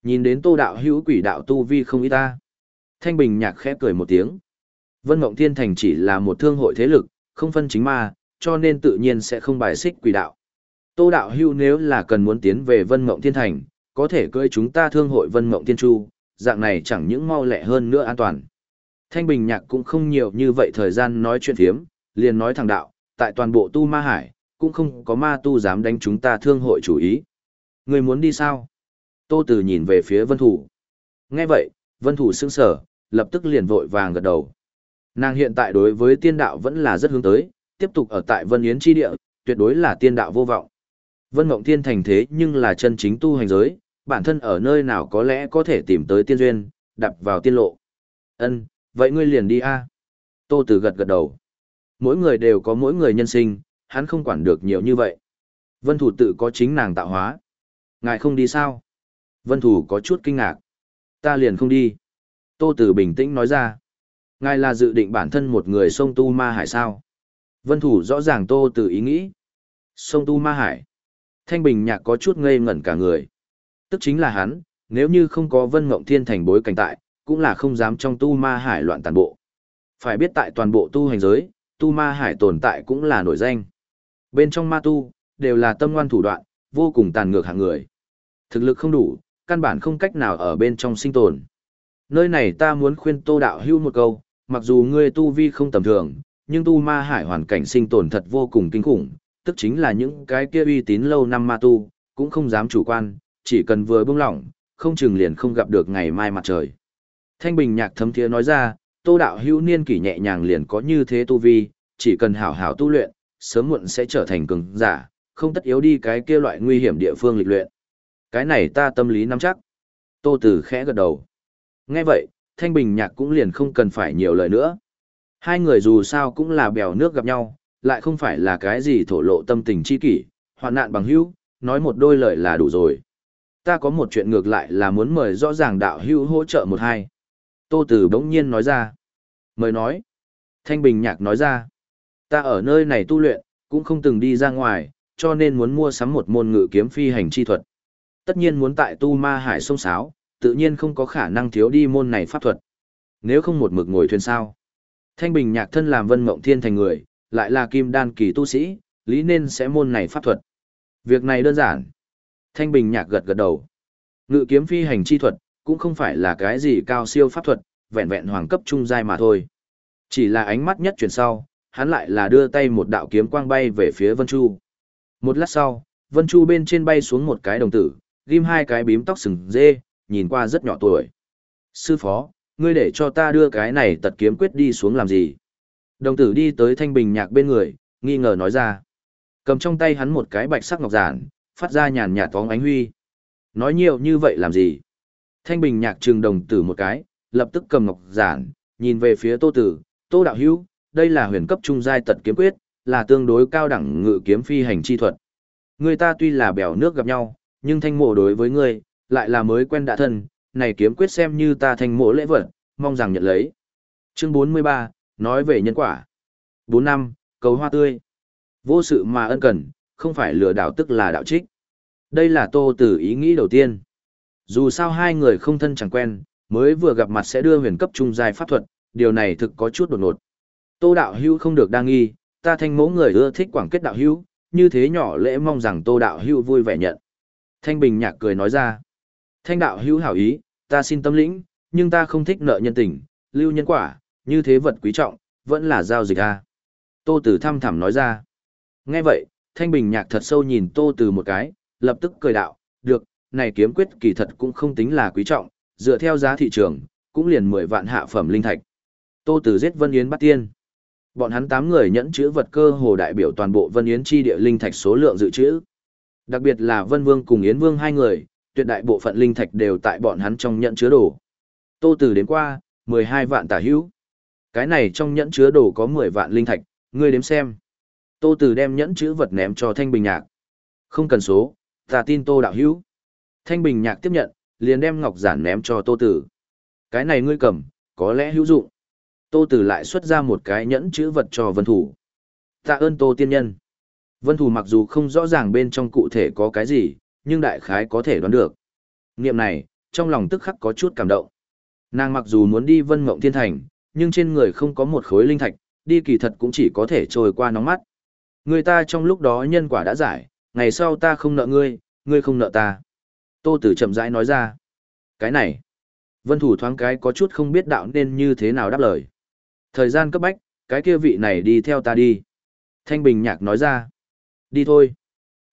Nhìn đến tô đạo hữu quỷ đạo tu vi không ý ta. Thanh Bình nhạc khẽ cười một tiếng. Vân Mộng Thiên Thành chỉ là một thương hội thế lực, không phân chính ma, cho nên tự nhiên sẽ không bài xích quỷ đạo. Tô đạo hưu nếu là cần muốn tiến về Vân Mộng Thiên Thành, có thể cưỡi chúng ta thương hội Vân Mộng Thiên Chu, dạng này chẳng những mau lẹ hơn nữa an toàn. Thanh Bình Nhạc cũng không nhiều như vậy thời gian nói chuyện thiếm, liền nói thẳng đạo, tại toàn bộ tu ma hải, cũng không có ma tu dám đánh chúng ta thương hội chủ ý. Người muốn đi sao? Tô Từ nhìn về phía Vân Thủ. Nghe vậy, Vân Thủ sững sờ, lập tức liền vội vàng gật đầu. Nàng hiện tại đối với tiên đạo vẫn là rất hướng tới, tiếp tục ở tại Vân Yến chi địa, tuyệt đối là tiên đạo vô vọng. Vân Mộng Tiên thành thế nhưng là chân chính tu hành giới, bản thân ở nơi nào có lẽ có thể tìm tới tiên duyên, đập vào tiên lộ. Ân, vậy ngươi liền đi a. Tô Tử gật gật đầu. Mỗi người đều có mỗi người nhân sinh, hắn không quản được nhiều như vậy. Vân Thủ tự có chính nàng tạo hóa. Ngài không đi sao? Vân Thủ có chút kinh ngạc. Ta liền không đi. Tô Tử bình tĩnh nói ra. Ngài là dự định bản thân một người sông tu ma hải sao? Vân Thủ rõ ràng Tô Tử ý nghĩ. Sông tu ma hải. Thanh Bình Nhạc có chút ngây ngẩn cả người. Tức chính là hắn, nếu như không có Vân Ngộng Thiên thành bối cảnh tại, cũng là không dám trong tu ma hải loạn tàn bộ. Phải biết tại toàn bộ tu hành giới, tu ma hải tồn tại cũng là nổi danh. Bên trong ma tu, đều là tâm ngoan thủ đoạn, vô cùng tàn ngược hạng người. Thực lực không đủ, căn bản không cách nào ở bên trong sinh tồn. Nơi này ta muốn khuyên tô đạo hưu một câu, mặc dù ngươi tu vi không tầm thường, nhưng tu ma hải hoàn cảnh sinh tồn thật vô cùng kinh khủng, tức chính là những cái kia uy tín lâu năm ma tu, cũng không dám chủ quan, chỉ cần vừa buông lỏng, không chừng liền không gặp được ngày mai mặt trời. Thanh Bình nhạc thấm thiế nói ra, tô đạo hưu niên kỷ nhẹ nhàng liền có như thế tu vi, chỉ cần hảo hảo tu luyện, sớm muộn sẽ trở thành cường giả, không tất yếu đi cái kia loại nguy hiểm địa phương lịch luyện. Cái này ta tâm lý nắm chắc. Tô Tử khẽ gật đầu. Nghe vậy, Thanh Bình Nhạc cũng liền không cần phải nhiều lời nữa. Hai người dù sao cũng là bèo nước gặp nhau, lại không phải là cái gì thổ lộ tâm tình chi kỷ, hoạn nạn bằng hữu, nói một đôi lời là đủ rồi. Ta có một chuyện ngược lại là muốn mời rõ ràng đạo hữu hỗ trợ một hai. Tô Tử bỗng nhiên nói ra. Mời nói. Thanh Bình Nhạc nói ra. Ta ở nơi này tu luyện, cũng không từng đi ra ngoài, cho nên muốn mua sắm một môn ngự kiếm phi hành chi thuật. Tất nhiên muốn tại tu ma hải sông sáo, tự nhiên không có khả năng thiếu đi môn này pháp thuật. Nếu không một mực ngồi thuyền sao. Thanh Bình nhạc thân làm vân mộng thiên thành người, lại là kim đan kỳ tu sĩ, lý nên sẽ môn này pháp thuật. Việc này đơn giản. Thanh Bình nhạc gật gật đầu. Ngự kiếm phi hành chi thuật, cũng không phải là cái gì cao siêu pháp thuật, vẹn vẹn hoàng cấp trung giai mà thôi. Chỉ là ánh mắt nhất chuyển sau, hắn lại là đưa tay một đạo kiếm quang bay về phía Vân Chu. Một lát sau, Vân Chu bên trên bay xuống một cái đồng tử, ghim hai cái bím tóc sừng dê, nhìn qua rất nhỏ tuổi. Sư phó, ngươi để cho ta đưa cái này tật kiếm quyết đi xuống làm gì? Đồng tử đi tới thanh bình nhạc bên người, nghi ngờ nói ra. Cầm trong tay hắn một cái bạch sắc ngọc giản, phát ra nhàn nhạt tóng ánh huy. Nói nhiều như vậy làm gì? Thanh bình nhạc trừng đồng tử một cái, lập tức cầm ngọc giản, nhìn về phía tô tử, tô đạo hữu, đây là huyền cấp trung giai tật kiếm quyết, là tương đối cao đẳng ngự kiếm phi hành chi thuật. Người ta tuy là bèo nước gặp nhau, nhưng thanh mộ đối với ngươi, lại là mới quen đã thân, này kiếm quyết xem như ta thanh mộ lễ vật, mong rằng nhận lấy. Chương 43, nói về nhân quả. 4 năm, cầu hoa tươi. Vô sự mà ân cần, không phải lừa đảo tức là đạo trích. Đây là tô tử ý nghĩ đầu tiên. Dù sao hai người không thân chẳng quen, mới vừa gặp mặt sẽ đưa huyền cấp trung giai pháp thuật, điều này thực có chút đột ngột. Tô đạo hữu không được đa nghi, ta thanh mẫu người ưa thích quảng kết đạo hữu, như thế nhỏ lễ mong rằng tô đạo hữu vui vẻ nhận. Thanh Bình nhạc cười nói ra. Thanh đạo hữu hảo ý, ta xin tâm lĩnh, nhưng ta không thích nợ nhân tình, lưu nhân quả, như thế vật quý trọng, vẫn là giao dịch a. Tô Tử thăm thẳm nói ra. Nghe vậy, Thanh Bình nhạc thật sâu nhìn Tô Tử một cái, lập tức cười đạo, được, này kiếm quyết kỳ thật cũng không tính là quý trọng, dựa theo giá thị trường, cũng liền 10 vạn hạ phẩm linh thạch. Tô Tử giết Vân Yến bắt tiên. Bọn hắn 8 người nhẫn chữ vật cơ hồ đại biểu toàn bộ Vân Yến chi địa linh thạch số lượng dự trữ. Đặc biệt là Vân Vương cùng Yến Vương hai người, tuyệt đại bộ phận linh thạch đều tại bọn hắn trong nhẫn chứa đồ. Tô Tử đến qua, 12 vạn tả hữu. Cái này trong nhẫn chứa đồ có 10 vạn linh thạch, ngươi đếm xem. Tô Tử đem nhẫn chữ vật ném cho Thanh Bình Nhạc. Không cần số, ta tin Tô đạo hữu. Thanh Bình Nhạc tiếp nhận, liền đem ngọc giản ném cho Tô Tử. Cái này ngươi cầm, có lẽ hữu dụng. Tô Tử lại xuất ra một cái nhẫn chữ vật cho Vân Thủ. Tạ ơn Tô tiên nhân. Vân Thủ mặc dù không rõ ràng bên trong cụ thể có cái gì, nhưng đại khái có thể đoán được. Niệm này, trong lòng tức khắc có chút cảm động. Nàng mặc dù muốn đi Vân Mộng Thiên Thành, nhưng trên người không có một khối linh thạch, đi kỳ thật cũng chỉ có thể trôi qua nóng mắt. Người ta trong lúc đó nhân quả đã giải, ngày sau ta không nợ ngươi, ngươi không nợ ta. Tô Tử chậm rãi nói ra. Cái này, Vân Thủ thoáng cái có chút không biết đạo nên như thế nào đáp lời. Thời gian cấp bách, cái kia vị này đi theo ta đi. Thanh Bình Nhạc nói ra. Đi thôi.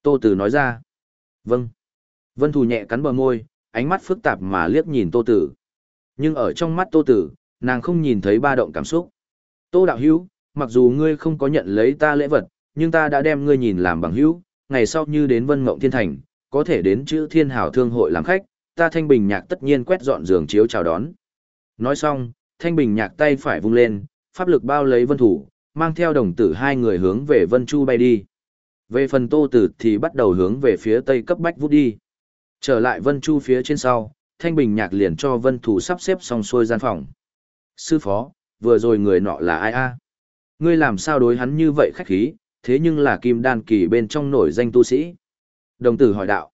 Tô Tử nói ra. Vâng. Vân Thù nhẹ cắn bờ môi, ánh mắt phức tạp mà liếc nhìn Tô Tử. Nhưng ở trong mắt Tô Tử, nàng không nhìn thấy ba động cảm xúc. Tô Đạo Hữu, mặc dù ngươi không có nhận lấy ta lễ vật, nhưng ta đã đem ngươi nhìn làm bằng hữu, ngày sau như đến Vân Ngộng Thiên Thành, có thể đến chữ Thiên Hảo Thương hội làm khách, ta Thanh Bình Nhạc tất nhiên quét dọn giường chiếu chào đón. Nói xong, Thanh Bình Nhạc tay phải vung lên, pháp lực bao lấy Vân Thủ, mang theo đồng tử hai người hướng về Vân Chu bay đi. Về phần Tô Tử thì bắt đầu hướng về phía tây cấp bách vút đi. Trở lại Vân Chu phía trên sau, Thanh Bình Nhạc liền cho Vân Thủ sắp xếp xong xuôi gian phòng. Sư phó, vừa rồi người nọ là ai a? Ngươi làm sao đối hắn như vậy khách khí, thế nhưng là kim đan kỳ bên trong nổi danh tu sĩ. Đồng tử hỏi đạo.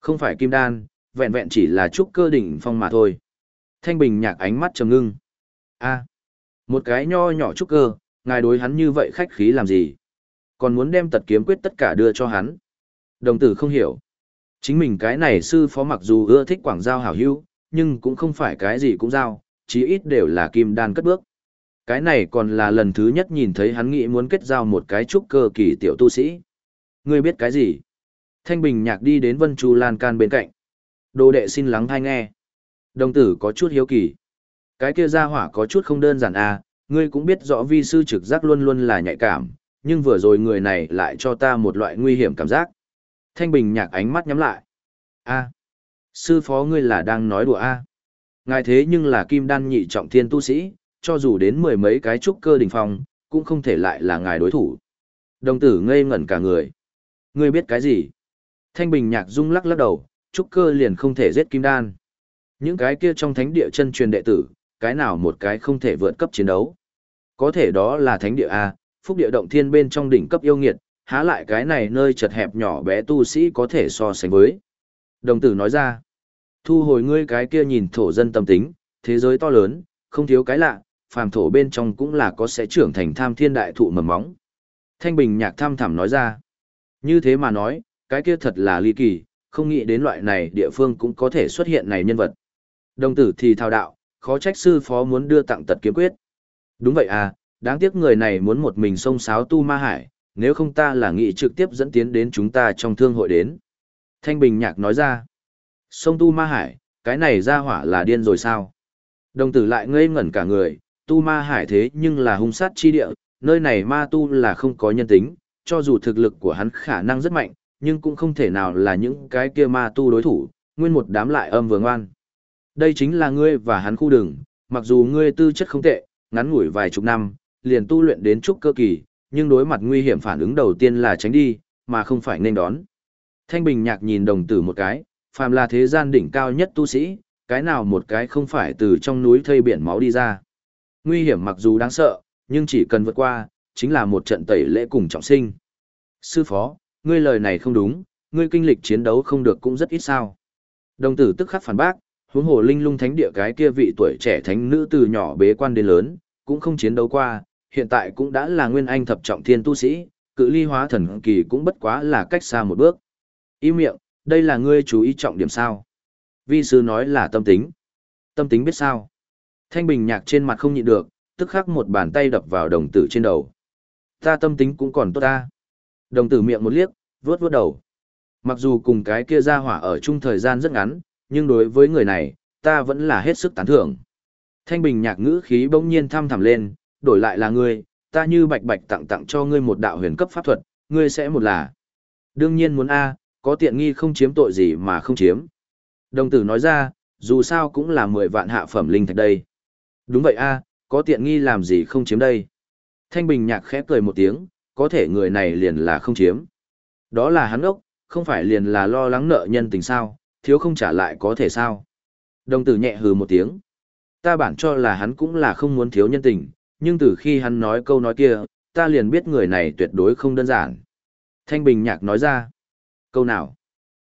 Không phải kim đan, vẹn vẹn chỉ là trúc cơ đỉnh phong mà thôi. Thanh Bình Nhạc ánh mắt trầm ngưng. A, một cái nho nhỏ trúc cơ, ngài đối hắn như vậy khách khí làm gì? Còn muốn đem tật kiếm quyết tất cả đưa cho hắn. Đồng tử không hiểu. Chính mình cái này sư phó mặc dù ưa thích quảng giao hảo hữu, nhưng cũng không phải cái gì cũng giao, chí ít đều là kim đan cất bước. Cái này còn là lần thứ nhất nhìn thấy hắn nghĩ muốn kết giao một cái trúc cơ kỳ tiểu tu sĩ. Ngươi biết cái gì? Thanh Bình nhạc đi đến Vân Chu Lan Can bên cạnh. Đồ đệ xin lắng thai nghe. Đồng tử có chút hiếu kỳ. Cái kia ra hỏa có chút không đơn giản à, ngươi cũng biết rõ vi sư trực giác luôn luôn là nhạy cảm, nhưng vừa rồi người này lại cho ta một loại nguy hiểm cảm giác. Thanh Bình nhạc ánh mắt nhắm lại. a sư phó ngươi là đang nói đùa a Ngài thế nhưng là kim đan nhị trọng thiên tu sĩ, cho dù đến mười mấy cái trúc cơ đỉnh phong, cũng không thể lại là ngài đối thủ. Đồng tử ngây ngẩn cả người. Ngươi biết cái gì? Thanh Bình nhạc rung lắc lắc đầu, trúc cơ liền không thể giết kim đan. Những cái kia trong thánh địa chân truyền đệ tử, cái nào một cái không thể vượt cấp chiến đấu. Có thể đó là thánh địa A, phúc địa động thiên bên trong đỉnh cấp yêu nghiệt, há lại cái này nơi chật hẹp nhỏ bé tu sĩ có thể so sánh với. Đồng tử nói ra, thu hồi ngươi cái kia nhìn thổ dân tâm tính, thế giới to lớn, không thiếu cái lạ, phàm thổ bên trong cũng là có sẽ trưởng thành tham thiên đại thụ mầm móng. Thanh Bình nhạc tham thẳm nói ra. Như thế mà nói, cái kia thật là ly kỳ, không nghĩ đến loại này địa phương cũng có thể xuất hiện này nhân vật. Đồng tử thì thao đạo, khó trách sư phó muốn đưa tặng tật kiếm quyết. Đúng vậy à, đáng tiếc người này muốn một mình xông sáo tu ma hải, nếu không ta là nghị trực tiếp dẫn tiến đến chúng ta trong thương hội đến. Thanh Bình Nhạc nói ra, sông tu ma hải, cái này ra hỏa là điên rồi sao? Đồng tử lại ngây ngẩn cả người, tu ma hải thế nhưng là hung sát chi địa, nơi này ma tu là không có nhân tính, cho dù thực lực của hắn khả năng rất mạnh, nhưng cũng không thể nào là những cái kia ma tu đối thủ, nguyên một đám lại âm vừa ngoan. Đây chính là ngươi và hắn khu đường, mặc dù ngươi tư chất không tệ, ngắn ngủi vài chục năm, liền tu luyện đến trúc cơ kỳ, nhưng đối mặt nguy hiểm phản ứng đầu tiên là tránh đi, mà không phải nên đón. Thanh Bình Nhạc nhìn đồng tử một cái, phàm là thế gian đỉnh cao nhất tu sĩ, cái nào một cái không phải từ trong núi thây biển máu đi ra. Nguy hiểm mặc dù đáng sợ, nhưng chỉ cần vượt qua, chính là một trận tẩy lễ cùng trọng sinh. Sư phó, ngươi lời này không đúng, ngươi kinh lịch chiến đấu không được cũng rất ít sao. Đồng tử tức khắc phản bác, huống hồ linh lung thánh địa cái kia vị tuổi trẻ thánh nữ từ nhỏ bế quan đến lớn, cũng không chiến đấu qua, hiện tại cũng đã là nguyên anh thập trọng thiên tu sĩ, cự ly hóa thần kỳ cũng bất quá là cách xa một bước. Ý miệng, đây là ngươi chú ý trọng điểm sao? Vi sư nói là tâm tính. Tâm tính biết sao? Thanh bình nhạc trên mặt không nhịn được, tức khắc một bàn tay đập vào đồng tử trên đầu. Ta tâm tính cũng còn tốt ta. Đồng tử miệng một liếc, vuốt vuốt đầu. Mặc dù cùng cái kia ra hỏa ở chung thời gian rất ngắn, nhưng đối với người này, ta vẫn là hết sức tán thưởng. Thanh bình nhạc ngữ khí bỗng nhiên thăm thẳm lên, đổi lại là ngươi, ta như bạch bạch tặng tặng cho ngươi một đạo huyền cấp pháp thuật, ngươi sẽ một là. Đương nhiên muốn A, có tiện nghi không chiếm tội gì mà không chiếm. Đồng tử nói ra, dù sao cũng là 10 vạn hạ phẩm linh thạch đây. Đúng vậy A, có tiện nghi làm gì không chiếm đây. Thanh bình nhạc khẽ cười một tiếng, có thể người này liền là không chiếm. Đó là hắn ốc, không phải liền là lo lắng nợ nhân tình sao, thiếu không trả lại có thể sao. Đồng tử nhẹ hừ một tiếng. Ta bản cho là hắn cũng là không muốn thiếu nhân tình, nhưng từ khi hắn nói câu nói kia, ta liền biết người này tuyệt đối không đơn giản. Thanh Bình Nhạc nói ra. Câu nào?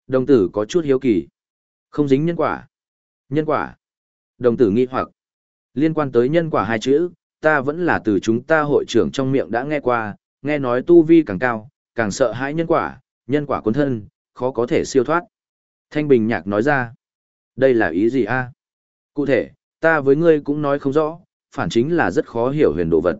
Đồng tử có chút hiếu kỳ. Không dính nhân quả. Nhân quả. Đồng tử nghi hoặc. Liên quan tới nhân quả hai chữ, ta vẫn là từ chúng ta hội trưởng trong miệng đã nghe qua, nghe nói tu vi càng cao, càng sợ hãi nhân quả, nhân quả cuốn thân, khó có thể siêu thoát. Thanh Bình Nhạc nói ra. Đây là ý gì a? Cụ thể, ta với ngươi cũng nói không rõ, phản chính là rất khó hiểu huyền đồ vật.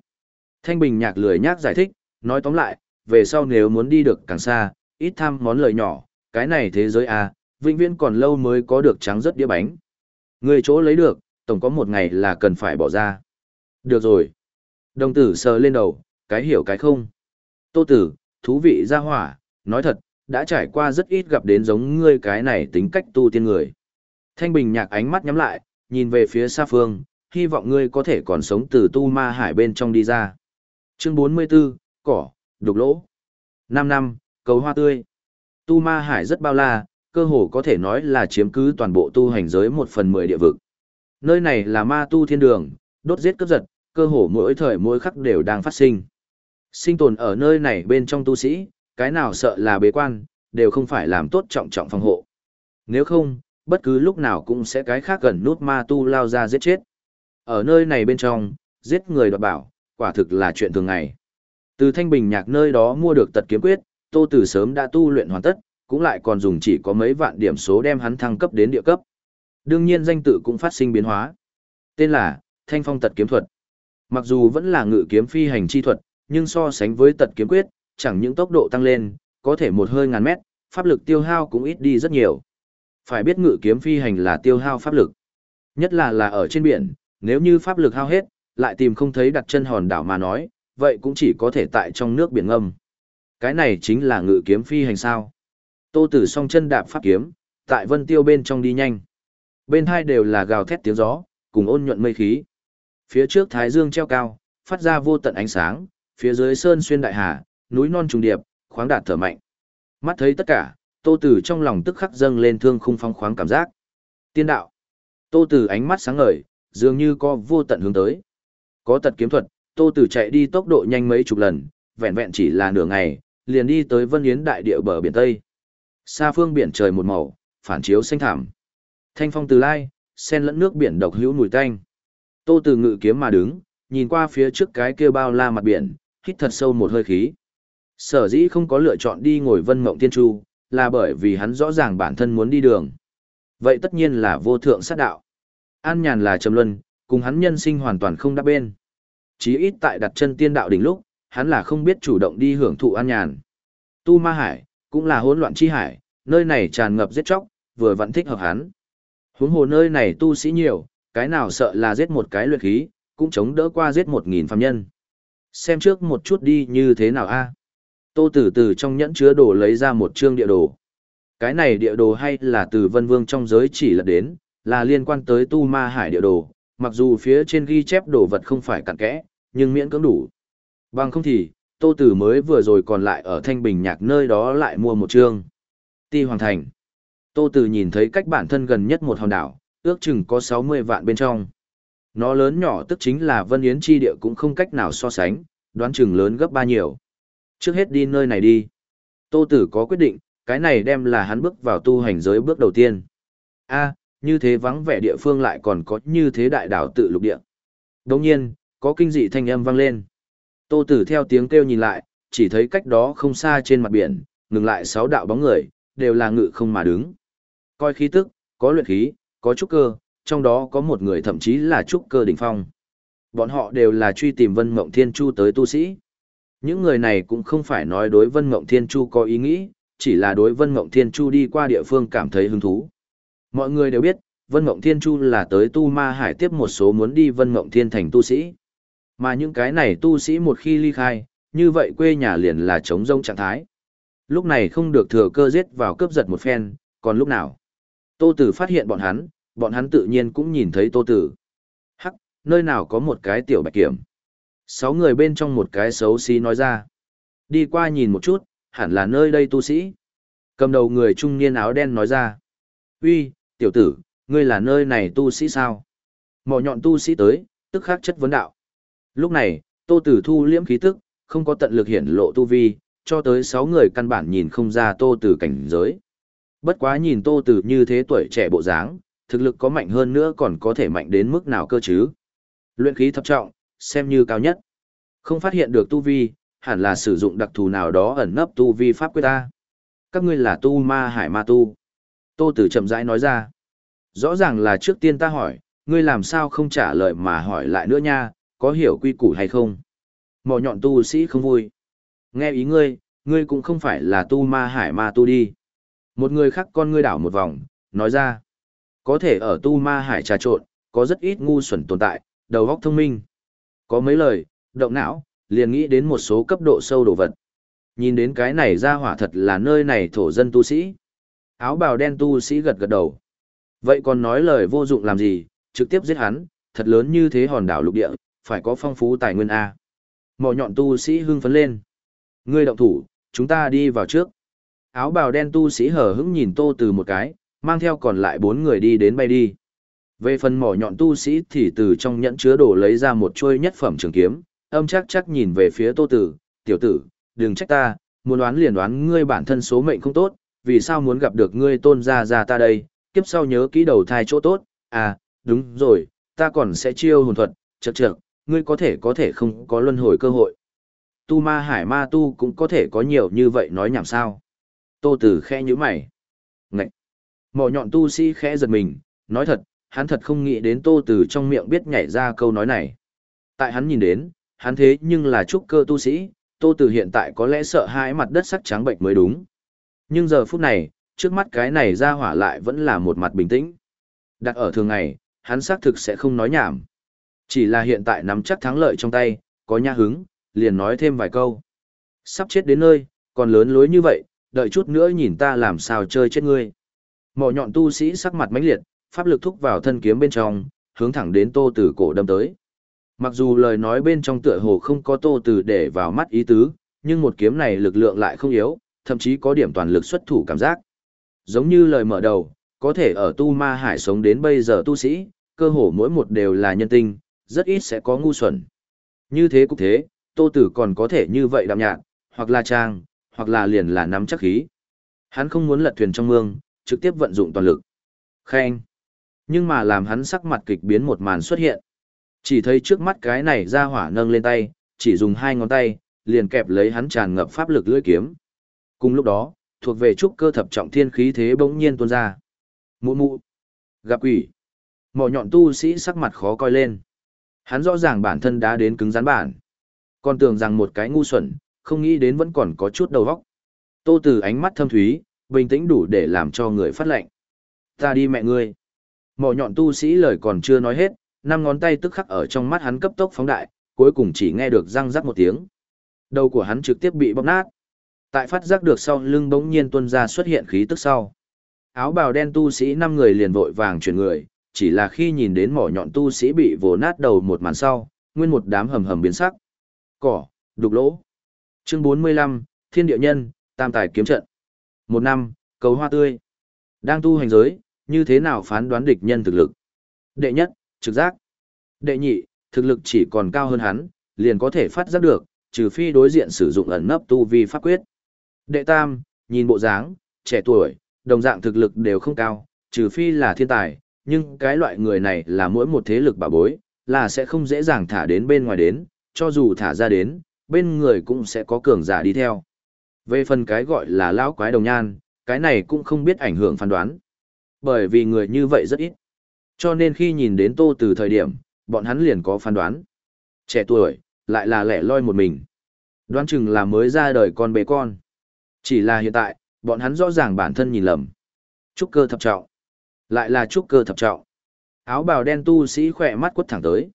Thanh Bình nhạc lười nhác giải thích, nói tóm lại, về sau nếu muốn đi được càng xa, ít tham món lời nhỏ, cái này thế giới à, vĩnh viễn còn lâu mới có được trắng rất đĩa bánh. Người chỗ lấy được, tổng có một ngày là cần phải bỏ ra. Được rồi. Đồng tử sờ lên đầu, cái hiểu cái không. Tô tử, thú vị ra hỏa, nói thật, đã trải qua rất ít gặp đến giống ngươi cái này tính cách tu tiên người. Thanh Bình nhạc ánh mắt nhắm lại, nhìn về phía xa phương, hy vọng ngươi có thể còn sống từ tu ma hải bên trong đi ra. Chương 44, cỏ, đục lỗ. 5 năm, cầu hoa tươi. Tu ma hải rất bao la, cơ hồ có thể nói là chiếm cứ toàn bộ tu hành giới một phần mười địa vực. Nơi này là ma tu thiên đường, đốt giết cướp giật, cơ hồ mỗi thời mỗi khắc đều đang phát sinh. Sinh tồn ở nơi này bên trong tu sĩ, cái nào sợ là bế quan, đều không phải làm tốt trọng trọng phòng hộ. Nếu không, bất cứ lúc nào cũng sẽ cái khác gần nút ma tu lao ra giết chết. Ở nơi này bên trong, giết người đoạt bảo, quả thực là chuyện thường ngày. Từ thanh bình nhạc nơi đó mua được tật kiếm quyết, Tô Tử sớm đã tu luyện hoàn tất, cũng lại còn dùng chỉ có mấy vạn điểm số đem hắn thăng cấp đến địa cấp. Đương nhiên danh tự cũng phát sinh biến hóa. Tên là Thanh Phong Tật Kiếm Thuật. Mặc dù vẫn là ngự kiếm phi hành chi thuật, nhưng so sánh với tật kiếm quyết, chẳng những tốc độ tăng lên, có thể một hơi ngàn mét, pháp lực tiêu hao cũng ít đi rất nhiều. Phải biết ngự kiếm phi hành là tiêu hao pháp lực. Nhất là là ở trên biển, nếu như pháp lực hao hết, lại tìm không thấy đặt chân hòn đảo mà nói, vậy cũng chỉ có thể tại trong nước biển ngâm. Cái này chính là ngự kiếm phi hành sao. Tô Tử song chân đạp pháp kiếm, tại vân tiêu bên trong đi nhanh. Bên hai đều là gào thét tiếng gió, cùng ôn nhuận mây khí. Phía trước thái dương treo cao, phát ra vô tận ánh sáng, phía dưới sơn xuyên đại hà, núi non trùng điệp, khoáng đạt thở mạnh. Mắt thấy tất cả, Tô Tử trong lòng tức khắc dâng lên thương khung phong khoáng cảm giác. Tiên đạo. Tô Tử ánh mắt sáng ngời, dường như có vô tận hướng tới. Có tật kiếm thuật, Tô Tử chạy đi tốc độ nhanh mấy chục lần, vẹn vẹn chỉ là nửa ngày, liền đi tới Vân Yến đại địa bờ biển Tây. Xa phương biển trời một màu, phản chiếu xanh thảm. Thanh phong từ lai, sen lẫn nước biển độc hữu mùi tanh. Tô Tử ngự kiếm mà đứng, nhìn qua phía trước cái kia bao la mặt biển, hít thật sâu một hơi khí. Sở dĩ không có lựa chọn đi ngồi vân mộng tiên chu, là bởi vì hắn rõ ràng bản thân muốn đi đường. Vậy tất nhiên là vô thượng sát đạo. An nhàn là trầm luân, cùng hắn nhân sinh hoàn toàn không đáp bên. Chí ít tại đặt chân tiên đạo đỉnh lúc, hắn là không biết chủ động đi hưởng thụ an nhàn. Tu Ma Hải, cũng là hỗn loạn chi hải, nơi này tràn ngập giết chóc, vừa vẫn thích hợp hắn. Huống hồ nơi này tu sĩ nhiều, cái nào sợ là giết một cái luyện khí, cũng chống đỡ qua giết một nghìn phàm nhân. Xem trước một chút đi như thế nào a. Tô Tử từ trong nhẫn chứa đồ lấy ra một chương địa đồ. Cái này địa đồ hay là từ Vân Vương trong giới chỉ lật đến, là liên quan tới Tu Ma Hải địa đồ, mặc dù phía trên ghi chép đồ vật không phải cặn kẽ, nhưng miễn cưỡng đủ. Bằng không thì, Tô Tử mới vừa rồi còn lại ở Thanh Bình Nhạc nơi đó lại mua một chương. Ti Hoàng Thành. Tô Tử nhìn thấy cách bản thân gần nhất một hòn đảo, ước chừng có 60 vạn bên trong. Nó lớn nhỏ tức chính là Vân Yến chi địa cũng không cách nào so sánh, đoán chừng lớn gấp ba nhiều. Trước hết đi nơi này đi. Tô Tử có quyết định, cái này đem là hắn bước vào tu hành giới bước đầu tiên. A, như thế vắng vẻ địa phương lại còn có như thế đại đảo tự lục địa. Đồng nhiên, có kinh dị thanh âm vang lên. Tô Tử theo tiếng kêu nhìn lại, chỉ thấy cách đó không xa trên mặt biển, ngừng lại sáu đạo bóng người, đều là ngự không mà đứng. Coi khí tức, có luyện khí, có trúc cơ, trong đó có một người thậm chí là trúc cơ đỉnh phong. Bọn họ đều là truy tìm Vân Mộng Thiên Chu tới tu sĩ. Những người này cũng không phải nói đối Vân Mộng Thiên Chu có ý nghĩ, chỉ là đối Vân Mộng Thiên Chu đi qua địa phương cảm thấy hứng thú. Mọi người đều biết, Vân Mộng Thiên Chu là tới tu ma hải tiếp một số muốn đi Vân Mộng Thiên thành tu sĩ. Mà những cái này tu sĩ một khi ly khai, như vậy quê nhà liền là chống rông trạng thái. Lúc này không được thừa cơ giết vào cướp giật một phen, còn lúc nào? Tô Tử phát hiện bọn hắn, bọn hắn tự nhiên cũng nhìn thấy Tô Tử. Hắc, nơi nào có một cái tiểu bạch kiểm. Sáu người bên trong một cái xấu xí nói ra. Đi qua nhìn một chút, hẳn là nơi đây tu sĩ. Cầm đầu người trung niên áo đen nói ra. Uy, tiểu tử, ngươi là nơi này tu sĩ sao? Mỏ nhọn tu sĩ tới, tức khắc chất vấn đạo. Lúc này, Tô Tử thu liễm khí tức, không có tận lực hiển lộ tu vi, cho tới sáu người căn bản nhìn không ra Tô Tử cảnh giới. Bất quá nhìn Tô Tử như thế tuổi trẻ bộ dáng, thực lực có mạnh hơn nữa còn có thể mạnh đến mức nào cơ chứ? Luyện khí thập trọng, xem như cao nhất. Không phát hiện được tu vi, hẳn là sử dụng đặc thù nào đó ẩn nấp tu vi pháp quyết ta. Các ngươi là tu ma hải ma tu. Tô Tử chậm rãi nói ra. Rõ ràng là trước tiên ta hỏi, ngươi làm sao không trả lời mà hỏi lại nữa nha, có hiểu quy củ hay không? Mỏ nhọn tu sĩ không vui. Nghe ý ngươi, ngươi cũng không phải là tu ma hải ma tu đi. Một người khác con ngươi đảo một vòng, nói ra. Có thể ở tu ma hải trà trộn, có rất ít ngu xuẩn tồn tại, đầu óc thông minh. Có mấy lời, động não, liền nghĩ đến một số cấp độ sâu đồ vật. Nhìn đến cái này ra hỏa thật là nơi này thổ dân tu sĩ. Áo bào đen tu sĩ gật gật đầu. Vậy còn nói lời vô dụng làm gì, trực tiếp giết hắn, thật lớn như thế hòn đảo lục địa, phải có phong phú tài nguyên A. Mỏ nhọn tu sĩ hưng phấn lên. Ngươi động thủ, chúng ta đi vào trước. Áo bào đen tu sĩ hở hững nhìn tô từ một cái, mang theo còn lại bốn người đi đến bay đi. Về phần mỏ nhọn tu sĩ thì từ trong nhẫn chứa đồ lấy ra một chuôi nhất phẩm trường kiếm, âm chắc chắc nhìn về phía tô tử, tiểu tử, đừng trách ta, muốn đoán liền đoán ngươi bản thân số mệnh không tốt, vì sao muốn gặp được ngươi tôn gia gia ta đây, kiếp sau nhớ kỹ đầu thai chỗ tốt, à, đúng rồi, ta còn sẽ chiêu hồn thuật, chật chật, ngươi có thể có thể không có luân hồi cơ hội. Tu ma hải ma tu cũng có thể có nhiều như vậy nói nhảm sao. Tô tử khẽ như mày. Ngậy! Mỏ nhọn tu sĩ khẽ giật mình, nói thật, hắn thật không nghĩ đến tô tử trong miệng biết nhảy ra câu nói này. Tại hắn nhìn đến, hắn thế nhưng là trúc cơ tu sĩ, tô tử hiện tại có lẽ sợ hãi mặt đất sắc trắng bệnh mới đúng. Nhưng giờ phút này, trước mắt cái này ra hỏa lại vẫn là một mặt bình tĩnh. Đặt ở thường ngày, hắn xác thực sẽ không nói nhảm. Chỉ là hiện tại nắm chắc thắng lợi trong tay, có nha hứng, liền nói thêm vài câu. Sắp chết đến nơi, còn lớn lối như vậy, đợi chút nữa nhìn ta làm sao chơi chết ngươi. Mỏ nhọn tu sĩ sắc mặt mãnh liệt, pháp lực thúc vào thân kiếm bên trong, hướng thẳng đến tô tử cổ đâm tới. Mặc dù lời nói bên trong tựa hồ không có tô tử để vào mắt ý tứ, nhưng một kiếm này lực lượng lại không yếu, thậm chí có điểm toàn lực xuất thủ cảm giác. Giống như lời mở đầu, có thể ở tu ma hải sống đến bây giờ tu sĩ, cơ hồ mỗi một đều là nhân tinh, rất ít sẽ có ngu xuẩn. Như thế cũng thế, tô tử còn có thể như vậy đạm nhạt, hoặc là trang, hoặc là liền là nắm chắc khí. Hắn không muốn lật thuyền trong mương, trực tiếp vận dụng toàn lực. Khen. Nhưng mà làm hắn sắc mặt kịch biến một màn xuất hiện. Chỉ thấy trước mắt cái này ra hỏa nâng lên tay, chỉ dùng hai ngón tay, liền kẹp lấy hắn tràn ngập pháp lực lưỡi kiếm. Cùng lúc đó, thuộc về trúc cơ thập trọng thiên khí thế bỗng nhiên tuôn ra. Mụ mụ, gặp quỷ. Mỏ nhọn tu sĩ sắc mặt khó coi lên. Hắn rõ ràng bản thân đã đến cứng rắn bản. Còn tưởng rằng một cái ngu xuẩn, không nghĩ đến vẫn còn có chút đầu óc. Tô Từ ánh mắt thâm thúy, bình tĩnh đủ để làm cho người phát lệnh. Ta đi mẹ ngươi. Mỏ nhọn tu sĩ lời còn chưa nói hết, năm ngón tay tức khắc ở trong mắt hắn cấp tốc phóng đại, cuối cùng chỉ nghe được răng rắc một tiếng. Đầu của hắn trực tiếp bị bóp nát. Tại phát giác được sau lưng bỗng nhiên tuôn ra xuất hiện khí tức sau. Áo bào đen tu sĩ năm người liền vội vàng chuyển người, chỉ là khi nhìn đến mỏ nhọn tu sĩ bị vồ nát đầu một màn sau, nguyên một đám hầm hầm biến sắc. Cỏ, đục lỗ. Chương 45, Thiên địa nhân, Tam tài kiếm trận. Một năm, cầu hoa tươi. Đang tu hành giới, như thế nào phán đoán địch nhân thực lực? Đệ nhất, trực giác. Đệ nhị, thực lực chỉ còn cao hơn hắn, liền có thể phát giác được, trừ phi đối diện sử dụng ẩn nấp tu vi pháp quyết. Đệ tam, nhìn bộ dáng, trẻ tuổi, đồng dạng thực lực đều không cao, trừ phi là thiên tài, nhưng cái loại người này là mỗi một thế lực bảo bối, là sẽ không dễ dàng thả đến bên ngoài đến, cho dù thả ra đến, bên người cũng sẽ có cường giả đi theo. Về phần cái gọi là lão quái đồng nhan, cái này cũng không biết ảnh hưởng phán đoán. Bởi vì người như vậy rất ít. Cho nên khi nhìn đến tô từ thời điểm, bọn hắn liền có phán đoán. Trẻ tuổi, lại là lẻ loi một mình. Đoán chừng là mới ra đời con bé con. Chỉ là hiện tại, bọn hắn rõ ràng bản thân nhìn lầm. Trúc cơ thập trọng. Lại là trúc cơ thập trọng. Áo bào đen tu sĩ khỏe mắt quất thẳng tới.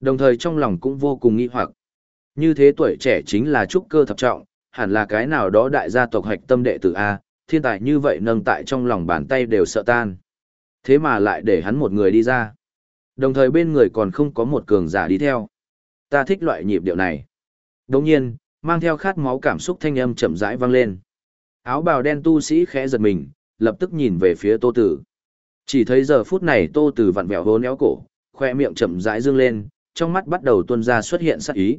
Đồng thời trong lòng cũng vô cùng nghi hoặc. Như thế tuổi trẻ chính là trúc cơ thập trọng, hẳn là cái nào đó đại gia tộc hạch tâm đệ tử A, thiên tài như vậy nâng tại trong lòng bàn tay đều sợ tan. Thế mà lại để hắn một người đi ra. Đồng thời bên người còn không có một cường giả đi theo. Ta thích loại nhịp điệu này. Đồng nhiên, mang theo khát máu cảm xúc thanh âm chậm rãi vang lên. Áo bào đen tu sĩ khẽ giật mình, lập tức nhìn về phía tô tử. Chỉ thấy giờ phút này tô tử vặn vẹo hố éo cổ, khoe miệng chậm rãi dương lên, trong mắt bắt đầu tuôn ra xuất hiện sát ý.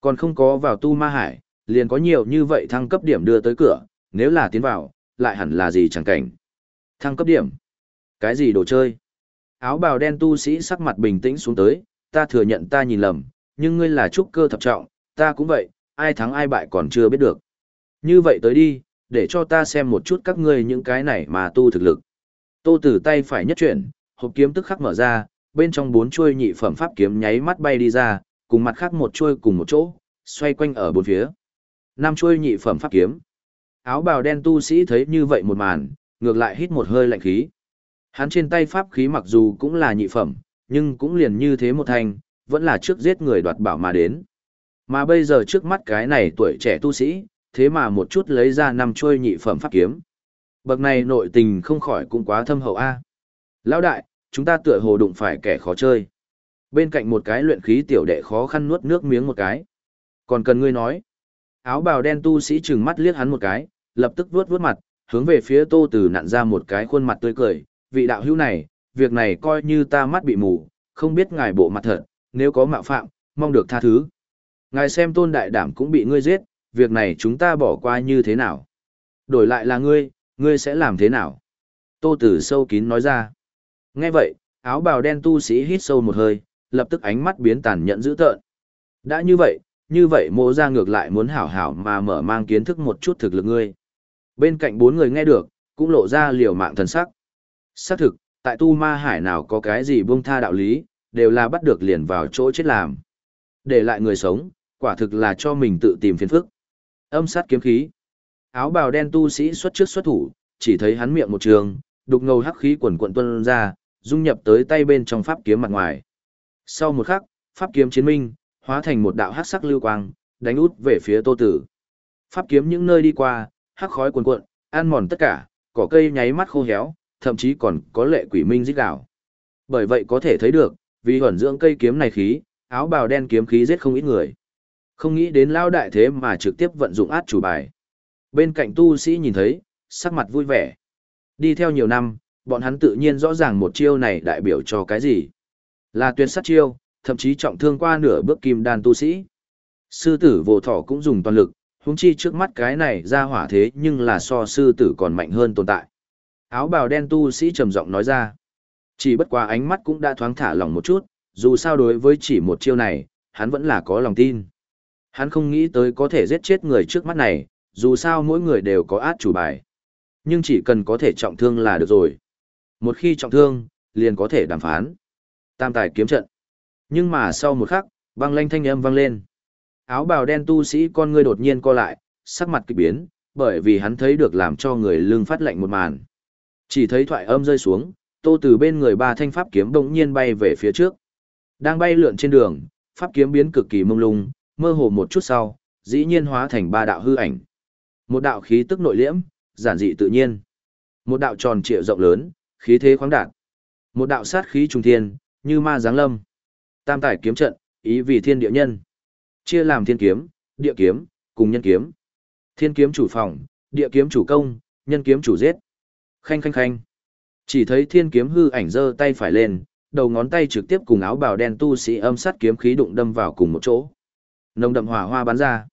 Còn không có vào tu ma hải, liền có nhiều như vậy thăng cấp điểm đưa tới cửa, nếu là tiến vào, lại hẳn là gì chẳng cảnh. Thăng cấp điểm. Cái gì đồ chơi? Áo bào đen tu sĩ sắc mặt bình tĩnh xuống tới, ta thừa nhận ta nhìn lầm, nhưng ngươi là trúc cơ thập trọng, ta cũng vậy, ai thắng ai bại còn chưa biết được. Như vậy tới đi, để cho ta xem một chút các ngươi những cái này mà tu thực lực. Tô tử tay phải nhất chuyển, hộp kiếm tức khắc mở ra, bên trong bốn chuôi nhị phẩm pháp kiếm nháy mắt bay đi ra, cùng mặt khác một chuôi cùng một chỗ, xoay quanh ở bốn phía. Năm chuôi nhị phẩm pháp kiếm. Áo bào đen tu sĩ thấy như vậy một màn, ngược lại hít một hơi lạnh khí. Hắn trên tay pháp khí mặc dù cũng là nhị phẩm, nhưng cũng liền như thế một thành, vẫn là trước giết người đoạt bảo mà đến. Mà bây giờ trước mắt cái này tuổi trẻ tu sĩ, thế mà một chút lấy ra năm chuôi nhị phẩm pháp kiếm. Bậc này nội tình không khỏi cũng quá thâm hậu a. Lão đại, chúng ta tựa hồ đụng phải kẻ khó chơi. Bên cạnh một cái luyện khí tiểu đệ khó khăn nuốt nước miếng một cái. Còn cần ngươi nói. Áo bào đen tu sĩ trừng mắt liếc hắn một cái, lập tức vuốt vuốt mặt, hướng về phía tô từ nặn ra một cái khuôn mặt tươi cười. Vị đạo hữu này, việc này coi như ta mắt bị mù, không biết ngài bộ mặt thật, nếu có mạo phạm, mong được tha thứ. Ngài xem tôn đại đảm cũng bị ngươi giết, việc này chúng ta bỏ qua như thế nào? Đổi lại là ngươi, ngươi sẽ làm thế nào? Tô Tử sâu kín nói ra. Nghe vậy, áo bào đen tu sĩ hít sâu một hơi, lập tức ánh mắt biến tàn nhẫn dữ tợn. Đã như vậy, như vậy mộ ra ngược lại muốn hảo hảo mà mở mang kiến thức một chút thực lực ngươi. Bên cạnh bốn người nghe được, cũng lộ ra liều mạng thần sắc. Xác thực, tại tu ma hải nào có cái gì buông tha đạo lý, đều là bắt được liền vào chỗ chết làm. Để lại người sống, quả thực là cho mình tự tìm phiền phức. Âm sát kiếm khí. Áo bào đen tu sĩ xuất trước xuất thủ, chỉ thấy hắn miệng một trường, đục ngầu hắc khí quần quận tuôn ra, dung nhập tới tay bên trong pháp kiếm mặt ngoài. Sau một khắc, pháp kiếm chiến minh, hóa thành một đạo hắc sắc lưu quang, đánh út về phía Tô Tử. Pháp kiếm những nơi đi qua, hắc khói cuồn cuộn, ăn mòn tất cả, cỏ cây nháy mắt khô héo, thậm chí còn có lệ quỷ minh rít gào. Bởi vậy có thể thấy được, vì huẩn dưỡng cây kiếm này khí, áo bào đen kiếm khí giết không ít người. Không nghĩ đến lao đại thế mà trực tiếp vận dụng át chủ bài. Bên cạnh tu sĩ nhìn thấy, sắc mặt vui vẻ. Đi theo nhiều năm, bọn hắn tự nhiên rõ ràng một chiêu này đại biểu cho cái gì. Là tuyệt sát chiêu, thậm chí trọng thương qua nửa bước kim đan tu sĩ. Sư tử vô thỏ cũng dùng toàn lực, huống chi trước mắt cái này ra hỏa thế nhưng là so sư tử còn mạnh hơn tồn tại. Áo bào đen tu sĩ trầm giọng nói ra. Chỉ bất quá ánh mắt cũng đã thoáng thả lòng một chút, dù sao đối với chỉ một chiêu này, hắn vẫn là có lòng tin. Hắn không nghĩ tới có thể giết chết người trước mắt này, dù sao mỗi người đều có át chủ bài. Nhưng chỉ cần có thể trọng thương là được rồi. Một khi trọng thương, liền có thể đàm phán. Tam tài kiếm trận. Nhưng mà sau một khắc, băng lanh thanh âm vang lên. Áo bào đen tu sĩ con ngươi đột nhiên co lại, sắc mặt kỳ biến, bởi vì hắn thấy được làm cho người lưng phát lạnh một màn. Chỉ thấy thoại âm rơi xuống, tô từ bên người ba thanh pháp kiếm bỗng nhiên bay về phía trước. Đang bay lượn trên đường, pháp kiếm biến cực kỳ mông lung, mơ hồ một chút sau, dĩ nhiên hóa thành ba đạo hư ảnh. Một đạo khí tức nội liễm, giản dị tự nhiên. Một đạo tròn trịa rộng lớn, khí thế khoáng đạt. Một đạo sát khí trùng thiên, như ma giáng lâm. Tam tải kiếm trận, ý vì thiên địa nhân. Chia làm thiên kiếm, địa kiếm, cùng nhân kiếm. Thiên kiếm chủ phòng, địa kiếm chủ công, nhân kiếm chủ giết. Khanh khanh khanh. Chỉ thấy thiên kiếm hư ảnh giơ tay phải lên, đầu ngón tay trực tiếp cùng áo bào đen tu sĩ âm sát kiếm khí đụng đâm vào cùng một chỗ. Nồng đậm hỏa hoa bắn ra.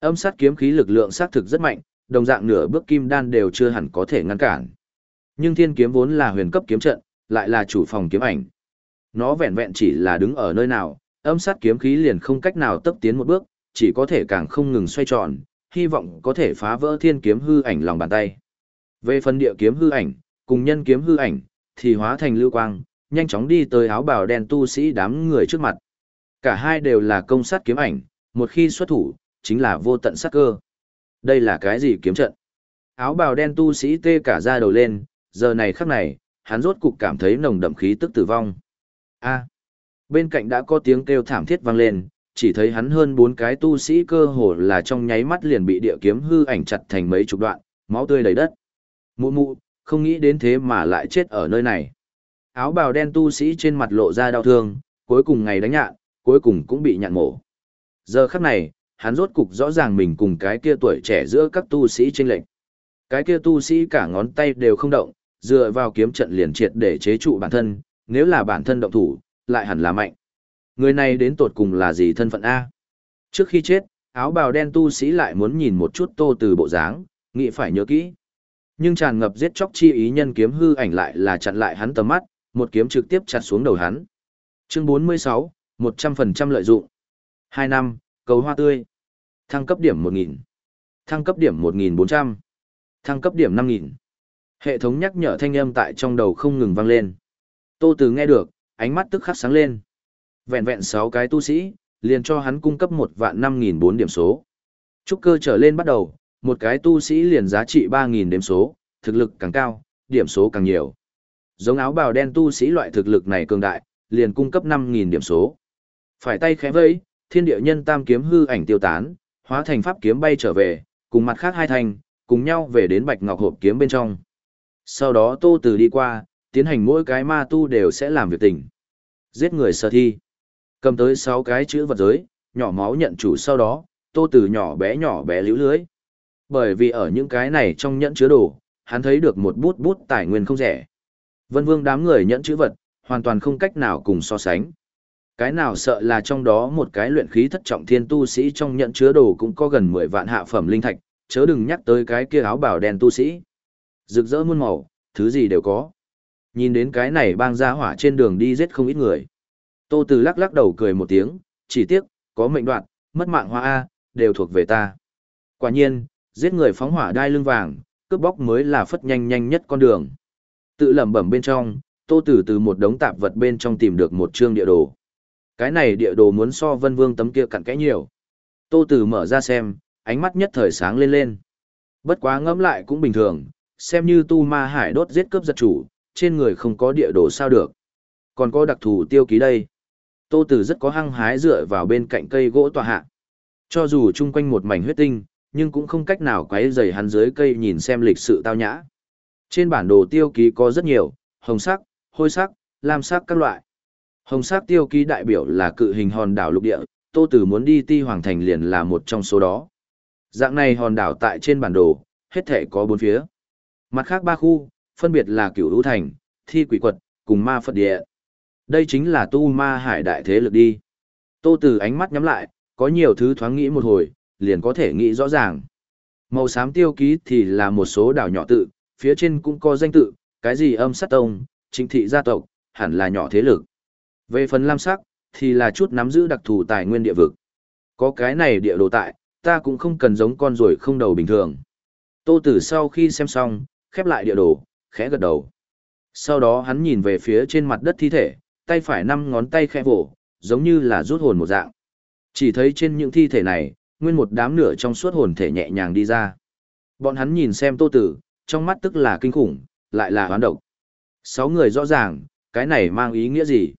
Âm sát kiếm khí lực lượng sát thực rất mạnh, đồng dạng nửa bước kim đan đều chưa hẳn có thể ngăn cản. Nhưng thiên kiếm vốn là huyền cấp kiếm trận, lại là chủ phòng kiếm ảnh. Nó vẹn vẹn chỉ là đứng ở nơi nào, âm sát kiếm khí liền không cách nào tấp tiến một bước, chỉ có thể càng không ngừng xoay tròn, hy vọng có thể phá vỡ thiên kiếm hư ảnh lòng bàn tay. Về phần địa kiếm hư ảnh, cùng nhân kiếm hư ảnh, thì hóa thành lưu quang, nhanh chóng đi tới áo bào đen tu sĩ đám người trước mặt. Cả hai đều là công sát kiếm ảnh, một khi xuất thủ, chính là vô tận sát cơ. Đây là cái gì kiếm trận? Áo bào đen tu sĩ tê cả da đầu lên, giờ này khắc này, hắn rốt cục cảm thấy nồng đậm khí tức tử vong. A. bên cạnh đã có tiếng kêu thảm thiết vang lên, chỉ thấy hắn hơn bốn cái tu sĩ cơ hồ là trong nháy mắt liền bị địa kiếm hư ảnh chặt thành mấy chục đoạn, máu tươi đầy đất. Mụ mụ, không nghĩ đến thế mà lại chết ở nơi này. Áo bào đen tu sĩ trên mặt lộ ra đau thương, cuối cùng ngày đánh nhạn, cuối cùng cũng bị nhạn mổ. Giờ khắc này, hắn rốt cục rõ ràng mình cùng cái kia tuổi trẻ giữa các tu sĩ trên lệnh. Cái kia tu sĩ cả ngón tay đều không động, dựa vào kiếm trận liền triệt để chế trụ bản thân, nếu là bản thân động thủ, lại hẳn là mạnh. Người này đến tột cùng là gì thân phận A? Trước khi chết, áo bào đen tu sĩ lại muốn nhìn một chút tô từ bộ dáng, nghĩ phải nhớ kỹ. Nhưng tràn ngập giết chóc chi ý nhân kiếm hư ảnh lại là chặn lại hắn tầm mắt, một kiếm trực tiếp chặt xuống đầu hắn. Chương 46, 100% lợi dụng. 2 năm, cầu hoa tươi. Thăng cấp điểm 1000. Thăng cấp điểm 1400. Thăng cấp điểm 5000. Hệ thống nhắc nhở thanh âm tại trong đầu không ngừng vang lên. Tô Từ nghe được, ánh mắt tức khắc sáng lên. Vẹn vẹn 6 cái tu sĩ, liền cho hắn cung cấp 1 vạn 5004 điểm số. Trúc cơ trở lên bắt đầu, một cái tu sĩ liền giá trị 3000 điểm số, thực lực càng cao, điểm số càng nhiều. Giống áo bào đen tu sĩ loại thực lực này cường đại, liền cung cấp 5000 điểm số. Phải tay khẽ vẫy, thiên địa nhân tam kiếm hư ảnh tiêu tán, hóa thành pháp kiếm bay trở về, cùng mặt khác hai thành, cùng nhau về đến bạch ngọc hộp kiếm bên trong. Sau đó Tô Từ đi qua, tiến hành mỗi cái ma tu đều sẽ làm việc tình. Giết người sơ thi. Cầm tới 6 cái chữ vật giới, nhỏ máu nhận chủ sau đó, Tô Từ nhỏ bé nhỏ bé liễu lưới. Bởi vì ở những cái này trong nhẫn chứa đồ, hắn thấy được một bút bút tài nguyên không rẻ. Vân Vương đám người nhẫn chữ vật, hoàn toàn không cách nào cùng so sánh. Cái nào sợ là trong đó một cái luyện khí thất trọng thiên tu sĩ trong nhận chứa đồ cũng có gần 10 vạn hạ phẩm linh thạch, chớ đừng nhắc tới cái kia áo bảo đen tu sĩ. Rực rỡ muôn màu, thứ gì đều có. Nhìn đến cái này bang ra hỏa trên đường đi giết không ít người. Tô Từ lắc lắc đầu cười một tiếng, chỉ tiếc, có mệnh đoạn, mất mạng hoa A, đều thuộc về ta. Quả nhiên, giết người phóng hỏa đai lưng vàng, cướp bóc mới là phất nhanh nhanh nhất con đường. Tự lẩm bẩm bên trong, Tô Tử từ một đống tạp vật bên trong tìm được một chương địa đồ. Cái này địa đồ muốn so Vân Vương tấm kia cặn kẽ nhiều. Tô Tử mở ra xem, ánh mắt nhất thời sáng lên lên. Bất quá ngẫm lại cũng bình thường, xem như tu ma hải đốt giết cướp giật chủ, trên người không có địa đồ sao được. Còn có đặc thù tiêu ký đây. Tô Tử rất có hăng hái dựa vào bên cạnh cây gỗ tòa hạ. Cho dù chung quanh một mảnh huyết tinh, nhưng cũng không cách nào quấy dày hắn dưới cây nhìn xem lịch sự tao nhã. Trên bản đồ tiêu ký có rất nhiều, hồng sắc, hôi sắc, lam sắc các loại. Hồng sắc tiêu ký đại biểu là cự hình hòn đảo lục địa, Tô Tử muốn đi Ti Hoàng Thành liền là một trong số đó. Dạng này hòn đảo tại trên bản đồ, hết thể có bốn phía. Mặt khác ba khu, phân biệt là Cửu Vũ Thành, Thi Quỷ Quật, cùng Ma Phật Địa. Đây chính là tu ma hải đại thế lực đi. Tô Tử ánh mắt nhắm lại, có nhiều thứ thoáng nghĩ một hồi, liền có thể nghĩ rõ ràng. Màu xám tiêu ký thì là một số đảo nhỏ tự, phía trên cũng có danh tự, cái gì âm sát tông, chính thị gia tộc, hẳn là nhỏ thế lực. Về phần lam sắc, thì là chút nắm giữ đặc thù tài nguyên địa vực. Có cái này địa đồ tại, ta cũng không cần giống con ruồi không đầu bình thường. Tô Tử sau khi xem xong, khép lại địa đồ, khẽ gật đầu. Sau đó hắn nhìn về phía trên mặt đất thi thể, tay phải năm ngón tay khẽ vỗ, giống như là rút hồn một dạng. Chỉ thấy trên những thi thể này, nguyên một đám nửa trong suốt hồn thể nhẹ nhàng đi ra. Bọn hắn nhìn xem Tô Tử, trong mắt tức là kinh khủng, lại là hoán độc. Sáu người rõ ràng, cái này mang ý nghĩa gì?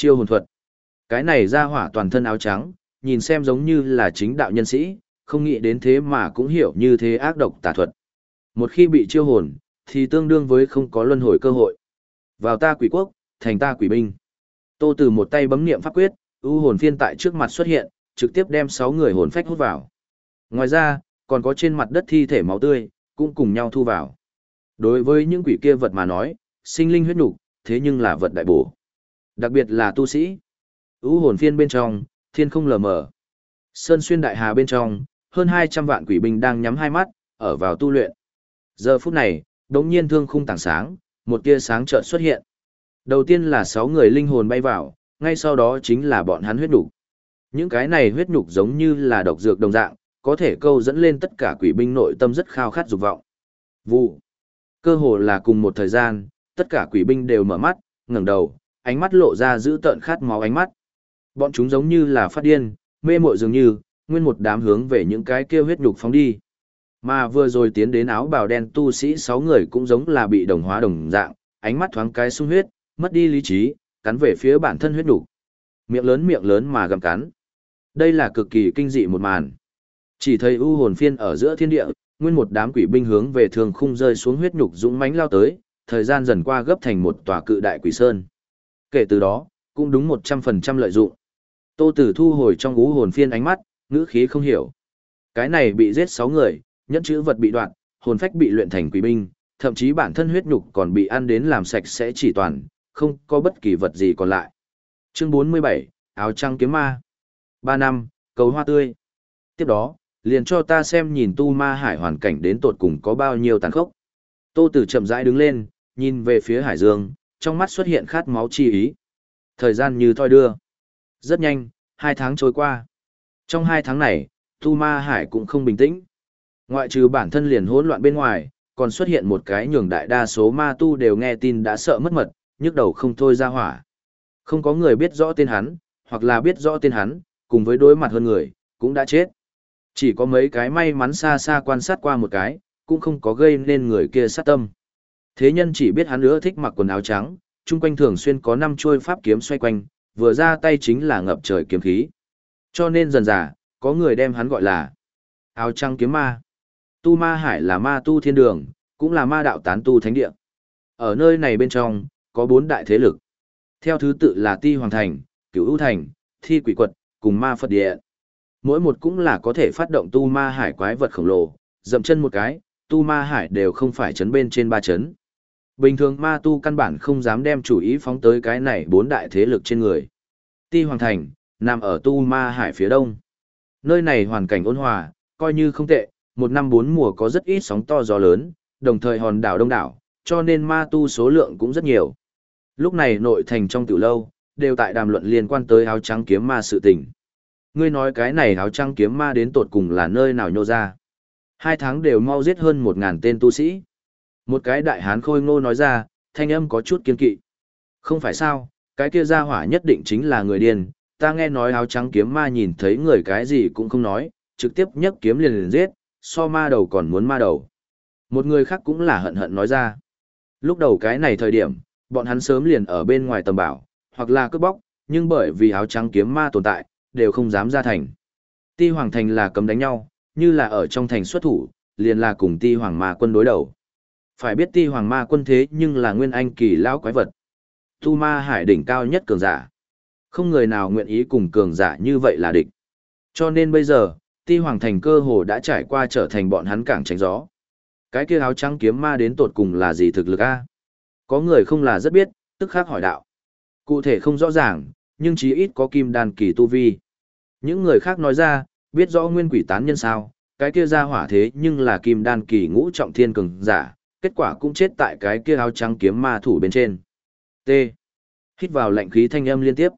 Chiêu hồn thuật. Cái này ra hỏa toàn thân áo trắng, nhìn xem giống như là chính đạo nhân sĩ, không nghĩ đến thế mà cũng hiểu như thế ác độc tà thuật. Một khi bị chiêu hồn, thì tương đương với không có luân hồi cơ hội. Vào ta quỷ quốc, thành ta quỷ binh. Tô Từ một tay bấm niệm pháp quyết, u hồn phiên tại trước mặt xuất hiện, trực tiếp đem 6 người hồn phách hút vào. Ngoài ra, còn có trên mặt đất thi thể máu tươi, cũng cùng nhau thu vào. Đối với những quỷ kia vật mà nói, sinh linh huyết nục, thế nhưng là vật đại bổ. Đặc biệt là tu sĩ. U hồn phiên bên trong, thiên không lờ mờ. Sơn xuyên đại hà bên trong, hơn 200 vạn quỷ binh đang nhắm hai mắt, ở vào tu luyện. Giờ phút này, đống nhiên thương khung tảng sáng, một tia sáng chợt xuất hiện. Đầu tiên là 6 người linh hồn bay vào, ngay sau đó chính là bọn hắn huyết nhục. Những cái này huyết nhục giống như là độc dược đồng dạng, có thể câu dẫn lên tất cả quỷ binh nội tâm rất khao khát dục vọng. Vụ. Cơ hồ là cùng một thời gian, tất cả quỷ binh đều mở mắt, ngẩng đầu, ánh mắt lộ ra giữ tợn khát máu ánh mắt. Bọn chúng giống như là phát điên, mê mội dường như, nguyên một đám hướng về những cái kia huyết nhục phóng đi. Mà vừa rồi tiến đến áo bào đen tu sĩ sáu người cũng giống là bị đồng hóa đồng dạng, ánh mắt thoáng cái sung huyết, mất đi lý trí, cắn về phía bản thân huyết nhục. Miệng lớn miệng lớn mà gặm cắn. Đây là cực kỳ kinh dị một màn. Chỉ thấy u hồn phiên ở giữa thiên địa, nguyên một đám quỷ binh hướng về thường khung rơi xuống huyết nhục dũng mãnh lao tới, thời gian dần qua gấp thành một tòa cự đại quỷ sơn. Kể từ đó, cũng đúng một trăm phần trăm lợi dụng. Tô Tử thu hồi trong ngũ hồn phiên ánh mắt, ngữ khí không hiểu. Cái này bị giết sáu người, nhẫn chữ vật bị đoạn, hồn phách bị luyện thành quỷ binh, thậm chí bản thân huyết nhục còn bị ăn đến làm sạch sẽ chỉ toàn, không có bất kỳ vật gì còn lại. Chương 47, áo trăng kiếm ma. Ba năm, cầu hoa tươi. Tiếp đó, liền cho ta xem nhìn tu ma hải hoàn cảnh đến tột cùng có bao nhiêu tàn khốc. Tô Tử chậm rãi đứng lên, nhìn về phía hải dương, trong mắt xuất hiện khát máu chi ý. Thời gian như thoi đưa. Rất nhanh, hai tháng trôi qua. Trong hai tháng này, tu ma hải cũng không bình tĩnh. Ngoại trừ bản thân liền hỗn loạn bên ngoài, còn xuất hiện một cái nhường đại đa số ma tu đều nghe tin đã sợ mất mật, nhức đầu không thôi ra hỏa. Không có người biết rõ tên hắn, hoặc là biết rõ tên hắn, cùng với đối mặt hơn người, cũng đã chết. Chỉ có mấy cái may mắn xa xa quan sát qua một cái, cũng không có gây nên người kia sát tâm. Thế nhân chỉ biết hắn nữa thích mặc quần áo trắng, chung quanh thường xuyên có năm chuôi pháp kiếm xoay quanh, vừa ra tay chính là ngập trời kiếm khí. Cho nên dần dà, có người đem hắn gọi là áo trắng kiếm ma. Tu ma hải là ma tu thiên đường, cũng là ma đạo tán tu thánh địa. Ở nơi này bên trong, có bốn đại thế lực. Theo thứ tự là Ti Hoàng Thành, Cửu ưu Thành, Thi Quỷ Quật, cùng Ma Phật Địa. Mỗi một cũng là có thể phát động tu ma hải quái vật khổng lồ, dậm chân một cái, tu ma hải đều không phải chấn bên trên ba chấn. Bình thường ma tu căn bản không dám đem chủ ý phóng tới cái này bốn đại thế lực trên người. Ti Hoàng Thành, nằm ở tu ma hải phía đông. Nơi này hoàn cảnh ôn hòa, coi như không tệ, một năm bốn mùa có rất ít sóng to gió lớn, đồng thời hòn đảo đông đảo, cho nên ma tu số lượng cũng rất nhiều. Lúc này nội thành trong tiểu lâu, đều tại đàm luận liên quan tới áo trắng kiếm ma sự tình. Ngươi nói cái này áo trắng kiếm ma đến tột cùng là nơi nào nhô ra. Hai tháng đều mau giết hơn một ngàn tên tu sĩ. Một cái đại hán khôi ngô nói ra, thanh âm có chút kiên kỵ. Không phải sao, cái kia ra hỏa nhất định chính là người điên. Ta nghe nói áo trắng kiếm ma nhìn thấy người cái gì cũng không nói, trực tiếp nhấc kiếm liền liền giết, so ma đầu còn muốn ma đầu. Một người khác cũng là hận hận nói ra. Lúc đầu cái này thời điểm, bọn hắn sớm liền ở bên ngoài tầm bảo, hoặc là cướp bóc, nhưng bởi vì áo trắng kiếm ma tồn tại, đều không dám ra thành. Ti Hoàng Thành là cấm đánh nhau, như là ở trong thành xuất thủ, liền là cùng Ti Hoàng Ma quân đối đầu. Phải biết Ti Hoàng Ma quân thế nhưng là nguyên anh kỳ lão quái vật. Tu Ma hải đỉnh cao nhất cường giả. Không người nào nguyện ý cùng cường giả như vậy là địch. Cho nên bây giờ, Ti Hoàng Thành cơ hồ đã trải qua trở thành bọn hắn cảng tránh gió. Cái kia áo trắng kiếm ma đến tột cùng là gì thực lực a? Có người không là rất biết, tức khắc hỏi đạo. Cụ thể không rõ ràng, nhưng chí ít có kim đan kỳ tu vi. Những người khác nói ra, biết rõ nguyên quỷ tán nhân sao, cái kia ra hỏa thế nhưng là kim đan kỳ ngũ trọng thiên cường giả, kết quả cũng chết tại cái kia áo trắng kiếm ma thủ bên trên. T. Hít vào lạnh khí thanh âm liên tiếp.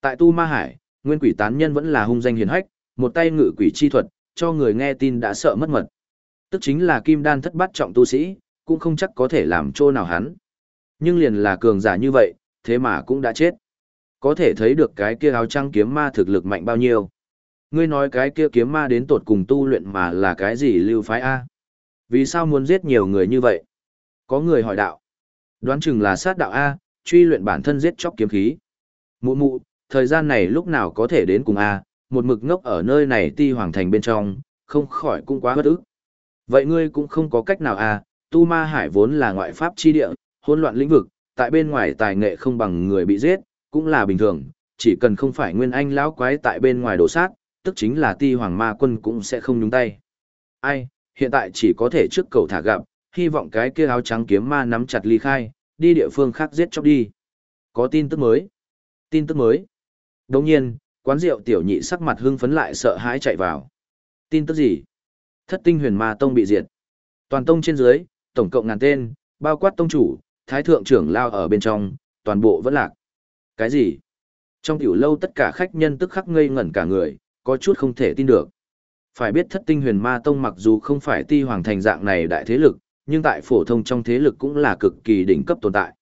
Tại tu ma hải, nguyên quỷ tán nhân vẫn là hung danh hiền hách, một tay ngự quỷ chi thuật, cho người nghe tin đã sợ mất mật. Tức chính là kim đan thất bát trọng tu sĩ, cũng không chắc có thể làm chỗ nào hắn. Nhưng liền là cường giả như vậy, thế mà cũng đã chết. Có thể thấy được cái kia áo trắng kiếm ma thực lực mạnh bao nhiêu. Ngươi nói cái kia kiếm ma đến tột cùng tu luyện mà là cái gì lưu phái A? Vì sao muốn giết nhiều người như vậy? Có người hỏi đạo. Đoán chừng là sát đạo A, truy luyện bản thân giết chóc kiếm khí. Mụ mụ, thời gian này lúc nào có thể đến cùng A, một mực ngốc ở nơi này ti hoàng thành bên trong, không khỏi cũng quá bất ức. Vậy ngươi cũng không có cách nào A, tu ma hải vốn là ngoại pháp chi địa, hỗn loạn lĩnh vực, tại bên ngoài tài nghệ không bằng người bị giết, cũng là bình thường, chỉ cần không phải nguyên anh lão quái tại bên ngoài đổ sát, tức chính là ti hoàng ma quân cũng sẽ không nhúng tay. Ai, hiện tại chỉ có thể trước cầu thả gặp, hy vọng cái kia áo trắng kiếm ma nắm chặt ly khai, đi địa phương khác giết chóc đi. Có tin tức mới. Tin tức mới. Đồng nhiên, quán rượu tiểu nhị sắc mặt hưng phấn lại sợ hãi chạy vào. Tin tức gì? Thất tinh huyền ma tông bị diệt. Toàn tông trên dưới, tổng cộng ngàn tên, bao quát tông chủ, thái thượng trưởng lao ở bên trong, toàn bộ vẫn lạc. Cái gì? Trong tiểu lâu tất cả khách nhân tức khắc ngây ngẩn cả người, có chút không thể tin được. Phải biết thất tinh huyền ma tông mặc dù không phải ti hoàng thành dạng này đại thế lực, nhưng tại phổ thông trong thế lực cũng là cực kỳ đỉnh cấp tồn tại.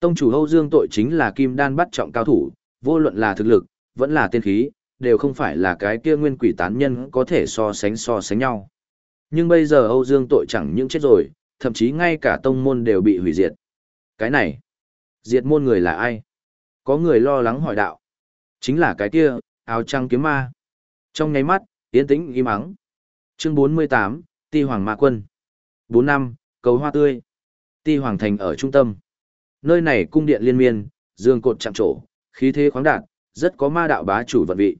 Tông chủ Âu Dương tội chính là kim đan bắt trọng cao thủ, vô luận là thực lực, vẫn là tiên khí, đều không phải là cái kia nguyên quỷ tán nhân có thể so sánh so sánh nhau. Nhưng bây giờ Âu Dương tội chẳng những chết rồi, thậm chí ngay cả tông môn đều bị hủy diệt. Cái này, diệt môn người là ai? Có người lo lắng hỏi đạo. Chính là cái kia, áo trăng kiếm ma. Trong nháy mắt, yên tĩnh im ắng. Chương 48, Ti Hoàng Ma Quân. 4 năm, cầu hoa tươi. Ti Hoàng Thành ở trung tâm. Nơi này cung điện liên miên, dương cột chạm trổ, khí thế khoáng đạt, rất có ma đạo bá chủ vận vị.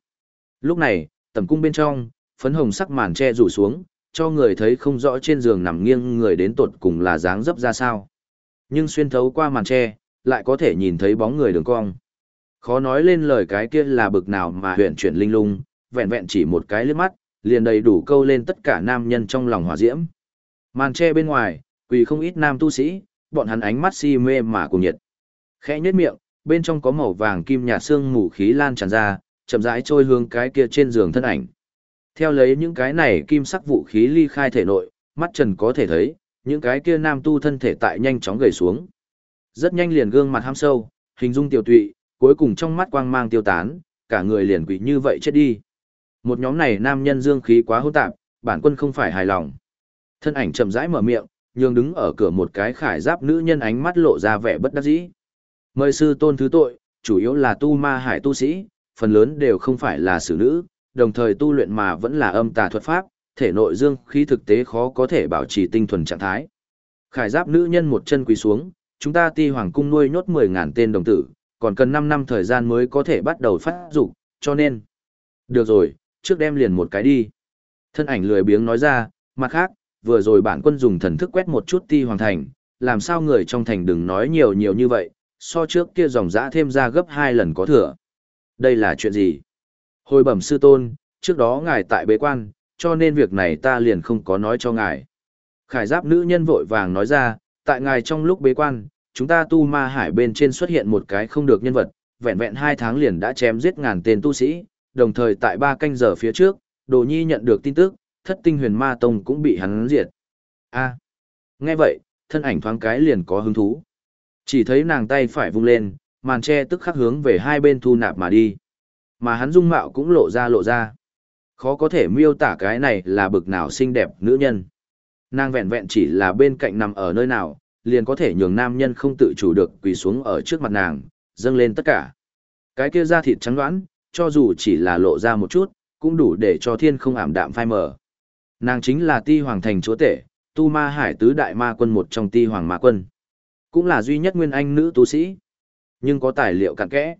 Lúc này, tầm cung bên trong, phấn hồng sắc màn che rủ xuống, cho người thấy không rõ trên giường nằm nghiêng người đến tột cùng là dáng dấp ra sao. Nhưng xuyên thấu qua màn che, lại có thể nhìn thấy bóng người đường cong. Khó nói lên lời cái kia là bực nào mà huyện chuyển linh lung, vẹn vẹn chỉ một cái liếc mắt, liền đầy đủ câu lên tất cả nam nhân trong lòng hỏa diễm. Màn che bên ngoài, quỳ không ít nam tu sĩ, bọn hắn ánh mắt si mê mà cùng nhiệt. Khẽ nhếch miệng, bên trong có màu vàng kim nhạt xương mù khí lan tràn ra, chậm rãi trôi hướng cái kia trên giường thân ảnh. Theo lấy những cái này kim sắc vũ khí ly khai thể nội, mắt trần có thể thấy, những cái kia nam tu thân thể tại nhanh chóng gầy xuống. Rất nhanh liền gương mặt ham sâu, hình dung tiểu tụy, cuối cùng trong mắt quang mang tiêu tán, cả người liền quỷ như vậy chết đi. Một nhóm này nam nhân dương khí quá hỗn tạp, bản quân không phải hài lòng. Thân ảnh chậm rãi mở miệng, nhường đứng ở cửa một cái khải giáp nữ nhân ánh mắt lộ ra vẻ bất đắc dĩ. Mời sư tôn thứ tội, chủ yếu là tu ma hải tu sĩ, phần lớn đều không phải là xử nữ, đồng thời tu luyện mà vẫn là âm tà thuật pháp, thể nội dương khí thực tế khó có thể bảo trì tinh thuần trạng thái. Khải giáp nữ nhân một chân quỳ xuống, chúng ta ti hoàng cung nuôi nhốt 10.000 tên đồng tử, còn cần 5 năm thời gian mới có thể bắt đầu phát dục cho nên. Được rồi, trước đem liền một cái đi. Thân ảnh lười biếng nói ra, mặt khác, vừa rồi bản quân dùng thần thức quét một chút ti hoàng thành, làm sao người trong thành đừng nói nhiều nhiều như vậy, so trước kia dòng dã thêm ra gấp hai lần có thừa. Đây là chuyện gì? Hồi bẩm sư tôn, trước đó ngài tại bế quan, cho nên việc này ta liền không có nói cho ngài. Khải giáp nữ nhân vội vàng nói ra, tại ngài trong lúc bế quan, chúng ta tu ma hải bên trên xuất hiện một cái không được nhân vật, vẹn vẹn hai tháng liền đã chém giết ngàn tên tu sĩ, đồng thời tại ba canh giờ phía trước, Đồ Nhi nhận được tin tức, thất tinh huyền ma tông cũng bị hắn diệt. A. Nghe vậy, thân ảnh thoáng cái liền có hứng thú. Chỉ thấy nàng tay phải vung lên, màn che tức khắc hướng về hai bên thu nạp mà đi. Mà hắn dung mạo cũng lộ ra lộ ra. Khó có thể miêu tả cái này là bực nào xinh đẹp nữ nhân. Nàng vẹn vẹn chỉ là bên cạnh nằm ở nơi nào, liền có thể nhường nam nhân không tự chủ được quỳ xuống ở trước mặt nàng, dâng lên tất cả. Cái kia da thịt trắng đoán, cho dù chỉ là lộ ra một chút, cũng đủ để cho thiên không ảm đạm phai mờ. Nàng chính là ti hoàng thành chúa tể, tu ma hải tứ đại ma quân một trong ti hoàng ma quân. Cũng là duy nhất nguyên anh nữ tu sĩ. Nhưng có tài liệu cặn kẽ.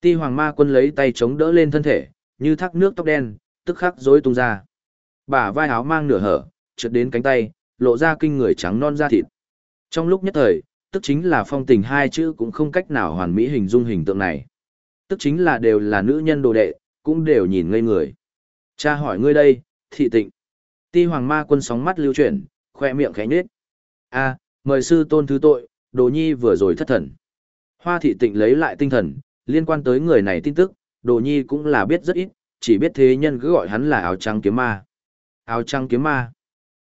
Ti hoàng ma quân lấy tay chống đỡ lên thân thể, như thác nước tóc đen, tức khắc rối tung ra. Bả vai áo mang nửa hở, trượt đến cánh tay, lộ ra kinh người trắng non da thịt. Trong lúc nhất thời, tức chính là phong tình hai chữ cũng không cách nào hoàn mỹ hình dung hình tượng này. Tức chính là đều là nữ nhân đồ đệ, cũng đều nhìn ngây người. Cha hỏi ngươi đây, thị tịnh. Ti hoàng ma quân sóng mắt lưu chuyển, khoe miệng khẽ nhết. a à, mời sư tôn thứ tội, đồ nhi vừa rồi thất thần. Hoa thị tịnh lấy lại tinh thần, liên quan tới người này tin tức, đồ nhi cũng là biết rất ít, chỉ biết thế nhân cứ gọi hắn là áo trắng kiếm ma. Áo trắng kiếm ma.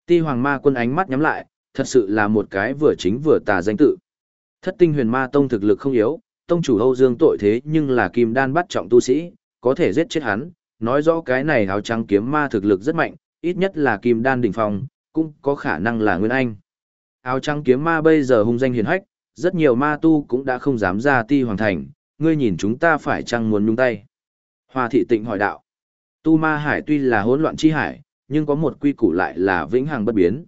Ti hoàng ma quân ánh mắt nhắm lại, thật sự là một cái vừa chính vừa tà danh tự. Thất tinh huyền ma tông thực lực không yếu, tông chủ Âu Dương tội thế nhưng là kim đan bắt trọng tu sĩ, có thể giết chết hắn, nói rõ cái này áo trắng kiếm ma thực lực rất mạnh, ít nhất là kim đan đỉnh phong, cũng có khả năng là nguyên anh. Áo trắng kiếm ma bây giờ hung danh hiền hách, rất nhiều ma tu cũng đã không dám ra ti hoàng thành, ngươi nhìn chúng ta phải chăng muốn nhung tay. Hoa thị tịnh hỏi đạo, tu ma hải tuy là hỗn loạn chi hải, nhưng có một quy củ lại là vĩnh hằng bất biến.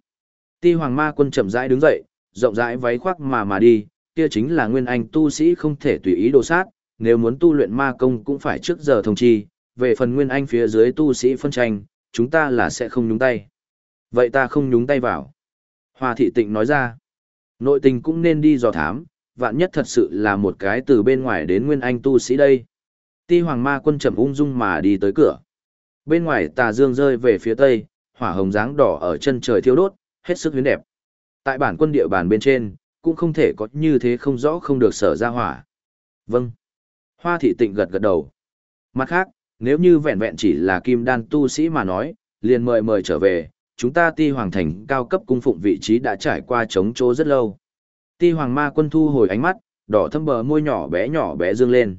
Ti hoàng ma quân chậm rãi đứng dậy, rộng rãi váy khoác mà mà đi, kia chính là nguyên anh tu sĩ không thể tùy ý đồ sát, nếu muốn tu luyện ma công cũng phải trước giờ thông chi, về phần nguyên anh phía dưới tu sĩ phân tranh, chúng ta là sẽ không nhúng tay. Vậy ta không nhúng tay vào. Hoa thị tịnh nói ra, nội tình cũng nên đi dò thám, vạn nhất thật sự là một cái từ bên ngoài đến nguyên anh tu sĩ đây. Ti hoàng ma quân chậm ung dung mà đi tới cửa. Bên ngoài tà dương rơi về phía tây, hỏa hồng dáng đỏ ở chân trời thiêu đốt, hết sức huyến đẹp. Tại bản quân địa bàn bên trên, cũng không thể có như thế không rõ không được sở ra hỏa. Vâng. Hoa thị tịnh gật gật đầu. Mặt khác, nếu như vẹn vẹn chỉ là kim đan tu sĩ mà nói, liền mời mời trở về, chúng ta ti hoàng thành cao cấp cung phụng vị trí đã trải qua chống chỗ rất lâu. Ti hoàng ma quân thu hồi ánh mắt, đỏ thâm bờ môi nhỏ bé nhỏ bé dương lên.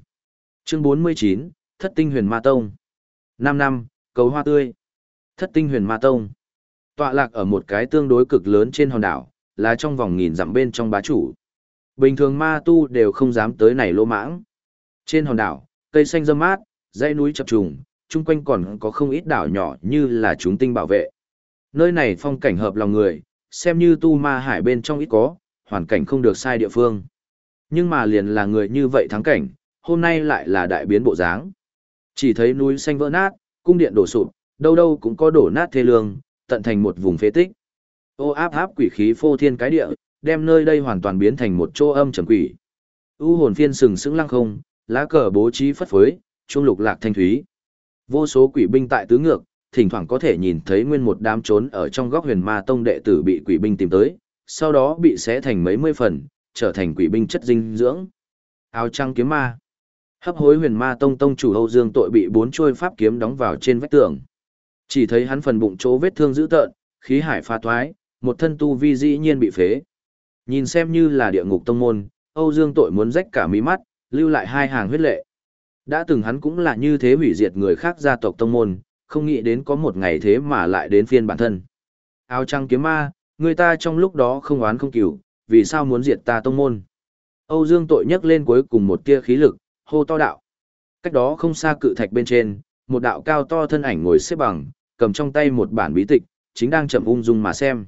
Chương 49, Thất tinh huyền ma tông. 5 năm, cầu hoa tươi. Thất tinh huyền ma tông. Tọa lạc ở một cái tương đối cực lớn trên hòn đảo, là trong vòng nghìn dặm bên trong bá chủ. Bình thường ma tu đều không dám tới này lô mãng. Trên hòn đảo, cây xanh râm mát, dãy núi chập trùng, chung quanh còn có không ít đảo nhỏ như là chúng tinh bảo vệ. Nơi này phong cảnh hợp lòng người, xem như tu ma hải bên trong ít có, hoàn cảnh không được sai địa phương. Nhưng mà liền là người như vậy thắng cảnh, hôm nay lại là đại biến bộ dáng. Chỉ thấy núi xanh vỡ nát, cung điện đổ sụp, đâu đâu cũng có đổ nát thê lương, tận thành một vùng phế tích. Ô áp áp quỷ khí phô thiên cái địa, đem nơi đây hoàn toàn biến thành một chỗ âm trầm quỷ. U hồn phiên sừng sững lăng không, lá cờ bố trí phất phới, trung lục lạc thanh thúy. Vô số quỷ binh tại tứ ngược, thỉnh thoảng có thể nhìn thấy nguyên một đám trốn ở trong góc huyền ma tông đệ tử bị quỷ binh tìm tới, sau đó bị xé thành mấy mươi phần, trở thành quỷ binh chất dinh dưỡng. Áo trăng kiếm ma. Hấp hối huyền ma tông tông chủ Âu Dương tội bị bốn trôi pháp kiếm đóng vào trên vách tường. Chỉ thấy hắn phần bụng chỗ vết thương dữ tợn, khí hải pha thoái, một thân tu vi dĩ nhiên bị phế. Nhìn xem như là địa ngục tông môn, Âu Dương tội muốn rách cả mí mắt, lưu lại hai hàng huyết lệ. Đã từng hắn cũng là như thế hủy diệt người khác gia tộc tông môn, không nghĩ đến có một ngày thế mà lại đến phiên bản thân. Áo trăng kiếm ma, người ta trong lúc đó không oán không cửu, vì sao muốn diệt ta tông môn. Âu Dương tội nhấc lên cuối cùng một tia khí lực, hô to đạo. Cách đó không xa cự thạch bên trên, một đạo cao to thân ảnh ngồi xếp bằng, cầm trong tay một bản bí tịch, chính đang chậm ung dung mà xem.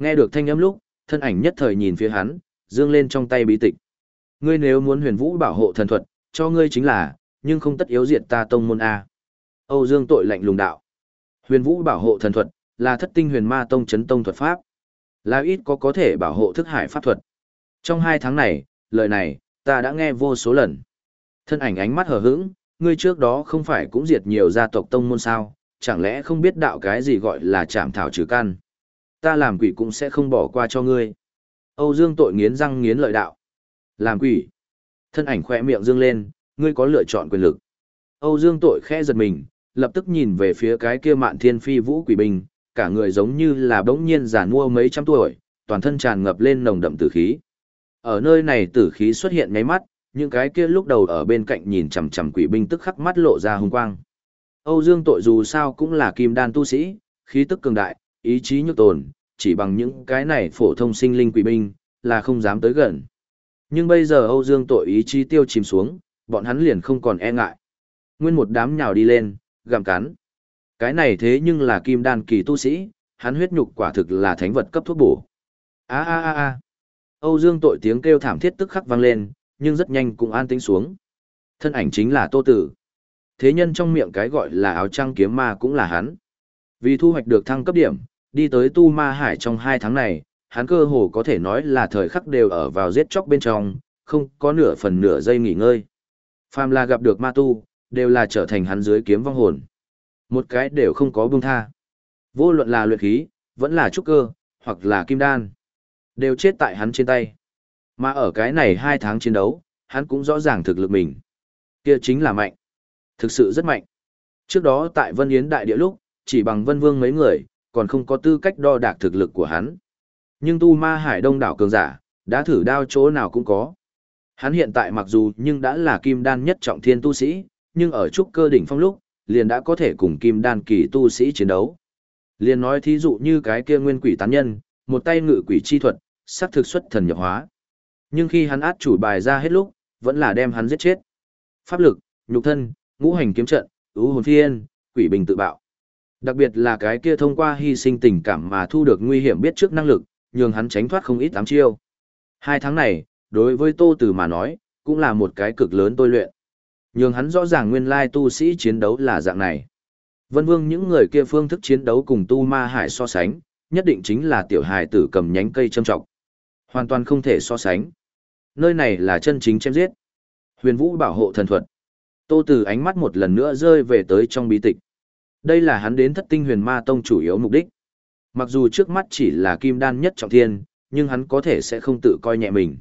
Nghe được thanh âm lúc, thân ảnh nhất thời nhìn phía hắn, dương lên trong tay bí tịch. Ngươi nếu muốn huyền vũ bảo hộ thần thuật, cho ngươi chính là, nhưng không tất yếu diệt ta tông môn A. Âu Dương tội lạnh lùng đạo. Huyền vũ bảo hộ thần thuật, là thất tinh huyền ma tông chấn tông thuật pháp. Là ít có có thể bảo hộ thức hải pháp thuật. Trong hai tháng này, lời này, ta đã nghe vô số lần. Thân ảnh ánh mắt hờ hững, ngươi trước đó không phải cũng diệt nhiều gia tộc tông môn sao, chẳng lẽ không biết đạo cái gì gọi là chạm thảo trừ căn. Ta làm quỷ cũng sẽ không bỏ qua cho ngươi. Âu Dương tội nghiến răng nghiến lợi đạo. Làm quỷ. Thân ảnh khỏe miệng dương lên, ngươi có lựa chọn quyền lực. Âu Dương tội khẽ giật mình, lập tức nhìn về phía cái kia mạn thiên phi vũ quỷ binh, cả người giống như là bỗng nhiên già nua mấy trăm tuổi, toàn thân tràn ngập lên nồng đậm tử khí. Ở nơi này tử khí xuất hiện ngay mắt, những cái kia lúc đầu ở bên cạnh nhìn chằm chằm quỷ binh tức khắc mắt lộ ra hung quang. Âu Dương tội dù sao cũng là kim đan tu sĩ, khí tức cường đại, ý chí nhược tồn, chỉ bằng những cái này phổ thông sinh linh quỷ binh, là không dám tới gần. Nhưng bây giờ Âu Dương tội ý chí tiêu chìm xuống, bọn hắn liền không còn e ngại. Nguyên một đám nhào đi lên, gặm cắn. Cái này thế nhưng là kim đan kỳ tu sĩ, hắn huyết nhục quả thực là thánh vật cấp thuốc bổ. A a a a. Âu Dương tội tiếng kêu thảm thiết tức khắc vang lên, nhưng rất nhanh cũng an tĩnh xuống. Thân ảnh chính là Tô Tử. Thế nhân trong miệng cái gọi là áo trăng kiếm ma cũng là hắn. Vì thu hoạch được thăng cấp điểm, đi tới tu ma hải trong hai tháng này, hắn cơ hồ có thể nói là thời khắc đều ở vào giết chóc bên trong, không có nửa phần nửa giây nghỉ ngơi. Phàm là gặp được ma tu, đều là trở thành hắn dưới kiếm vong hồn. Một cái đều không có buông tha. Vô luận là luyện khí, vẫn là trúc cơ, hoặc là kim đan. Đều chết tại hắn trên tay. Mà ở cái này hai tháng chiến đấu, hắn cũng rõ ràng thực lực mình. Kia chính là mạnh. Thực sự rất mạnh. Trước đó tại Vân Yến Đại Địa lúc, chỉ bằng Vân Vương mấy người, còn không có tư cách đo đạc thực lực của hắn. Nhưng tu ma hải đông đảo cường giả, đã thử đao chỗ nào cũng có. Hắn hiện tại mặc dù nhưng đã là kim đan nhất trọng thiên tu sĩ, nhưng ở trúc cơ đỉnh phong lúc, liền đã có thể cùng kim đan kỳ tu sĩ chiến đấu. Liền nói thí dụ như cái kia nguyên quỷ tán nhân, một tay ngự quỷ chi thuật, sắc thực xuất thần nhập hóa. Nhưng khi hắn át chủ bài ra hết lúc, vẫn là đem hắn giết chết. Pháp lực, nhục thân, ngũ hành kiếm trận, ưu hồn phiên, quỷ bình tự bạo. Đặc biệt là cái kia thông qua hy sinh tình cảm mà thu được nguy hiểm biết trước năng lực, nhường hắn tránh thoát không ít ám chiêu. Hai tháng này, đối với Tô Tử mà nói, cũng là một cái cực lớn tôi luyện. Nhường hắn rõ ràng nguyên lai tu sĩ chiến đấu là dạng này. Vân Vương những người kia phương thức chiến đấu cùng tu ma hải so sánh, nhất định chính là tiểu hài tử cầm nhánh cây châm trọng. Hoàn toàn không thể so sánh. Nơi này là chân chính chém giết. Huyền Vũ bảo hộ thần thuật. Tô Tử ánh mắt một lần nữa rơi về tới trong bí tịch. Đây là hắn đến thất tinh huyền ma tông chủ yếu mục đích. Mặc dù trước mắt chỉ là kim đan nhất trọng thiên, nhưng hắn có thể sẽ không tự coi nhẹ mình.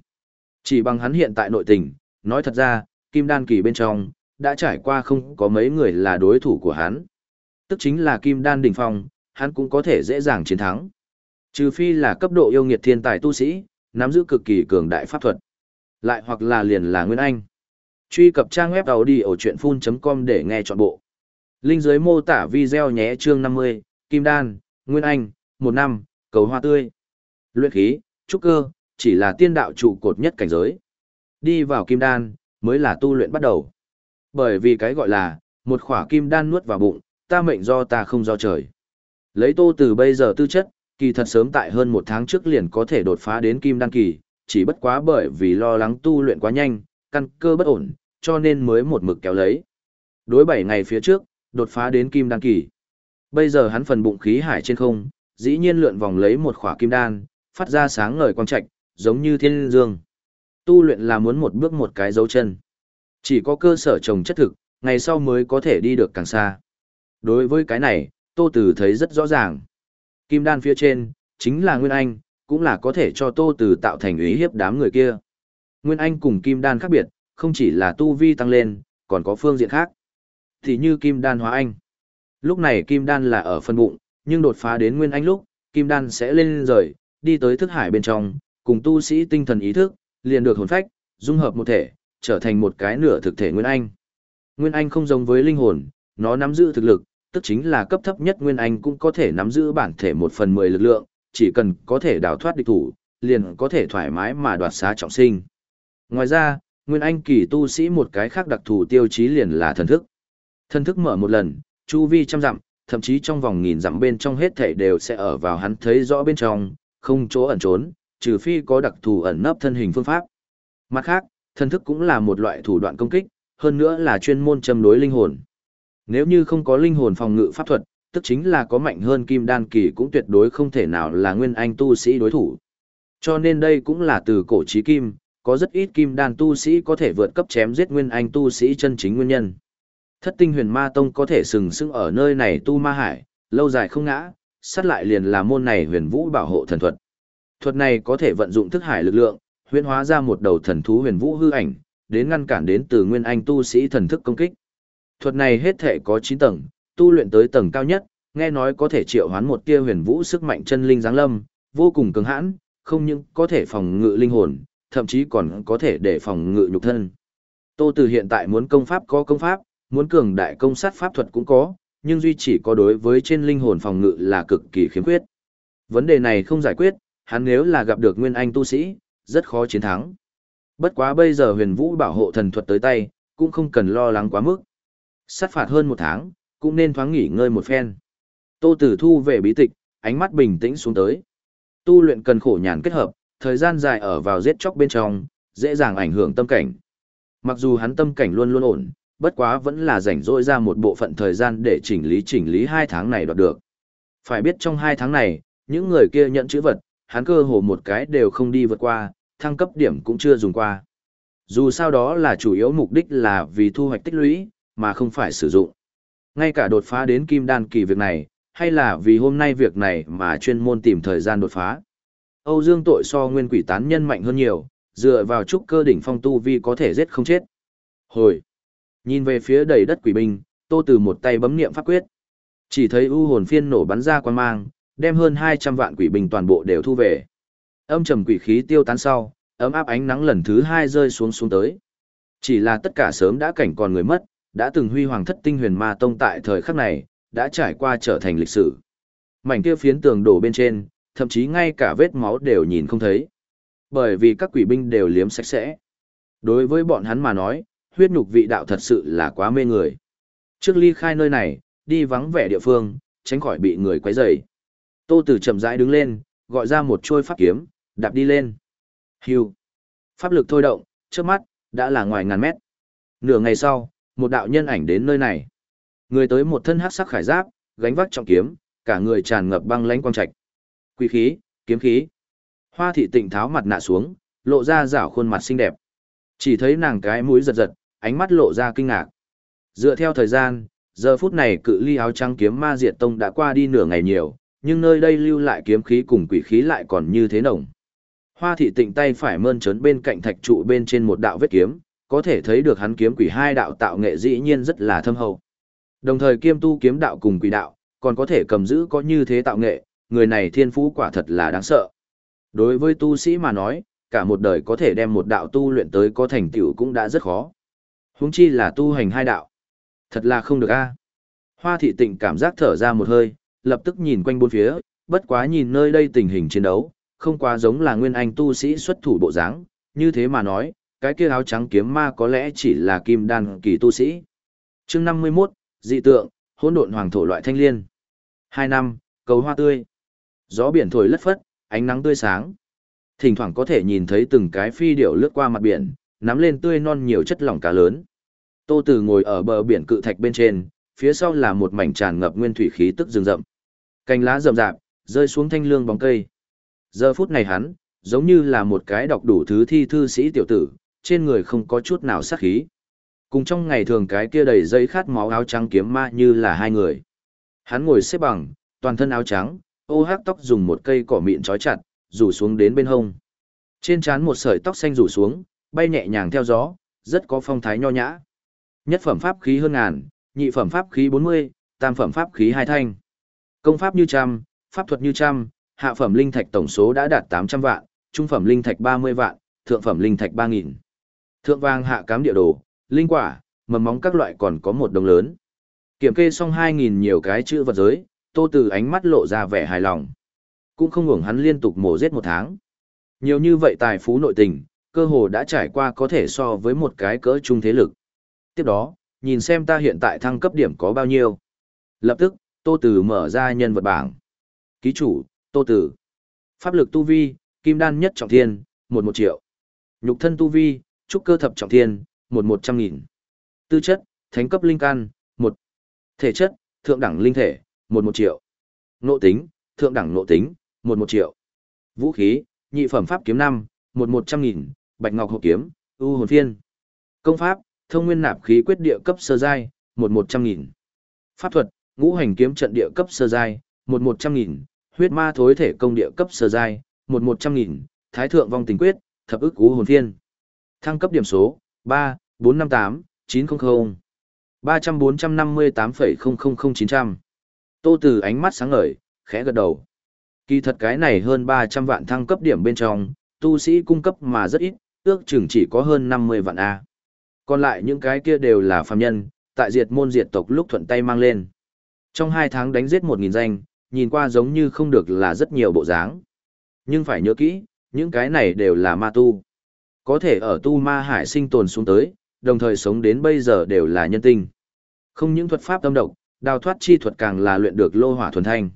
Chỉ bằng hắn hiện tại nội tình, nói thật ra, kim đan kỳ bên trong, đã trải qua không có mấy người là đối thủ của hắn. Tức chính là kim đan đỉnh phong, hắn cũng có thể dễ dàng chiến thắng. Trừ phi là cấp độ yêu nghiệt thiên tài tu sĩ, nắm giữ cực kỳ cường đại pháp thuật. Lại hoặc là liền là Nguyên Anh. Truy cập trang web đầu đi ở chuyện full.com để nghe trọn bộ. Linh dưới mô tả video nhé chương 50, Kim Đan, Nguyên Anh, một năm, cầu hoa tươi. Luyện khí, trúc cơ, chỉ là tiên đạo trụ cột nhất cảnh giới. Đi vào Kim Đan, mới là tu luyện bắt đầu. Bởi vì cái gọi là, một khỏa Kim Đan nuốt vào bụng, ta mệnh do ta không do trời. Lấy tô từ bây giờ tư chất, kỳ thật sớm tại hơn một tháng trước liền có thể đột phá đến Kim Đan kỳ, chỉ bất quá bởi vì lo lắng tu luyện quá nhanh, căn cơ bất ổn, cho nên mới một mực kéo lấy. Đối bảy ngày phía trước, đột phá đến kim đan kỳ. Bây giờ hắn phần bụng khí hải trên không, dĩ nhiên lượn vòng lấy một khỏa kim đan, phát ra sáng ngời quang trạch, giống như thiên dương. Tu luyện là muốn một bước một cái dấu chân. Chỉ có cơ sở trồng chất thực, ngày sau mới có thể đi được càng xa. Đối với cái này, Tô Tử thấy rất rõ ràng. Kim đan phía trên, chính là Nguyên Anh, cũng là có thể cho Tô Tử tạo thành ý hiếp đám người kia. Nguyên Anh cùng Kim đan khác biệt, không chỉ là tu vi tăng lên, còn có phương diện khác thì như kim đan hóa anh. Lúc này kim đan là ở phần bụng, nhưng đột phá đến nguyên anh lúc, kim đan sẽ lên rời, đi tới thức hải bên trong, cùng tu sĩ tinh thần ý thức, liền được hồn phách, dung hợp một thể, trở thành một cái nửa thực thể nguyên anh. Nguyên anh không giống với linh hồn, nó nắm giữ thực lực, tức chính là cấp thấp nhất nguyên anh cũng có thể nắm giữ bản thể một phần mười lực lượng, chỉ cần có thể đào thoát địch thủ, liền có thể thoải mái mà đoạt xá trọng sinh. Ngoài ra, nguyên anh kỳ tu sĩ một cái khác đặc thù tiêu chí liền là thần thức. Thân thức mở một lần, chu vi trăm dặm, thậm chí trong vòng nghìn dặm bên trong hết thảy đều sẽ ở vào hắn thấy rõ bên trong, không chỗ ẩn trốn, trừ phi có đặc thù ẩn nấp thân hình phương pháp. Mặt khác, thân thức cũng là một loại thủ đoạn công kích, hơn nữa là chuyên môn châm đối linh hồn. Nếu như không có linh hồn phòng ngự pháp thuật, tức chính là có mạnh hơn kim đan kỳ cũng tuyệt đối không thể nào là nguyên anh tu sĩ đối thủ. Cho nên đây cũng là từ cổ chí kim, có rất ít kim đan tu sĩ có thể vượt cấp chém giết nguyên anh tu sĩ chân chính nguyên nhân. Thất tinh huyền ma tông có thể sừng sững ở nơi này tu ma hải, lâu dài không ngã, sát lại liền là môn này huyền vũ bảo hộ thần thuật. Thuật này có thể vận dụng thức hải lực lượng, huyền hóa ra một đầu thần thú huyền vũ hư ảnh, đến ngăn cản đến từ nguyên anh tu sĩ thần thức công kích. Thuật này hết thể có 9 tầng, tu luyện tới tầng cao nhất, nghe nói có thể triệu hoán một tia huyền vũ sức mạnh chân linh giáng lâm, vô cùng cứng hãn, không những có thể phòng ngự linh hồn, thậm chí còn có thể để phòng ngự nhục thân. Tô Từ hiện tại muốn công pháp có công pháp, muốn cường đại công sát pháp thuật cũng có, nhưng duy chỉ có đối với trên linh hồn phòng ngự là cực kỳ khiếm khuyết. Vấn đề này không giải quyết, hắn nếu là gặp được nguyên anh tu sĩ, rất khó chiến thắng. Bất quá bây giờ huyền vũ bảo hộ thần thuật tới tay, cũng không cần lo lắng quá mức. Sát phạt hơn một tháng, cũng nên thoáng nghỉ ngơi một phen. Tô Tử Thu về bí tịch, ánh mắt bình tĩnh xuống tới. Tu luyện cần khổ nhàn kết hợp, thời gian dài ở vào giết chóc bên trong, dễ dàng ảnh hưởng tâm cảnh. Mặc dù hắn tâm cảnh luôn luôn ổn, bất quá vẫn là rảnh rỗi ra một bộ phận thời gian để chỉnh lý chỉnh lý hai tháng này đoạt được. Phải biết trong hai tháng này, những người kia nhận chữ vật, hắn cơ hồ một cái đều không đi vượt qua, thăng cấp điểm cũng chưa dùng qua. Dù sao đó là chủ yếu mục đích là vì thu hoạch tích lũy, mà không phải sử dụng. Ngay cả đột phá đến kim đan kỳ việc này, hay là vì hôm nay việc này mà chuyên môn tìm thời gian đột phá. Âu Dương tội so nguyên quỷ tán nhân mạnh hơn nhiều, dựa vào trúc cơ đỉnh phong tu vi có thể giết không chết. Hồi! Nhìn về phía đầy đất quỷ binh, Tô từ một tay bấm niệm pháp quyết. Chỉ thấy u hồn phiên nổ bắn ra quan mang, đem hơn 200 vạn quỷ binh toàn bộ đều thu về. Âm trầm quỷ khí tiêu tán sau, ấm áp ánh nắng lần thứ hai rơi xuống xuống tới. Chỉ là tất cả sớm đã cảnh còn người mất, đã từng huy hoàng thất tinh huyền ma tông tại thời khắc này, đã trải qua trở thành lịch sử. Mảnh kia phiến tường đổ bên trên, thậm chí ngay cả vết máu đều nhìn không thấy. Bởi vì các quỷ binh đều liếm sạch sẽ. Đối với bọn hắn mà nói, huyết nhục vị đạo thật sự là quá mê người. Trước ly khai nơi này, đi vắng vẻ địa phương, tránh khỏi bị người quấy rầy. Tô Tử chậm rãi đứng lên, gọi ra một chuôi pháp kiếm, đạp đi lên. Hưu. Pháp lực thôi động, trước mắt, đã là ngoài ngàn mét. Nửa ngày sau, một đạo nhân ảnh đến nơi này. Người tới một thân hắc sắc khải giáp, gánh vác trọng kiếm, cả người tràn ngập băng lãnh quang trạch. Quỷ khí, kiếm khí. Hoa thị tịnh tháo mặt nạ xuống, lộ ra rảo khuôn mặt xinh đẹp. Chỉ thấy nàng cái mũi giật giật, ánh mắt lộ ra kinh ngạc. Dựa theo thời gian, giờ phút này cự ly áo trắng kiếm ma diệt tông đã qua đi nửa ngày nhiều, nhưng nơi đây lưu lại kiếm khí cùng quỷ khí lại còn như thế nồng. Hoa thị tịnh tay phải mơn trớn bên cạnh thạch trụ bên trên một đạo vết kiếm, có thể thấy được hắn kiếm quỷ hai đạo tạo nghệ dĩ nhiên rất là thâm hậu. Đồng thời kiêm tu kiếm đạo cùng quỷ đạo, còn có thể cầm giữ có như thế tạo nghệ, người này thiên phú quả thật là đáng sợ. Đối với tu sĩ mà nói, cả một đời có thể đem một đạo tu luyện tới có thành tựu cũng đã rất khó. Huống chi là tu hành hai đạo. Thật là không được a. Hoa thị tịnh cảm giác thở ra một hơi, lập tức nhìn quanh bốn phía, bất quá nhìn nơi đây tình hình chiến đấu, không quá giống là nguyên anh tu sĩ xuất thủ bộ dáng, như thế mà nói, cái kia áo trắng kiếm ma có lẽ chỉ là kim đan kỳ tu sĩ. Chương 51, dị tượng, hỗn độn hoàng thổ loại thanh liên. Hai năm, cầu hoa tươi. Gió biển thổi lất phất, ánh nắng tươi sáng. Thỉnh thoảng có thể nhìn thấy từng cái phi điểu lướt qua mặt biển, nắm lên tươi non nhiều chất lỏng cá lớn. Tô Tử ngồi ở bờ biển cự thạch bên trên, phía sau là một mảnh tràn ngập nguyên thủy khí tức rừng rậm. Cành lá rậm rạp, rơi xuống thanh lương bóng cây. Giờ phút này hắn, giống như là một cái đọc đủ thứ thi thư sĩ tiểu tử, trên người không có chút nào sát khí. Cùng trong ngày thường cái kia đầy dây khát máu áo trắng kiếm ma như là hai người. Hắn ngồi xếp bằng, toàn thân áo trắng, ô hát tóc dùng một cây cỏ mịn trói chặt, rủ xuống đến bên hông. Trên trán một sợi tóc xanh rủ xuống, bay nhẹ nhàng theo gió, rất có phong thái nho nhã. Nhất phẩm pháp khí hơn ngàn, nhị phẩm pháp khí 40, tam phẩm pháp khí hai thanh. Công pháp như trăm, pháp thuật như trăm, hạ phẩm linh thạch tổng số đã đạt 800 vạn, trung phẩm linh thạch 30 vạn, thượng phẩm linh thạch 3000. Thượng vàng hạ cám địa đồ, linh quả, mầm móng các loại còn có một đồng lớn. Kiểm kê xong 2000 nhiều cái chữ vật giới, Tô Từ ánh mắt lộ ra vẻ hài lòng. Cũng không ngừng hắn liên tục mổ giết một tháng. Nhiều như vậy tài phú nội tình, cơ hồ đã trải qua có thể so với một cái cỡ trung thế lực. Tiếp đó, nhìn xem ta hiện tại thăng cấp điểm có bao nhiêu. Lập tức, Tô Tử mở ra nhân vật bảng. Ký chủ, Tô Tử. Pháp lực tu vi, kim đan nhất trọng thiên, một một triệu. Nhục thân tu vi, trúc cơ thập trọng thiên, một một trăm nghìn. Tư chất, thánh cấp linh căn, một. Thể chất, thượng đẳng linh thể, một một triệu. Nộ tính, thượng đẳng nộ tính, một một triệu. Vũ khí, nhị phẩm pháp kiếm năm, một một trăm nghìn, bạch ngọc hộ kiếm, u hồn phiên. Công pháp, thông nguyên nạp khí quyết địa cấp sơ giai, một một trăm nghìn. Pháp thuật, ngũ hành kiếm trận địa cấp sơ giai, một một trăm nghìn. Huyết ma thối thể công địa cấp sơ giai, một một trăm nghìn. Thái thượng vong tình quyết, thập ức cú hồn thiên. Thăng cấp điểm số, ba bốn năm tám chín trăm linh ba trăm bốn trăm năm mươi tám phẩy không không không chín trăm Tô tử ánh mắt sáng ngời, khẽ gật đầu. Kỳ thật cái này hơn ba trăm vạn thăng cấp điểm bên trong, tu sĩ cung cấp mà rất ít, ước chừng chỉ có hơn năm mươi vạn A. Còn lại những cái kia đều là phàm nhân, tại diệt môn diệt tộc lúc thuận tay mang lên. Trong hai tháng đánh giết một nghìn danh, nhìn qua giống như không được là rất nhiều bộ dáng. Nhưng phải nhớ kỹ, những cái này đều là ma tu. Có thể ở tu ma hải sinh tồn xuống tới, đồng thời sống đến bây giờ đều là nhân tinh. Không những thuật pháp tâm độc, đào thoát chi thuật càng là luyện được lô hỏa thuần thanh.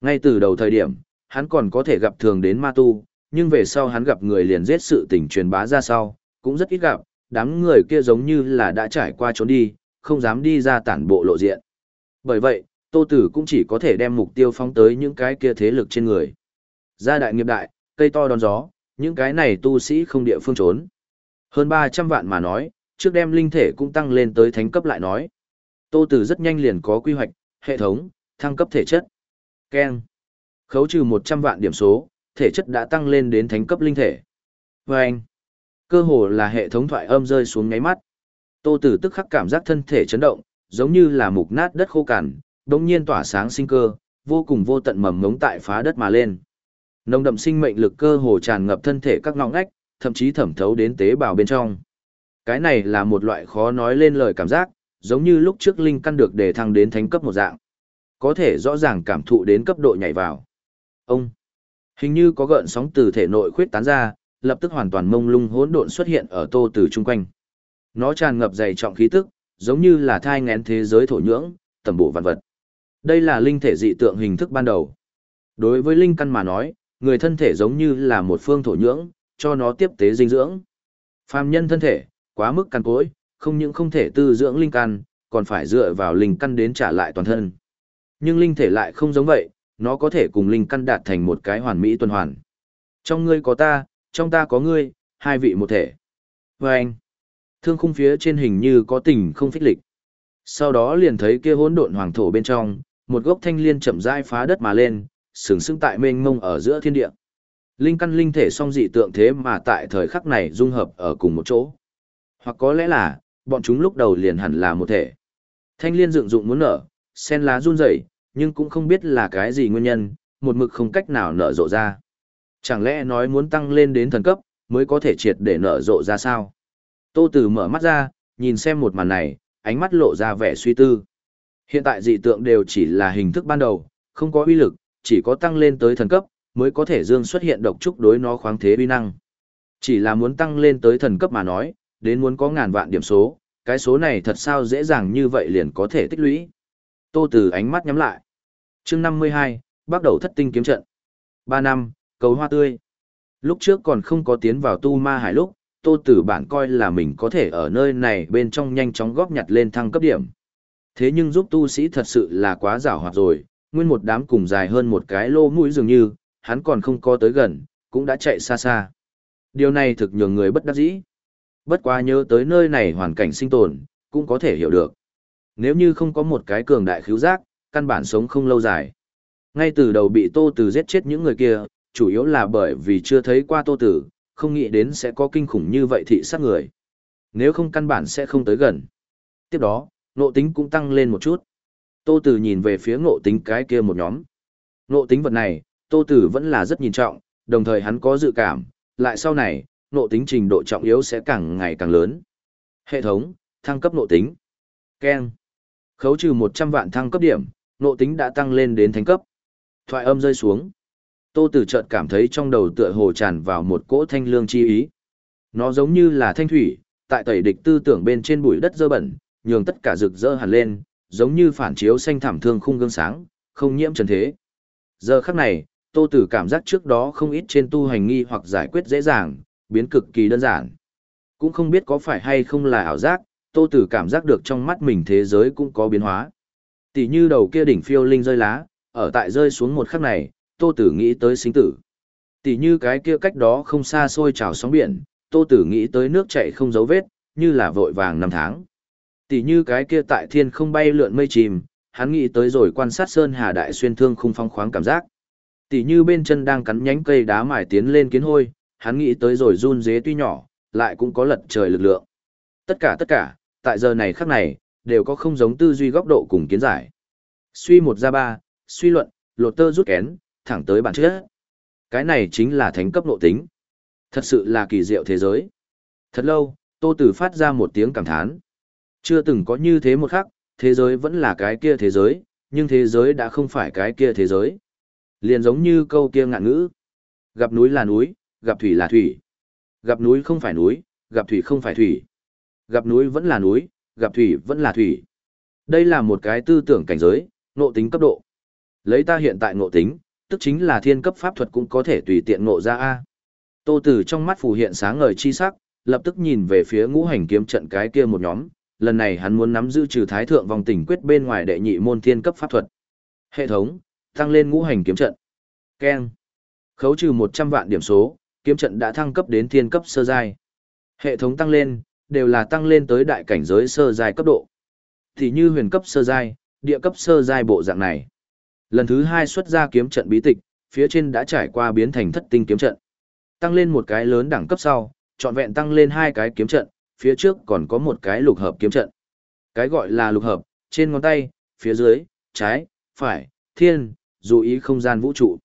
Ngay từ đầu thời điểm, hắn còn có thể gặp thường đến ma tu, nhưng về sau hắn gặp người liền giết sự tình truyền bá ra sau, cũng rất ít gặp, đám người kia giống như là đã trải qua trốn đi, không dám đi ra tản bộ lộ diện. Bởi vậy, Tô Tử cũng chỉ có thể đem mục tiêu phóng tới những cái kia thế lực trên người. Gia đại nghiệp đại, cây to đón gió, những cái này tu sĩ không địa phương trốn. Hơn 300 vạn mà nói, trước đem linh thể cũng tăng lên tới thánh cấp lại nói. Tô Tử rất nhanh liền có quy hoạch, hệ thống, thăng cấp thể chất. Ken. Khấu trừ 100 vạn điểm số, thể chất đã tăng lên đến thánh cấp linh thể. Và anh. Cơ hồ là hệ thống thoại âm rơi xuống ngáy mắt. Tô Tử tức khắc cảm giác thân thể chấn động, giống như là mục nát đất khô cằn, đống nhiên tỏa sáng sinh cơ, vô cùng vô tận mầm ngống tại phá đất mà lên. Nồng đậm sinh mệnh lực cơ hồ tràn ngập thân thể các ngõ ngách, thậm chí thẩm thấu đến tế bào bên trong. Cái này là một loại khó nói lên lời cảm giác, giống như lúc trước linh căn được đề thăng đến thánh cấp một dạng. Có thể rõ ràng cảm thụ đến cấp độ nhảy vào. Ông, hình như có gợn sóng từ thể nội khuyết tán ra, lập tức hoàn toàn mông lung hỗn độn xuất hiện ở tô từ chung quanh. Nó tràn ngập dày trọng khí tức, giống như là thai ngén thế giới thổ nhưỡng, tầm bộ vạn vật. Đây là linh thể dị tượng hình thức ban đầu. Đối với linh căn mà nói, người thân thể giống như là một phương thổ nhưỡng, cho nó tiếp tế dinh dưỡng. Phàm nhân thân thể, quá mức căn cối, không những không thể tư dưỡng linh căn, còn phải dựa vào linh căn đến trả lại toàn thân. Nhưng linh thể lại không giống vậy, nó có thể cùng linh căn đạt thành một cái hoàn mỹ tuần hoàn. Trong ngươi có ta, trong ta có ngươi, hai vị một thể. Và anh, thương khung phía trên hình như có tình không phích lịch. Sau đó liền thấy kia hỗn độn hoàng thổ bên trong, một gốc thanh liên chậm rãi phá đất mà lên, sừng sững tại mênh mông ở giữa thiên địa. Linh căn linh thể song dị tượng thế mà tại thời khắc này dung hợp ở cùng một chỗ. Hoặc có lẽ là, bọn chúng lúc đầu liền hẳn là một thể. Thanh liên dựng dụng muốn nở, sen lá run rẩy, nhưng cũng không biết là cái gì nguyên nhân, một mực không cách nào nở rộ ra. Chẳng lẽ nói muốn tăng lên đến thần cấp, mới có thể triệt để nở rộ ra sao? Tô Tử mở mắt ra, nhìn xem một màn này, ánh mắt lộ ra vẻ suy tư. Hiện tại dị tượng đều chỉ là hình thức ban đầu, không có uy lực, chỉ có tăng lên tới thần cấp, mới có thể dương xuất hiện độc trúc đối nó khoáng thế uy năng. Chỉ là muốn tăng lên tới thần cấp mà nói, đến muốn có ngàn vạn điểm số, cái số này thật sao dễ dàng như vậy liền có thể tích lũy. Tô Tử ánh mắt nhắm lại. Chương 52, bắt đầu thất tinh kiếm trận. 3 năm, cầu hoa tươi. Lúc trước còn không có tiến vào tu ma hải lúc, Tô Tử bản coi là mình có thể ở nơi này bên trong nhanh chóng góp nhặt lên thăng cấp điểm. Thế nhưng giúp tu sĩ thật sự là quá giảo hoạt rồi, nguyên một đám cùng dài hơn một cái lô mũi dường như, hắn còn không có tới gần, cũng đã chạy xa xa. Điều này thực nhường người bất đắc dĩ. Bất quá nhớ tới nơi này hoàn cảnh sinh tồn, cũng có thể hiểu được. Nếu như không có một cái cường đại khiếu giác, căn bản sống không lâu dài. Ngay từ đầu bị Tô Tử giết chết những người kia, chủ yếu là bởi vì chưa thấy qua Tô Tử, không nghĩ đến sẽ có kinh khủng như vậy thị sát người. Nếu không căn bản sẽ không tới gần. Tiếp đó, nộ tính cũng tăng lên một chút. Tô Tử nhìn về phía ngộ tính cái kia một nhóm. Ngộ tính vật này, Tô Tử vẫn là rất nhìn trọng, đồng thời hắn có dự cảm, lại sau này, ngộ tính trình độ trọng yếu sẽ càng ngày càng lớn. Hệ thống, thăng cấp ngộ tính. Ken. Khấu trừ 100 vạn thăng cấp điểm, ngộ tính đã tăng lên đến thánh cấp. Thoại âm rơi xuống. Tô Tử chợt cảm thấy trong đầu tựa hồ tràn vào một cỗ thanh lương chi ý. Nó giống như là thanh thủy, tại tẩy địch tư tưởng bên trên bụi đất dơ bẩn, nhường tất cả rực rỡ hẳn lên, giống như phản chiếu xanh thảm thương khung gương sáng, không nhiễm trần thế. Giờ khắc này, Tô Tử cảm giác trước đó không ít trên tu hành nghi hoặc giải quyết dễ dàng, biến cực kỳ đơn giản. Cũng không biết có phải hay không là ảo giác, Tô Tử cảm giác được trong mắt mình thế giới cũng có biến hóa. Tỷ như đầu kia đỉnh phiêu linh rơi lá, ở tại rơi xuống một khắc này, Tô Tử nghĩ tới sinh tử. Tỷ như cái kia cách đó không xa xôi trào sóng biển, Tô Tử nghĩ tới nước chảy không dấu vết, như là vội vàng năm tháng. Tỷ như cái kia tại thiên không bay lượn mây chìm, hắn nghĩ tới rồi quan sát sơn hà đại xuyên thương khung phong khoáng cảm giác. Tỷ như bên chân đang cắn nhánh cây đá mài tiến lên kiến hôi, hắn nghĩ tới rồi run dế tuy nhỏ, lại cũng có lật trời lực lượng. Tất cả tất cả, tại giờ này khắc này, đều có không giống tư duy góc độ cùng kiến giải. Suy một ra ba, suy luận, lột tơ rút kén, thẳng tới bản chất. Cái này chính là thánh cấp nội tính. Thật sự là kỳ diệu thế giới. Thật lâu, Tô Tử phát ra một tiếng cảm thán. Chưa từng có như thế một khắc, thế giới vẫn là cái kia thế giới, nhưng thế giới đã không phải cái kia thế giới. Liền giống như câu kia ngạn ngữ. Gặp núi là núi, gặp thủy là thủy. Gặp núi không phải núi, gặp thủy không phải thủy. Gặp núi vẫn là núi, gặp thủy vẫn là thủy. Đây là một cái tư tưởng cảnh giới, ngộ tính cấp độ. Lấy ta hiện tại ngộ tính, tức chính là thiên cấp pháp thuật cũng có thể tùy tiện ngộ ra A. Tô Tử trong mắt phù hiện sáng ngời chi sắc, lập tức nhìn về phía ngũ hành kiếm trận cái kia một nhóm, lần này hắn muốn nắm giữ trừ thái thượng vòng tình quyết bên ngoài đệ nhị môn thiên cấp pháp thuật. Hệ thống, tăng lên ngũ hành kiếm trận. Keng Khấu trừ 100 vạn điểm số, kiếm trận đã thăng cấp đến thiên cấp sơ giai. Hệ thống tăng lên, đều là tăng lên tới đại cảnh giới sơ giai cấp độ. Thì như huyền cấp sơ giai, địa cấp sơ giai bộ dạng này. Lần thứ hai xuất ra kiếm trận bí tịch, phía trên đã trải qua biến thành thất tinh kiếm trận. Tăng lên một cái lớn đẳng cấp sau, trọn vẹn tăng lên hai cái kiếm trận, phía trước còn có một cái lục hợp kiếm trận. Cái gọi là lục hợp, trên ngón tay, phía dưới, trái, phải, thiên, dù ý không gian vũ trụ.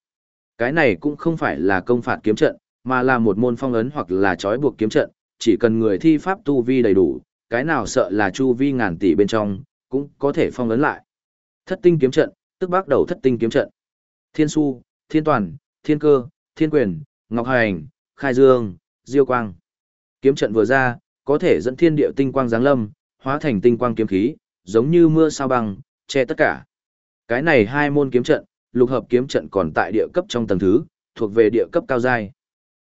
Cái này cũng không phải là công phạt kiếm trận, mà là một môn phong ấn hoặc là trói buộc kiếm trận, chỉ cần người thi pháp tu vi đầy đủ, cái nào sợ là chu vi ngàn tỷ bên trong, cũng có thể phong ấn lại. Thất tinh kiếm trận, tức bắt đầu thất tinh kiếm trận. Thiên su, thiên toàn, thiên cơ, thiên quyền, ngọc hành, khai dương, diêu quang. Kiếm trận vừa ra, có thể dẫn thiên địa tinh quang giáng lâm, hóa thành tinh quang kiếm khí, giống như mưa sao băng, che tất cả. Cái này hai môn kiếm trận, lục hợp kiếm trận còn tại địa cấp trong tầng thứ, thuộc về địa cấp cao giai.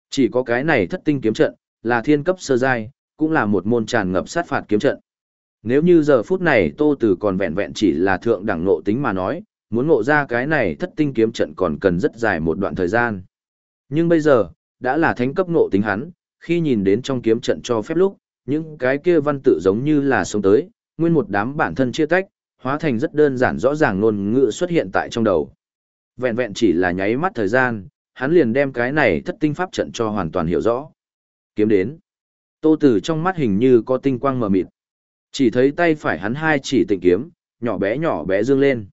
Chỉ có cái này thất tinh kiếm trận, là thiên cấp sơ giai, cũng là một môn tràn ngập sát phạt kiếm trận. Nếu như giờ phút này Tô Tử còn vẹn vẹn chỉ là thượng đẳng nộ tính mà nói, muốn ngộ ra cái này thất tinh kiếm trận còn cần rất dài một đoạn thời gian. Nhưng bây giờ, đã là thánh cấp ngộ tính hắn, khi nhìn đến trong kiếm trận cho phép lúc, những cái kia văn tự giống như là sống tới, nguyên một đám bản thân chia tách, hóa thành rất đơn giản rõ ràng ngôn ngữ xuất hiện tại trong đầu. Vẹn vẹn chỉ là nháy mắt thời gian, hắn liền đem cái này thất tinh pháp trận cho hoàn toàn hiểu rõ. Kiếm đến. Tô Tử trong mắt hình như có tinh quang mờ mịt. Chỉ thấy tay phải hắn hai chỉ tịnh kiếm, nhỏ bé nhỏ bé dương lên.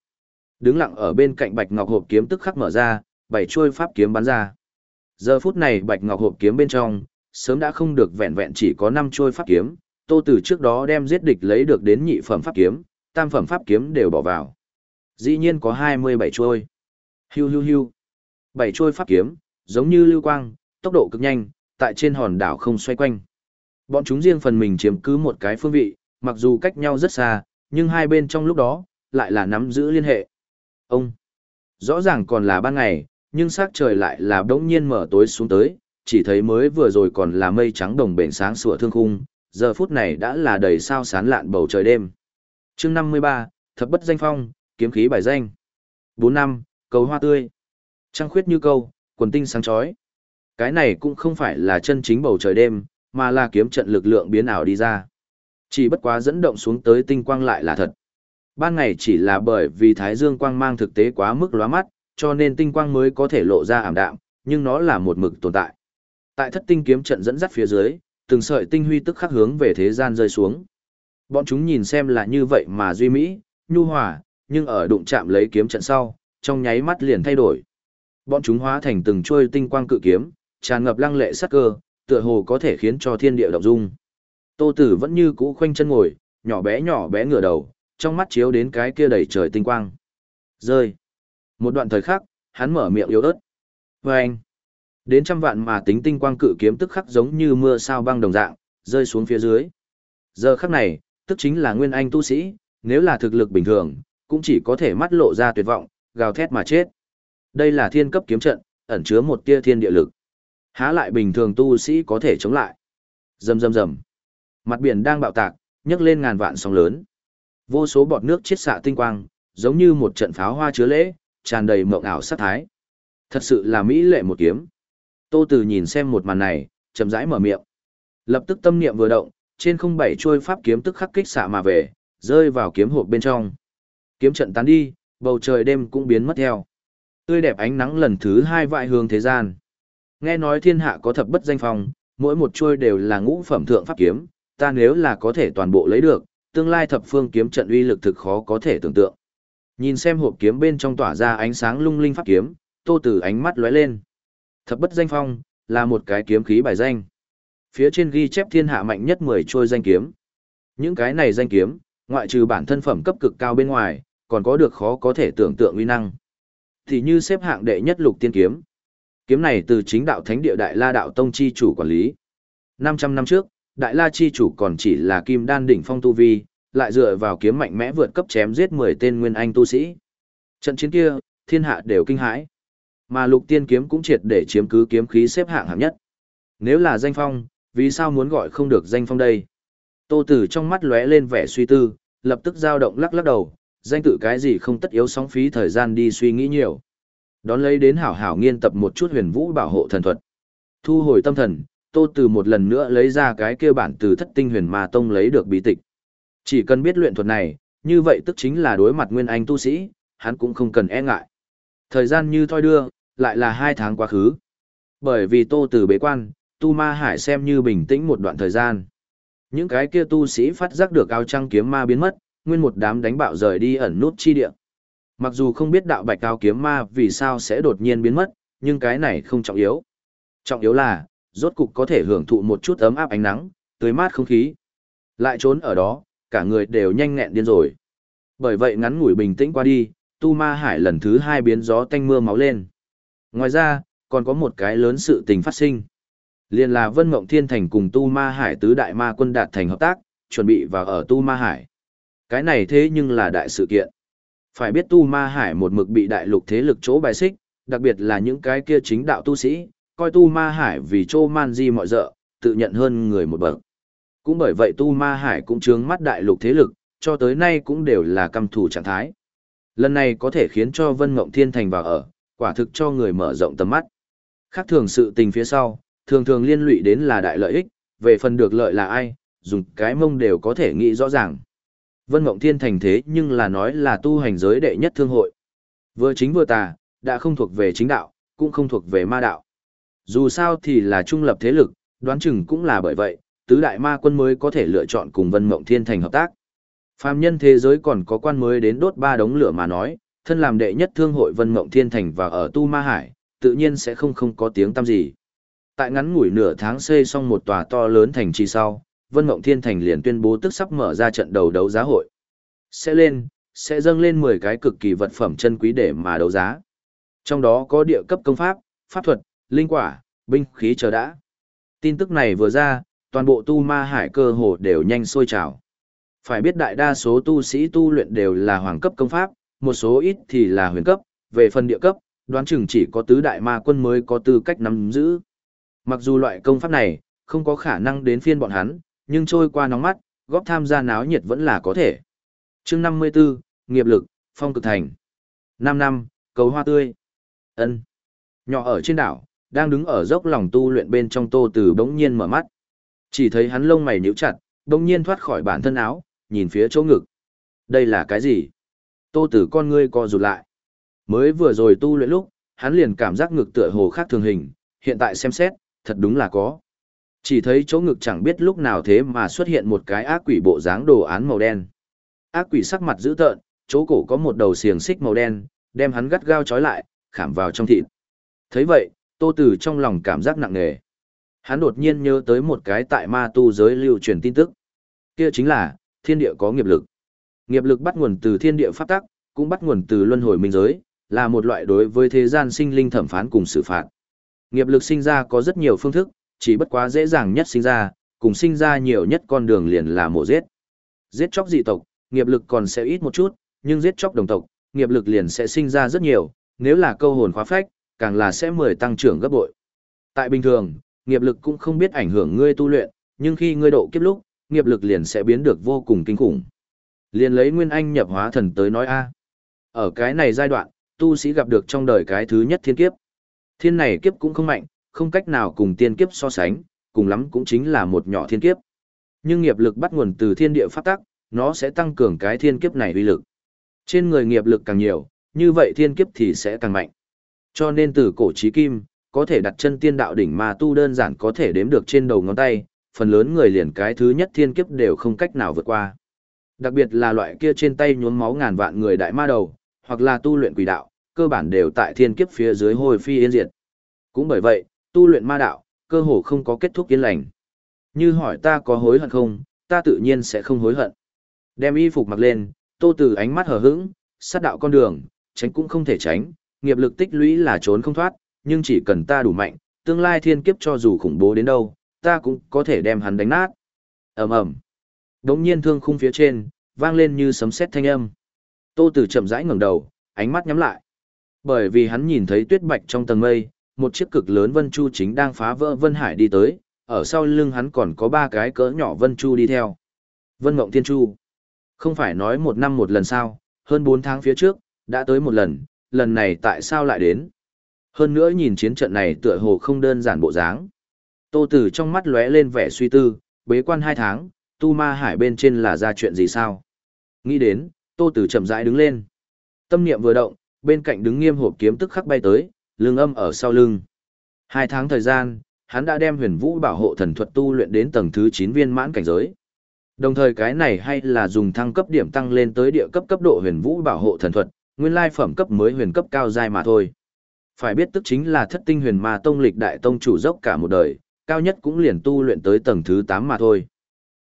Đứng lặng ở bên cạnh bạch ngọc hộp kiếm tức khắc mở ra, bảy chuôi pháp kiếm bắn ra. Giờ phút này bạch ngọc hộp kiếm bên trong, sớm đã không được vẹn vẹn chỉ có năm chuôi pháp kiếm, Tô Tử trước đó đem giết địch lấy được đến nhị phẩm pháp kiếm, tam phẩm pháp kiếm đều bỏ vào. Dĩ nhiên có 27 chuôi. Hiu hiu hiu. Bảy chuôi pháp kiếm, giống như lưu quang, tốc độ cực nhanh, tại trên hòn đảo không xoay quanh. Bọn chúng riêng phần mình chiếm cứ một cái phương vị, mặc dù cách nhau rất xa, nhưng hai bên trong lúc đó, lại là nắm giữ liên hệ. Ông, rõ ràng còn là ban ngày, nhưng sắc trời lại là đống nhiên mở tối xuống tới, chỉ thấy mới vừa rồi còn là mây trắng đồng bền sáng sủa thương khung, giờ phút này đã là đầy sao sán lạn bầu trời đêm. chương 53, Thập bất danh phong, kiếm khí bài danh. 4 năm, cầu hoa tươi. Trăng khuyết như câu, quần tinh sáng chói. Cái này cũng không phải là chân chính bầu trời đêm, mà là kiếm trận lực lượng biến ảo đi ra. Chỉ bất quá dẫn động xuống tới tinh quang lại là thật. Ban ngày chỉ là bởi vì thái dương quang mang thực tế quá mức lóa mắt, cho nên tinh quang mới có thể lộ ra ảm đạm, nhưng nó là một mực tồn tại. Tại thất tinh kiếm trận dẫn dắt phía dưới, từng sợi tinh huy tức khắc hướng về thế gian rơi xuống. Bọn chúng nhìn xem là như vậy mà duy mỹ, nhu hòa, nhưng ở đụng chạm lấy kiếm trận sau, trong nháy mắt liền thay đổi. Bọn chúng hóa thành từng chuôi tinh quang cự kiếm, tràn ngập lăng lệ sắc cơ, tựa hồ có thể khiến cho thiên địa động dung. Tô Tử vẫn như cũ khoanh chân ngồi, nhỏ bé nhỏ bé ngửa đầu, trong mắt chiếu đến cái kia đầy trời tinh quang. Rơi. Một đoạn thời khắc, hắn mở miệng yếu ớt. Vâng. Đến trăm vạn mà tính tinh quang cự kiếm tức khắc giống như mưa sao băng đồng dạng, rơi xuống phía dưới. Giờ khắc này, tức chính là nguyên anh tu sĩ, nếu là thực lực bình thường, cũng chỉ có thể mắt lộ ra tuyệt vọng, gào thét mà chết. Đây là thiên cấp kiếm trận, ẩn chứa một tia thiên địa lực. Há lại bình thường tu sĩ có thể chống lại. Rầm rầm rầm. Mặt biển đang bạo tạc, nhấc lên ngàn vạn sóng lớn. Vô số bọt nước chiết xạ tinh quang, giống như một trận pháo hoa chứa lễ, tràn đầy mộng ảo sát thái. Thật sự là mỹ lệ một kiếm. Tô Từ nhìn xem một màn này, chậm rãi mở miệng. Lập tức tâm niệm vừa động, trên không bảy trôi pháp kiếm tức khắc kích xạ mà về, rơi vào kiếm hộp bên trong. Kiếm trận tán đi, bầu trời đêm cũng biến mất theo. Tươi đẹp ánh nắng lần thứ hai vại hướng thế gian. Nghe nói thiên hạ có thập bất danh phong, mỗi một trôi đều là ngũ phẩm thượng pháp kiếm, ta nếu là có thể toàn bộ lấy được, tương lai thập phương kiếm trận uy lực thực khó có thể tưởng tượng. Nhìn xem hộp kiếm bên trong tỏa ra ánh sáng lung linh pháp kiếm, Tô Tử ánh mắt lóe lên. Thập bất danh phong là một cái kiếm khí bài danh. Phía trên ghi chép thiên hạ mạnh nhất 10 trôi danh kiếm. Những cái này danh kiếm, ngoại trừ bản thân phẩm cấp cực cao bên ngoài, còn có được khó có thể tưởng tượng uy năng. Thì như xếp hạng đệ nhất lục tiên kiếm. Kiếm này từ chính đạo thánh địa Đại La đạo tông chi chủ quản lý. 500 năm trước, Đại La chi chủ còn chỉ là kim đan đỉnh phong tu vi, lại dựa vào kiếm mạnh mẽ vượt cấp chém giết 10 tên nguyên anh tu sĩ. Trận chiến kia, thiên hạ đều kinh hãi. Mà lục tiên kiếm cũng triệt để chiếm cứ kiếm khí xếp hạng hạng nhất. Nếu là danh phong, vì sao muốn gọi không được danh phong đây? Tô Tử trong mắt lóe lên vẻ suy tư, lập tức dao động lắc lắc đầu, danh tự cái gì không tất yếu sóng phí thời gian đi suy nghĩ nhiều. Đón lấy đến hảo hảo nghiên tập một chút huyền vũ bảo hộ thần thuật. Thu hồi tâm thần, Tô Từ một lần nữa lấy ra cái kia bản từ thất tinh huyền ma tông lấy được bí tịch. Chỉ cần biết luyện thuật này, như vậy tức chính là đối mặt nguyên anh tu sĩ, hắn cũng không cần e ngại. Thời gian như thoi đưa, lại là hai tháng quá khứ. Bởi vì Tô Từ bế quan, Tu Ma Hải xem như bình tĩnh một đoạn thời gian. Những cái kia tu sĩ phát giác được áo trăng kiếm ma biến mất, nguyên một đám đánh bạo rời đi ẩn nút chi địa. Mặc dù không biết đạo bạch cao kiếm ma vì sao sẽ đột nhiên biến mất, nhưng cái này không trọng yếu. Trọng yếu là, rốt cục có thể hưởng thụ một chút ấm áp ánh nắng, tươi mát không khí. Lại trốn ở đó, cả người đều nhanh nghẹn điên rồi. Bởi vậy ngắn ngủi bình tĩnh qua đi, tu ma hải lần thứ hai biến gió tanh mưa máu lên. Ngoài ra, còn có một cái lớn sự tình phát sinh. Liên là Vân Mộng Thiên Thành cùng Tu Ma Hải tứ đại ma quân đạt thành hợp tác, chuẩn bị vào ở Tu Ma Hải. Cái này thế nhưng là đại sự kiện. Phải biết Tu Ma Hải một mực bị đại lục thế lực chỗ bài xích, đặc biệt là những cái kia chính đạo tu sĩ, coi Tu Ma Hải vì chô man di mọi dợ, tự nhận hơn người một bậc. Cũng bởi vậy Tu Ma Hải cũng trướng mắt đại lục thế lực, cho tới nay cũng đều là căm thù trạng thái. Lần này có thể khiến cho Vân Mộng Thiên Thành vào ở, quả thực cho người mở rộng tầm mắt. Khác thường sự tình phía sau, thường thường liên lụy đến là đại lợi ích, về phần được lợi là ai, dùng cái mông đều có thể nghĩ rõ ràng. Vân Mộng Thiên thành thế nhưng là nói là tu hành giới đệ nhất thương hội. Vừa chính vừa tà, đã không thuộc về chính đạo, cũng không thuộc về ma đạo. Dù sao thì là trung lập thế lực, đoán chừng cũng là bởi vậy, tứ đại ma quân mới có thể lựa chọn cùng Vân Mộng Thiên thành hợp tác. Phàm nhân thế giới còn có quan mới đến đốt ba đống lửa mà nói, thân làm đệ nhất thương hội Vân Mộng Thiên thành và ở Tu Ma Hải, tự nhiên sẽ không không có tiếng tăm gì. Tại ngắn ngủi nửa tháng xây xong một tòa to lớn thành trì sau, Vân Mộng Thiên Thành liền tuyên bố tức sắp mở ra trận đầu đấu giá hội. Sẽ lên, sẽ dâng lên 10 cái cực kỳ vật phẩm chân quý để mà đấu giá. Trong đó có địa cấp công pháp, pháp thuật, linh quả, binh khí chờ đã. Tin tức này vừa ra, toàn bộ tu ma hải cơ hồ đều nhanh sôi trào. Phải biết đại đa số tu sĩ tu luyện đều là hoàng cấp công pháp, một số ít thì là huyền cấp, về phần địa cấp, đoán chừng chỉ có tứ đại ma quân mới có tư cách nắm giữ. Mặc dù loại công pháp này không có khả năng đến phiên bọn hắn, nhưng trôi qua nóng mắt, góp tham gia náo nhiệt vẫn là có thể. chương 54, nghiệp lực, phong cực thành. 5 năm, cầu hoa tươi. ân Nhỏ ở trên đảo, đang đứng ở dốc lòng tu luyện bên trong tô từ bỗng nhiên mở mắt. Chỉ thấy hắn lông mày nhíu chặt, bỗng nhiên thoát khỏi bản thân áo, nhìn phía chỗ ngực. Đây là cái gì? Tô từ con ngươi co rụt lại. Mới vừa rồi tu luyện lúc, hắn liền cảm giác ngực tựa hồ khác thường hình, hiện tại xem xét, thật đúng là có. Chỉ thấy chỗ ngực chẳng biết lúc nào thế mà xuất hiện một cái ác quỷ bộ dáng đồ án màu đen. Ác quỷ sắc mặt dữ tợn, chỗ cổ có một đầu xiềng xích màu đen, đem hắn gắt gao trói lại, khảm vào trong thịt. thấy vậy, Tô Tử trong lòng cảm giác nặng nề. Hắn đột nhiên nhớ tới một cái tại ma tu giới lưu truyền tin tức. Kia chính là, thiên địa có nghiệp lực. Nghiệp lực bắt nguồn từ thiên địa pháp tắc, cũng bắt nguồn từ luân hồi minh giới, là một loại đối với thế gian sinh linh thẩm phán cùng xử phạt. Nghiệp lực sinh ra có rất nhiều phương thức, chỉ bất quá dễ dàng nhất sinh ra, cùng sinh ra nhiều nhất con đường liền là mổ giết. Giết chóc dị tộc, nghiệp lực còn sẽ ít một chút, nhưng giết chóc đồng tộc, nghiệp lực liền sẽ sinh ra rất nhiều, nếu là câu hồn khóa phách, càng là sẽ mười tăng trưởng gấp bội. Tại bình thường, nghiệp lực cũng không biết ảnh hưởng ngươi tu luyện, nhưng khi ngươi độ kiếp lúc, nghiệp lực liền sẽ biến được vô cùng kinh khủng. Liền lấy Nguyên Anh nhập hóa thần tới nói a. Ở cái này giai đoạn, tu sĩ gặp được trong đời cái thứ nhất thiên kiếp. Thiên này kiếp cũng không mạnh, không cách nào cùng tiên kiếp so sánh, cùng lắm cũng chính là một nhỏ thiên kiếp. Nhưng nghiệp lực bắt nguồn từ thiên địa pháp tắc, nó sẽ tăng cường cái thiên kiếp này uy lực. Trên người nghiệp lực càng nhiều, như vậy thiên kiếp thì sẽ càng mạnh. Cho nên từ cổ chí kim, có thể đặt chân tiên đạo đỉnh mà tu đơn giản có thể đếm được trên đầu ngón tay, phần lớn người liền cái thứ nhất thiên kiếp đều không cách nào vượt qua. Đặc biệt là loại kia trên tay nhuốm máu ngàn vạn người đại ma đầu, hoặc là tu luyện quỷ đạo, cơ bản đều tại thiên kiếp phía dưới hồi phi yên diệt. Cũng bởi vậy, tu luyện ma đạo, cơ hồ không có kết thúc yên lành. Như hỏi ta có hối hận không, ta tự nhiên sẽ không hối hận. Đem y phục mặc lên, tô từ ánh mắt hờ hững, sát đạo con đường, tránh cũng không thể tránh, nghiệp lực tích lũy là trốn không thoát, nhưng chỉ cần ta đủ mạnh, tương lai thiên kiếp cho dù khủng bố đến đâu, ta cũng có thể đem hắn đánh nát. ầm ầm Đống nhiên thương khung phía trên, vang lên như sấm sét thanh âm. Tô Tử chậm rãi ngẩng đầu, ánh mắt nhắm lại. Bởi vì hắn nhìn thấy tuyết bạch trong tầng mây, một chiếc cực lớn vân chu chính đang phá vỡ vân hải đi tới, ở sau lưng hắn còn có ba cái cỡ nhỏ vân chu đi theo. Vân Ngộng Thiên Chu. Không phải nói một năm một lần sao, hơn bốn tháng phía trước, đã tới một lần, lần này tại sao lại đến? Hơn nữa nhìn chiến trận này tựa hồ không đơn giản bộ dáng. Tô Tử trong mắt lóe lên vẻ suy tư, bế quan hai tháng, tu ma hải bên trên là ra chuyện gì sao? Nghĩ đến, Tô Tử chậm rãi đứng lên. Tâm niệm vừa động, bên cạnh đứng nghiêm hộp kiếm tức khắc bay tới, lưng âm ở sau lưng. Hai tháng thời gian, hắn đã đem huyền vũ bảo hộ thần thuật tu luyện đến tầng thứ 9 viên mãn cảnh giới. Đồng thời cái này hay là dùng thăng cấp điểm tăng lên tới địa cấp cấp độ huyền vũ bảo hộ thần thuật, nguyên lai phẩm cấp mới huyền cấp cao giai mà thôi. Phải biết tức chính là thất tinh huyền ma tông lịch đại tông chủ dốc cả một đời, cao nhất cũng liền tu luyện tới tầng thứ 8 mà thôi.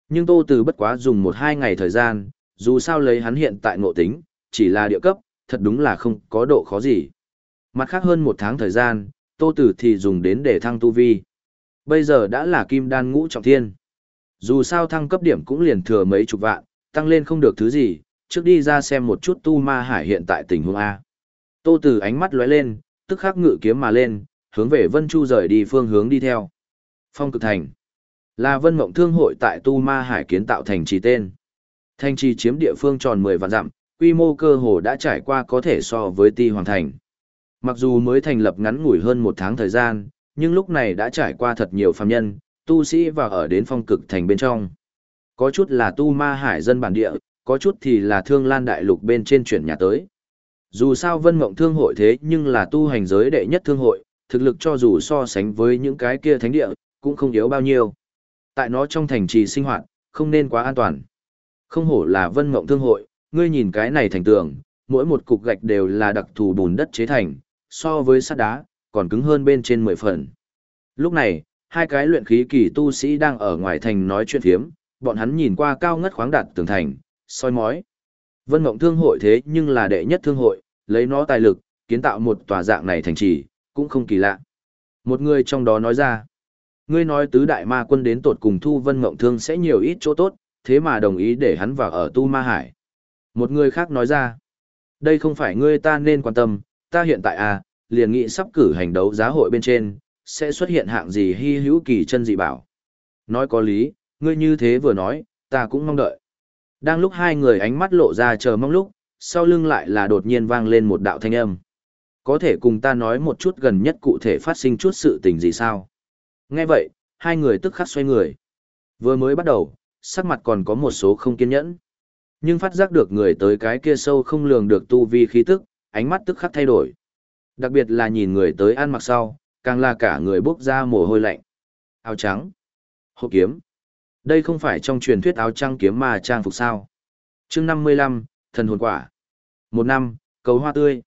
Nhưng Tô Từ bất quá dùng một hai ngày thời gian, dù sao lấy hắn hiện tại ngộ tính, chỉ là địa cấp, thật đúng là không có độ khó gì. Mặt khác hơn một tháng thời gian, Tô Tử thì dùng đến để thăng tu vi. Bây giờ đã là kim đan ngũ trọng thiên. Dù sao thăng cấp điểm cũng liền thừa mấy chục vạn, tăng lên không được thứ gì, trước đi ra xem một chút tu ma hải hiện tại tình huống A. Tô Tử ánh mắt lóe lên, tức khắc ngự kiếm mà lên, hướng về Vân Chu rời đi phương hướng đi theo. Phong cực thành là Vân Mộng Thương hội tại Tu Ma Hải kiến tạo thành trì tên. Thành trì chiếm địa phương tròn 10 vạn dặm, quy mô cơ hồ đã trải qua có thể so với Ti Hoàng Thành. Mặc dù mới thành lập ngắn ngủi hơn một tháng thời gian, nhưng lúc này đã trải qua thật nhiều phàm nhân, tu sĩ và ở đến phong cực thành bên trong. Có chút là tu ma hải dân bản địa, có chút thì là thương lan đại lục bên trên chuyển nhà tới. Dù sao vân mộng thương hội thế nhưng là tu hành giới đệ nhất thương hội, thực lực cho dù so sánh với những cái kia thánh địa, cũng không yếu bao nhiêu. Tại nó trong thành trì sinh hoạt, không nên quá an toàn. Không hổ là vân mộng thương hội, ngươi nhìn cái này thành tường, mỗi một cục gạch đều là đặc thù bùn đất chế thành, so với sắt đá, còn cứng hơn bên trên 10 phần. Lúc này, hai cái luyện khí kỳ tu sĩ đang ở ngoài thành nói chuyện phiếm, bọn hắn nhìn qua cao ngất khoáng đạt tường thành, soi mói. Vân Mộng Thương hội thế nhưng là đệ nhất thương hội, lấy nó tài lực, kiến tạo một tòa dạng này thành trì, cũng không kỳ lạ. Một người trong đó nói ra, ngươi nói tứ đại ma quân đến tột cùng thu Vân Mộng Thương sẽ nhiều ít chỗ tốt, thế mà đồng ý để hắn vào ở Tu Ma Hải. Một người khác nói ra, đây không phải ngươi ta nên quan tâm, ta hiện tại à, liền nghĩ sắp cử hành đấu giá hội bên trên, sẽ xuất hiện hạng gì hy hữu kỳ chân dị bảo. Nói có lý, ngươi như thế vừa nói, ta cũng mong đợi. Đang lúc hai người ánh mắt lộ ra chờ mong lúc, sau lưng lại là đột nhiên vang lên một đạo thanh âm. Có thể cùng ta nói một chút gần nhất cụ thể phát sinh chút sự tình gì sao? Nghe vậy, hai người tức khắc xoay người. Vừa mới bắt đầu, sắc mặt còn có một số không kiên nhẫn. Nhưng phát giác được người tới cái kia sâu không lường được tu vi khí tức, ánh mắt tức khắc thay đổi. Đặc biệt là nhìn người tới ăn mặc sau, càng là cả người bốc ra mồ hôi lạnh. Áo trắng, hộ kiếm. Đây không phải trong truyền thuyết áo trăng kiếm mà trang phục sao. chương 55, thần hồn quả. Một năm, cầu hoa tươi.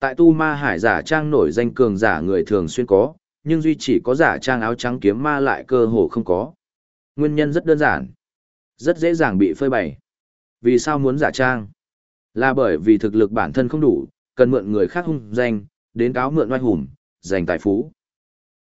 Tại tu ma hải giả trang nổi danh cường giả người thường xuyên có, nhưng duy chỉ có giả trang áo trắng kiếm ma lại cơ hồ không có. Nguyên nhân rất đơn giản. Rất dễ dàng bị phơi bày. Vì sao muốn giả trang? Là bởi vì thực lực bản thân không đủ, cần mượn người khác hung danh, đến cáo mượn oai hùng, giành tài phú.